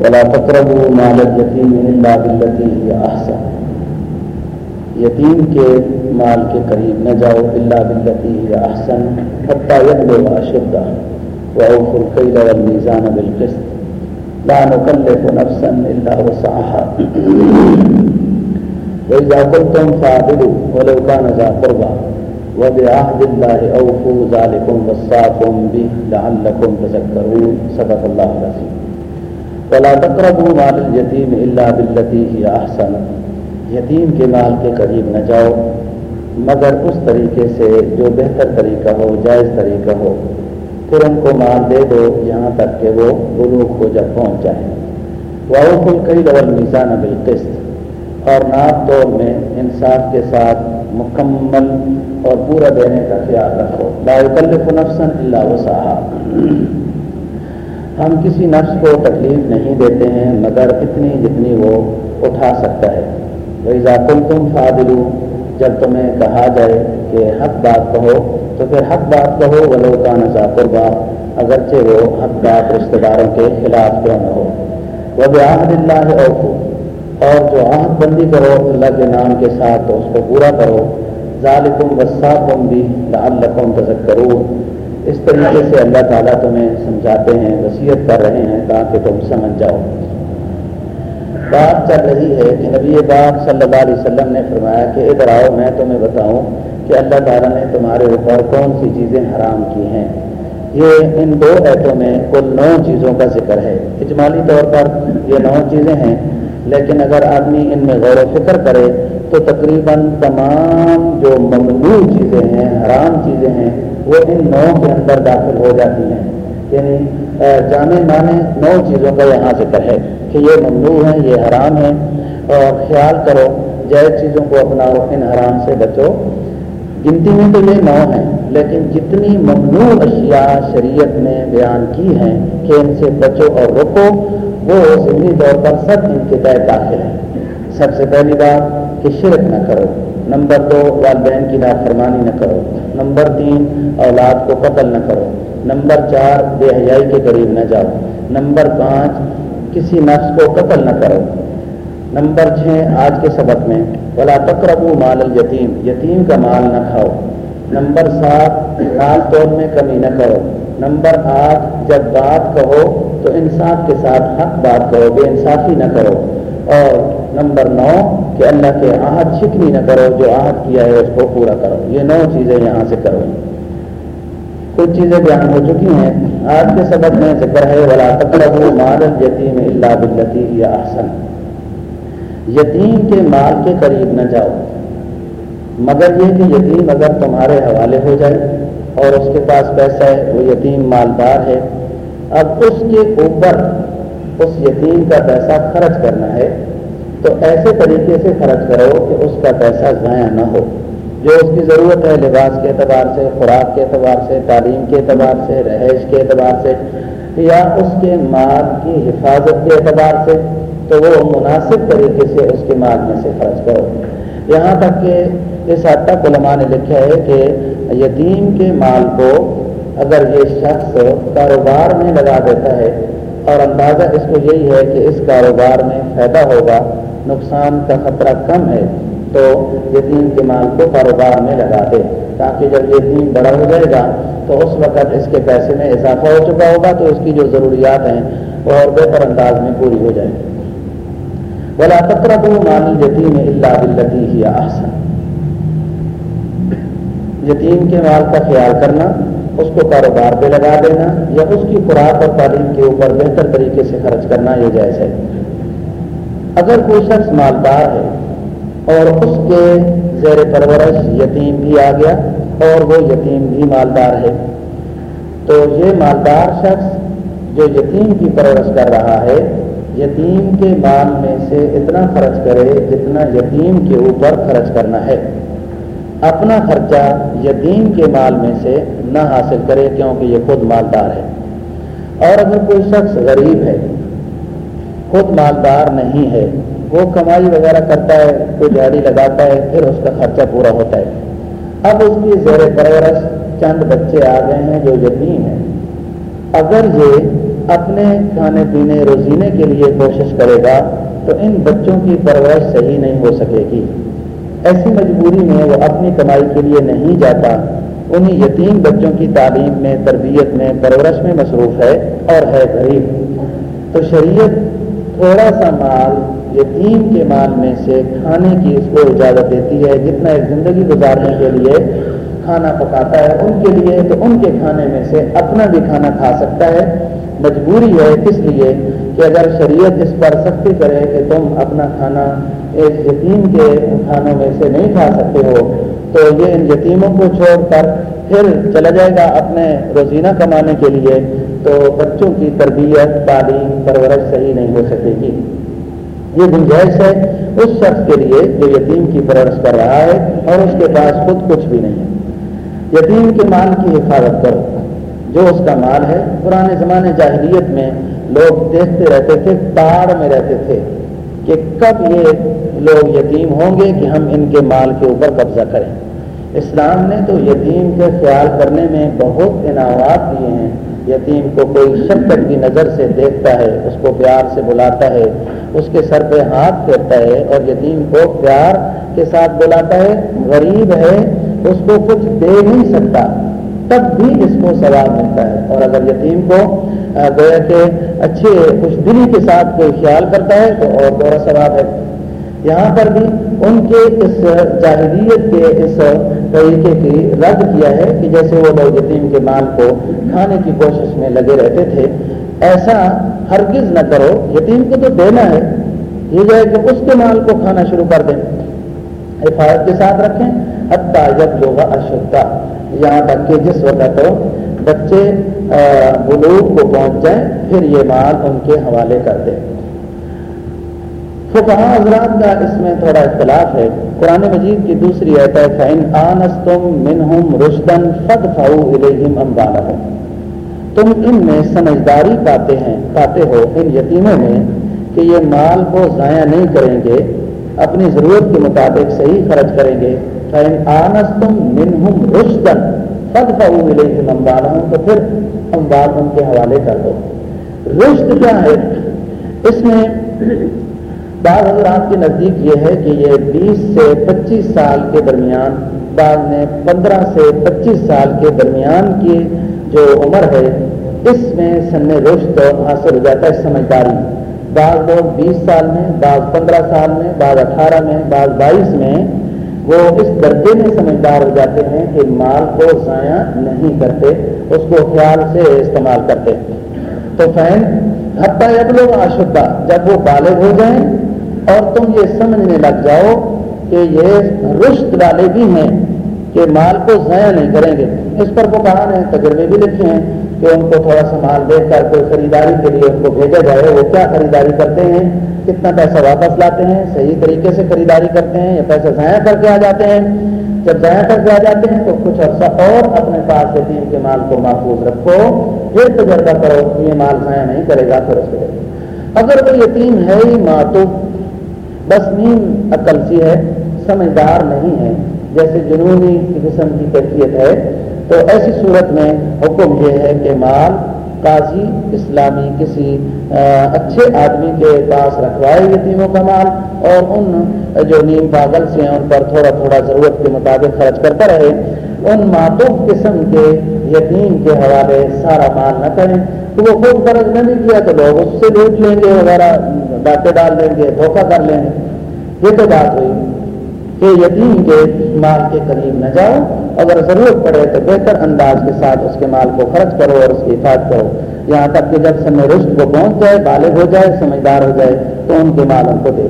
ولا تقربوا مال اليتيم إلا بالتي هي أحسن. یتیم کے مال کے قریب نہ جاؤ اللہ بالتی ہی احسن حتى يبلغ أشده. وأوفوا الكيل والميزان بالقسط. لا نكلف نفسا إلا وسعها. وإذا قلتم فاعدلوا ولو كان ذا قربى. وبعهد الله اوفوا ذلكم وصاكم به لعلكم تذكرون. صدق الله العظيم. ولا تقربوا مال اليتيم الا بالتي هي احسن یتیم کے مال کے قریب نہ جاؤ، مگر اس طریقے سے جو بہتر طریقہ ہو، جائز طریقہ ہو۔ پھر ان کو مال دے دو، یہاں تک کہ وہ بلوک ہو جب پہنچ جائے۔ واؤف القی ڈبل میزان بالقسط۔ اور ناپ توڑ میں انصاف کے ساتھ مکمل اور پورا دینے کا خیال رکھو۔ باقلف نفسن اللہ وسا ہم کسی نفس کو تکلیف نہیں دیتے ہیں، مگر اتنی جتنی وہ اٹھا سکتا ہے۔ وہی ذاکل تم فادلو جب تمہیں کہا جائے کہ حق بات کہو، تو پھر حق بات کہو، ولو کا نذاکر بات اگرچہ وہ حق بات رشتے داروں کے خلاف کیوں نہ ہو۔ وہ بیاحد اللہ اوفو اور جو عہد بندی کرو، اللہ کے نام کے ساتھ تو اس کو پورا کرو۔ ذالکم وساکم بھی لعلکم تذکرون۔ اس طریقے سے اللہ تعالیٰ تمہیں سمجھاتے ہیں، وصیت کر رہے ہیں تاکہ تم سمجھ جاؤ۔ بات چل رہی ہے کہ نبی پاک صلی اللہ علیہ وسلم نے فرمایا کہ ادھر آؤ، میں تمہیں بتاؤں کہ اللہ تعالیٰ نے تمہارے اوپر کون سی چیزیں حرام کی ہیں۔ یہ ان دو ایتوں میں کل نو چیزوں کا ذکر ہے۔ اجمالی طور پر یہ نو چیزیں ہیں۔ لیکن اگر آدمی ان میں غور و فکر کرے تو تقریباً تمام جو ممنوع چیزیں ہیں، حرام چیزیں ہیں، وہ ان نو کے اندر داخل ہو جاتی ہیں۔ یعنی جانے مانے نو چیزوں کا یہاں ذکر ہے کہ یہ ممنوع ہیں، یہ حرام ہیں۔ اور خیال کرو، جائز چیزوں کو اپناؤ، ان حرام سے بچو۔ گنتی میں تو یہ نو ہیں، لیکن جتنی ممنوع اشیاء شریعت نے بیان کی ہیں کہ ان سے بچو اور رکو وہ ضمنی طور پر سب ان کے تحت داخل ہیں۔ سب سے پہلی بات کہ شرک نہ کرو۔ نمبر دو، والدین کی نافرمانی نہ کرو۔ نمبر تین، اولاد کو قتل نہ کرو۔ نمبر چار، بے حیائی کے قریب نہ جاؤ۔ نمبر پانچ، کسی نفس کو قتل نہ کرو۔ نمبر چھ، آج کے سبق میں بلا تقرب مال التیم یتیم کا مال نہ کھاؤ۔ نمبر سات مال توڑ میں کمی نہ کرو۔ نمبر آٹھ، جب بات کہو تو انصاف کے ساتھ حق بات کرو بے انصافی نہ کرو۔ اور نمبر نو، کہ اللہ کے آہد شکنی نہ کرو، جو آہد کیا ہے اس کو پورا کرو۔ یہ نو چیزیں یہاں سے کرو۔ کچھ چیزیں بیان ہو چکی ہیں۔ آج کے سبق میں ذکر ہے، ولا تقرب مال یتیم اللہ بلتی یا احسن یتیم کے مال کے قریب نہ جاؤ۔ مگر یہ کہ یتیم اگر تمہارے حوالے ہو جائے اور اس کے پاس پیسہ ہے، وہ یتیم مالدار ہے۔ اب اس کے اوپر اس یتیم کا پیسہ خرچ کرنا ہے، تو ایسے طریقے سے خرچ کرو کہ اس کا پیسہ ضائع نہ ہو۔ جو اس کی ضرورت ہے، لباس کے اعتبار سے، خوراک کے اعتبار سے، تعلیم کے اعتبار سے، رہائش کے اعتبار سے، یا اس کے مال کی حفاظت کے اعتبار سے، تو وہ مناسب طریقے سے اس کے مال میں سے خرچ کرو۔ یہاں تک کہ اس حد تک علماء نے لکھا ہے کہ یتیم کے مال کو اگر یہ شخص کاروبار میں لگا دیتا ہے اور اندازہ اس کو یہی ہے کہ اس کاروبار میں فائدہ ہوگا، نقصان کا خطرہ کم ہے، تو یتیم کے مال کو کاروبار میں لگا دے تاکہ جب یتیم بڑا ہو جائے گا تو اس وقت اس کے پیسے میں اضافہ ہو چکا ہوگا، تو اس کی جو ضروریات ہیں وہ اور بہتر انداز میں پوری ہو جائے گی بلا تقرب مال یتیم اللہ بلتی ہی آسن یتیم کے مال کا خیال کرنا، اس کو کاروبار پہ لگا دینا یا اس کی خوراک اور تعلیم کے اوپر بہتر طریقے سے خرچ کرنا یہ جائز ہے۔ اگر کوئی شخص مالدار ہے اور اس کے زیر پرورش یتیم بھی آ گیا اور وہ یتیم بھی مالدار ہے، تو یہ مالدار شخص جو یتیم کی پرورش کر رہا ہے، یتیم کے مال میں سے اتنا خرچ کرے جتنا یتیم کے اوپر خرچ کرنا ہے۔ اپنا خرچہ یتیم کے مال میں سے نہ حاصل کرے کیونکہ یہ خود مالدار ہے۔ اور اگر کوئی شخص غریب ہے، خود مالدار نہیں ہے، وہ کمائی وغیرہ کرتا ہے، کوئی جھاڑی لگاتا ہے، پھر اس کا خرچہ پورا ہوتا ہے۔ اب اس کی زیر پرورش چند بچے آ گئے ہیں جو یتیم ہیں۔ اگر یہ اپنے کھانے پینے، روزینے کے لیے کوشش کرے گا، تو ان بچوں کی پرورش صحیح نہیں ہو سکے گی۔ ایسی مجبوری میں وہ اپنی کمائی کے لیے نہیں جاتا، انہیں یتیم بچوں کی تعلیم میں، تربیت میں، پرورش میں مصروف ہے اور ہے غریب۔ تو شریعت تھوڑا سا مال یتیم کے مال میں سے کھانے کی اس کو اجازت دیتی ہے۔ جتنا ایک زندگی گزارنے کے لیے کھانا پکاتا ہے ان کے لیے، تو ان کے کھانے میں سے اپنا بھی کھانا کھا سکتا ہے۔ مجبوری ہے اس لیے؟ کہ اگر شریعت اس پر سختی کرے کہ تم اپنا کھانا اس یتیم کے کھانوں میں سے نہیں کھا سکتے ہو، تو یہ ان یتیموں کو چھوڑ کر پھر چلا جائے گا اپنے روزینہ کمانے کے لیے، تو بچوں کی تربیت، تعلیم، پرورش صحیح نہیں ہو سکے گی۔ یہ گنجائش ہے اس شخص کے لیے جو یتیم کی پرورش کر رہا ہے اور اس کے پاس خود کچھ بھی نہیں ہے۔ یتیم کے مال کی حفاظت کرو۔ جو اس کا مال ہے، پرانے زمانے جاہلیت میں لوگ دیکھتے رہتے تھے، تاڑ میں رہتے تھے کہ کب یہ لوگ یتیم ہوں گے کہ ہم ان کے مال کے اوپر قبضہ کریں۔ اسلام نے تو یتیم کے خیال کرنے میں بہت انعامات دیے ہیں۔ یتیم کو کوئی شکت کی نظر سے دیکھتا ہے، اس کو پیار سے بلاتا ہے، اس کے سر پہ ہاتھ پھیرتا ہے اور یتیم کو پیار کے ساتھ بلاتا ہے۔ غریب ہے، اس کو کچھ دے نہیں سکتا، تب بھی اس کو ثواب ملتا ہے۔ اور اگر یتیم کو گویا کہ اچھے خوش دلی کے ساتھ کوئی خیال کرتا ہے تو اور بڑا ثواب ہے۔ یہاں پر بھی ان کے اس جاہلیت کے اس طریقے کی رد کیا ہے کہ جیسے وہ لوگ یتیم کے مال کو کھانے کی کوشش میں لگے رہتے تھے، ایسا ہرگز نہ کرو۔ یتیم کو تو دینا ہے، یہ جو ہے کہ اس کے مال کو کھانا شروع کر دیں۔ حفاظت کے ساتھ رکھیں۔ حتیٰ جب لوگ اشدھا یہاں تک کہ جس وقت بچے بلوک کو پہنچ جائیں پھر یہ مال ان کے حوالے کر دیں۔ فقہ حضرات کا اس میں تھوڑا اختلاف ہے۔ قرآن مجید کی دوسری آیت ہے، فَإِنْ آنَسْتُمْ مِنْهُمْ رُشْدًا فَدْفَعُوا إِلَيْهِمْ أَمْوَالَهُمْ۔ تم ان میں سمجھداری پاتے ہیں، پاتے ہو ان یتیموں میں کہ یہ مال کو ضائع نہیں کریں گے، اپنی ضرورت کے مطابق صحیح خرچ کریں گے۔ آنستم منہم رشدن فدفعوا الیہم اموالہم تو پھر اموال ان کے حوالے کر دو۔ رشد کیا ہے؟ اس میں بعض حضرات کے نزدیک یہ ہے کہ یہ بیس سے پچیس سال کے درمیان، بعض نے پندرہ سے پچیس سال کے درمیان کی جو عمر ہے، اس میں سن رشد حاصل ہو جاتا ہے سمجھداری۔ بعض لوگ بیس سال میں، بعض پندرہ سال میں، بعض اٹھارہ میں، بعض بائیس میں وہ اس درجے میں سمجھدار ہو جاتے ہیں کہ مال کو ضائع نہیں کرتے، اس کو خیال سے استعمال کرتے۔ تو فین، حتیٰ اب لوگ آشدہ جب وہ بالغ ہو جائیں اور تم یہ سمجھنے لگ جاؤ کہ یہ رشت والے بھی ہیں کہ مال کو ضائع نہیں کریں گے۔ اس پر وہ کہا نے تجربے بھی لکھے ہیں کہ ان کو تھوڑا سا مال دے کر کوئی خریداری کے لیے ان کو بھیجا جائے۔ وہ کیا خریداری کرتے ہیں؟ کتنا پیسہ واپس لاتے ہیں؟ صحیح طریقے سے خریداری کرتے ہیں یا پیسہ ضائع کر کے آ جاتے ہیں؟ جب ضائع کر کے آ جاتے ہیں تو کچھ عرصہ اور اپنے پاس یتیم کے مال کو محفوظ رکھو۔ پھر تجربہ کرو یہ مال ضائع نہیں کرے گا پھر اس کے اگر وہ یتیم ہے ہی ماں تو بس نیم عقل سی ہے، سمجھدار نہیں ہے، جیسے جنونی قسم کی کیفیت ہے۔ تو ایسی صورت میں حکم یہ ہے کہ مال قاضی اسلامی کسی اچھے آدمی کے پاس رکھوائے یتیموں کا مال اور ان جو نیم پاگل سے ہیں، ان پر تھوڑا تھوڑا ضرورت کے مطابق خرچ کرتا رہے۔ ان ماتوف قسم کے یتیم کے حوالے سارا مال نہ کریں تو وہ خود فرض نہ نہیں کیا تو لوگ اس سے لوٹ لیں گے وغیرہ ڈاکے ڈال دیں گے، دھوکہ کر لیں گے۔ یہ تو بات ہوئی۔ کہ یتیم کے مال کے قریب نہ جاؤ، اگر ضرورت پڑے تو بہتر انداز کے ساتھ اس کے مال کو خرچ کرو اور اس کی حفاظت کرو۔ یہاں تک کہ جب سمے رشت کو پہنچ جائے، بالغ ہو جائے، سمجھدار ہو جائے، تو ان کے مال ان کو دے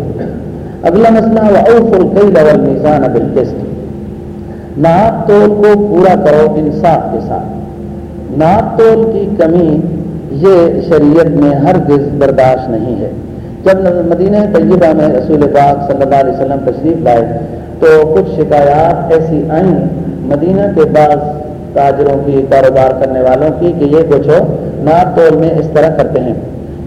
اگلا مسئلہ وہ اوف القی لول میزان ابل قسط ناپ تول کو پورا کرو انصاف کے ساتھ۔ ناپ تول کی کمی یہ شریعت میں ہر برداشت نہیں ہے۔ جب مدینہ طیبہ میں رسول پاک صلی اللہ علیہ وسلم تشریف لائے تو کچھ شکایات ایسی آئیں مدینہ کے بعض تاجروں کی کاروبار کرنے والوں کی کہ یہ کچھ ناپ تول میں اس طرح کرتے ہیں۔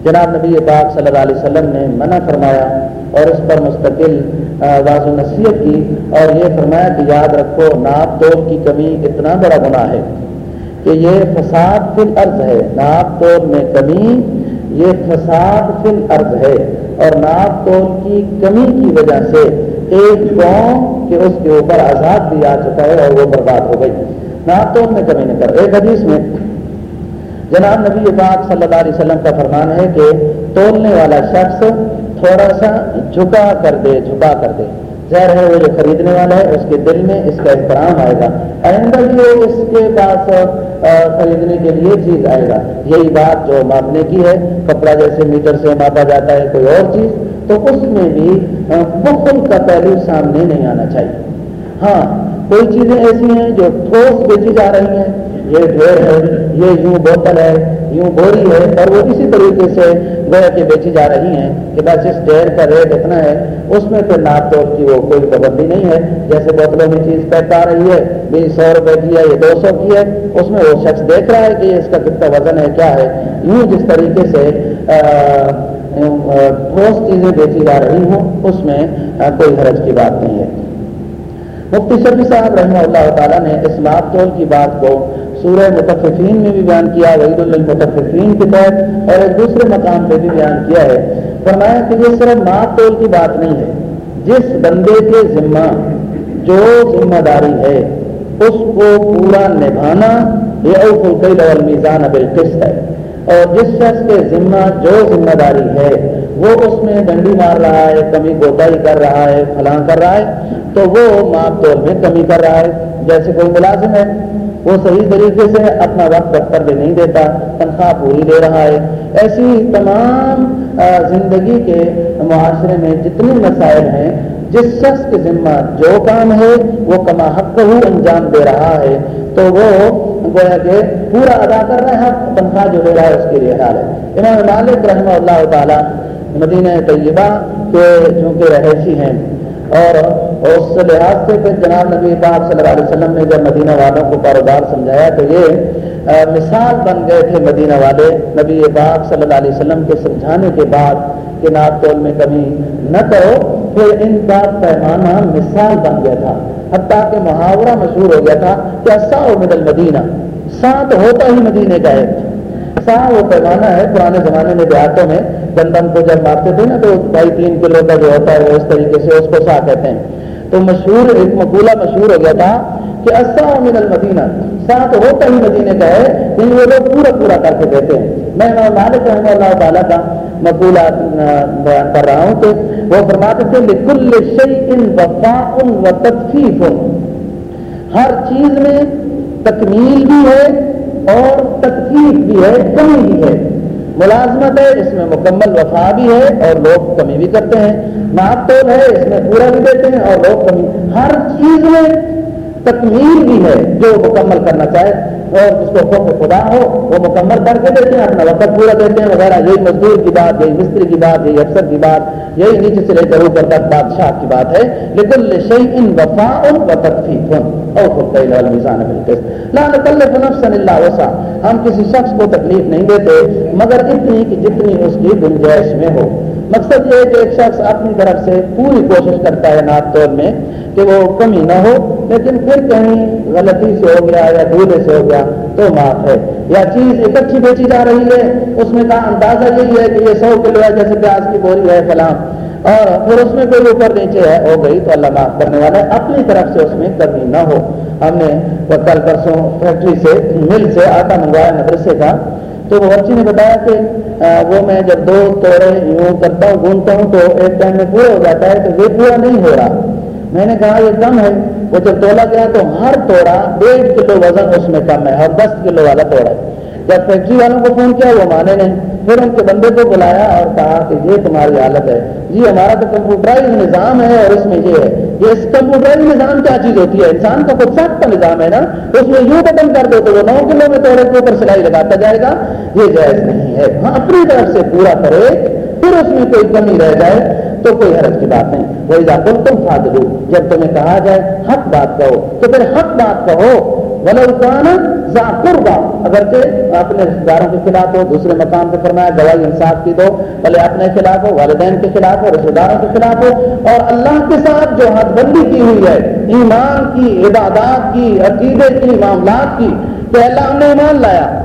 جناب نبی پاک صلی اللہ علیہ وسلم نے منع فرمایا اور اس پر مستقل واض و نصیحت کی اور یہ فرمایا کہ یاد رکھو، ناپ تول کی کمی اتنا بڑا گناہ ہے کہ یہ فساد فی الارض ہے۔ ناپ تول میں کمی، یہ فساد فی الارض ہے۔ اور ناپ تول کی کمی کی وجہ سے ایک قوم کہ اس کے اوپر آزاد بھی آ چکا ہے اور وہ برباد ہو گئی۔ ناپ تول میں کمی نہیں کر۔ ایک حدیث میں جناب نبی پاک صلی اللہ علیہ وسلم کا فرمان ہے کہ تولنے والا شخص تھوڑا سا جھکا کر دے، جھکا کر دے۔ ظاہر ہے، وہ جو خریدنے والا ہے، اس کے دل میں اس کا احترام آئے گا۔ آئندہ بھی وہ اس کے پاس خریدنے کے لیے چیز آئے گا۔ یہی بات جو ماپنے کی ہے، کپڑا جیسے میٹر سے ماپا جاتا ہے، کوئی اور چیز۔ تو اس میں بھی بخل کا پہلو سامنے نہیں آنا چاہیے۔ ہاں کوئی چیزیں ایسی ہیں جو ٹھوس بیچی جا رہی ہیں۔ یہ ڈھیر ہے، یہ یوں بوتل ہے۔ یوں بوری ہے اور وہ اسی طریقے سے گویا کے بیچی جا رہی ہیں کہ بس اس ڈیر کا ریٹ اتنا ہے، اس میں پھر ناپ توڑ کی وہ کوئی پابندی نہیں ہے۔ جیسے بوتلوں میں چیز پیک آ رہی ہے بیس سو روپے کی ہے، یہ دو سو کی ہے۔ اس میں وہ شخص دیکھ رہا ہے کہ اس کا کتنا وزن ہے، کیا ہے۔ یوں جس طریقے سے ٹھوس چیزیں بیچی جا رہی ہوں، اس میں کوئی حرج کی بات نہیں ہے۔ مفتی شفی صاحب رحمہ اللہ تعالیٰ نے اس ناپ تول کی بات کو سورہ متفقین میں بھی بیان کیا وحید المتفقین کے تحت، اور ایک دوسرے مقام پہ بھی بیان کیا ہے۔ فرمایا کہ یہ صرف ماں تول کی بات نہیں ہے، جس بندے کے ذمہ، جو ذمہ داری ہے، اس کو پورا نبھانا یہ میزان اب قسط ہے۔ اور جس شخص کے ذمہ جو ذمہ داری ہے، وہ اس میں ڈنڈی مار رہا ہے، کمی گوتائی کر رہا ہے، فلاں کر رہا ہے، تو وہ ماپ تول میں کمی کر رہا ہے۔ جیسے کوئی ملازم ہے وہ صحیح طریقے سے اپنا وقت دفتر بھی نہیں دیتا، تنخواہ پوری دے رہا ہے۔ ایسی تمام زندگی کے معاشرے میں جتنے مسائل ہیں، جس شخص کے ذمہ جو کام ہے، وہ کما حق ہو انجام دے رہا ہے۔ تو وہ گویا کہ پورا ادا کر رہا ہے تنخواہ جو دے رہا ہے، اس کے لیے حال ہے۔ امام مالک رحمہ اللہ تعالیٰ، مدینہ طیبہ کے چونکہ رہائشی ہیں، اور اس لحاظ سے پھر جناب نبی پاک صلی اللہ علیہ وسلم نے جب مدینہ والوں کو کاروبار سمجھایا تو یہ مثال بن گئے تھے مدینہ والے نبی پاک صلی اللہ علیہ وسلم کے سمجھانے کے بعد کہ ناپ تول میں کمی نہ کرو۔ پھر ان کا پیمانہ مثال بن گیا تھا۔ حتیٰ کہ محاورہ مشہور ہو گیا تھا کہ سا مدل مدینہ سات ہوتا ہی مدینے کا ہے۔ سا وہ پیمانہ ہے پرانے زمانے میں دیہاتوں میں۔ گندم کو جب مارتے تھے نا تو ڈھائی تین کلو کا جو ہوتا ہے وہ اس طریقے سے اس کو سا کہتے ہیں۔ تو مشہور ایک مقولہ مشہور ہو گیا تھا کہ اصا من المدینہ۔ ساتھ ہوتا ہی مدینے کا ہے لیکن وہ لوگ پورا پورا کر کے دیتے ہیں۔ میں مالک رحمہ اللہ تعالیٰ کا مقولہ بیان کر رہا ہوں کہ وہ فرماتے تھے لکل شیء وفا و تدفیف ہر چیز میں تکمیل بھی ہے اور تکلیف بھی ہے کمی بھی ہے۔ ملازمت ہے اس میں مکمل وفا بھی ہے اور لوگ کمی بھی کرتے ہیں۔ ناپ تول ہے، اس میں پورا بھی دیتے ہیں اور لوگ کمی، ہر چیز میں تکمیل بھی ہے، جو مکمل کرنا چاہے۔ اور اس کو خوف خدا ہو، وہ مکمل کر کے دیتے ہیں، اپنا وقت پورا دیتے ہیں۔ وغیرہ، یہی مزدور کی بات، یہی مستری کی بات، یہی افسر کی بات یہی نیچے سے لے کر اوپر تک بادشاہ کی بات ہے لیکن شعی ان وفا ان و تکفیف اللہ وسا ہم کسی شخص کو تکلیف نہیں دیتے، مگر اتنی کہ جتنی اس کی گنجائش میں ہو. مقصد یہ ہے کہ ایک شخص اپنی طرف سے پوری کوشش کرتا ہے ناپ طور میں کہ وہ کمی نہ ہو، لیکن پھر کہیں غلطی سے ہو گیا یا دودھے سے ہو گیا تو معاف ہے۔ یا چیز اکٹھی بیچی جا رہی ہے، اس میں کا اندازہ یہی ہے کہ یہ سو کلو ہے، جیسے پیاز کی بوری ہے، فلاں۔ اور پھر اس میں کوئی اوپر نیچے ہے، ہو گئی تو اللہ معاف کرنے والا ہے۔ اپنی طرف سے اس میں کمی نہ ہو۔ ہم نے کل پرسوں فیکٹری سے، مل سے آٹا منگوایا مدرسے کا۔ تو وہ بچی نے بتایا کہ وہ میں جب دو توڑے، یوں کرتا ہوں گھومتا ہوں، تو ایک ٹائم میں پورا ہو جاتا ہے، تو یہ پورا نہیں ہو رہا۔ میں نے کہا، یہ کم ہے۔ وہ جب تولا گیا تو ہر توڑا ڈیڑھ کلو وزن اس میں کم ہے، اور دس کلو والا توڑا ہے۔ جب فیکٹری والوں کو فون کیا، وہ مانے نہیں۔ پھر ان کے بندے کو بلایا اور کہا کہ یہ تمہاری حالت ہے۔ جی ہمارا تو کمپیوٹرائز نظام ہے اور اس میں یہ ہے۔ یہ اس کمپیوٹرائز نظام کیا چیز ہوتی ہے؟ انسان کا خود سخت کا نظام ہے نا۔ اس میں یوں بٹن کر دو تو وہ نو کلو میں توڑے کے اوپر سلائی لگاتا جائے گا۔ یہ جائز نہیں ہے۔ ہاں اپنی طرف سے پورا کرے، پھر اس میں کوئی کمی رہ جائے۔ تو کوئی حرج کی بات نہیں۔ وہی جا تم فاضل جب تمہیں کہا جائے حق بات کہو، تو پھر حق بات کہو۔ قربا اگرچہ اپنے رشتے داروں کے خلاف ہو، دوسرے مقام پہ فرمایا، گواہی انصاف کی دو، بھلے اپنے خلاف ہو، والدین کے خلاف ہو رشتے داروں کے خلاف ہو۔ اور اللہ کے ساتھ جو حد بندی کی ہوئی ہے، ایمان کی، عبادات کی، عقیدے کی، معاملات کی کہ اللہ ہم نے ایمان لایا۔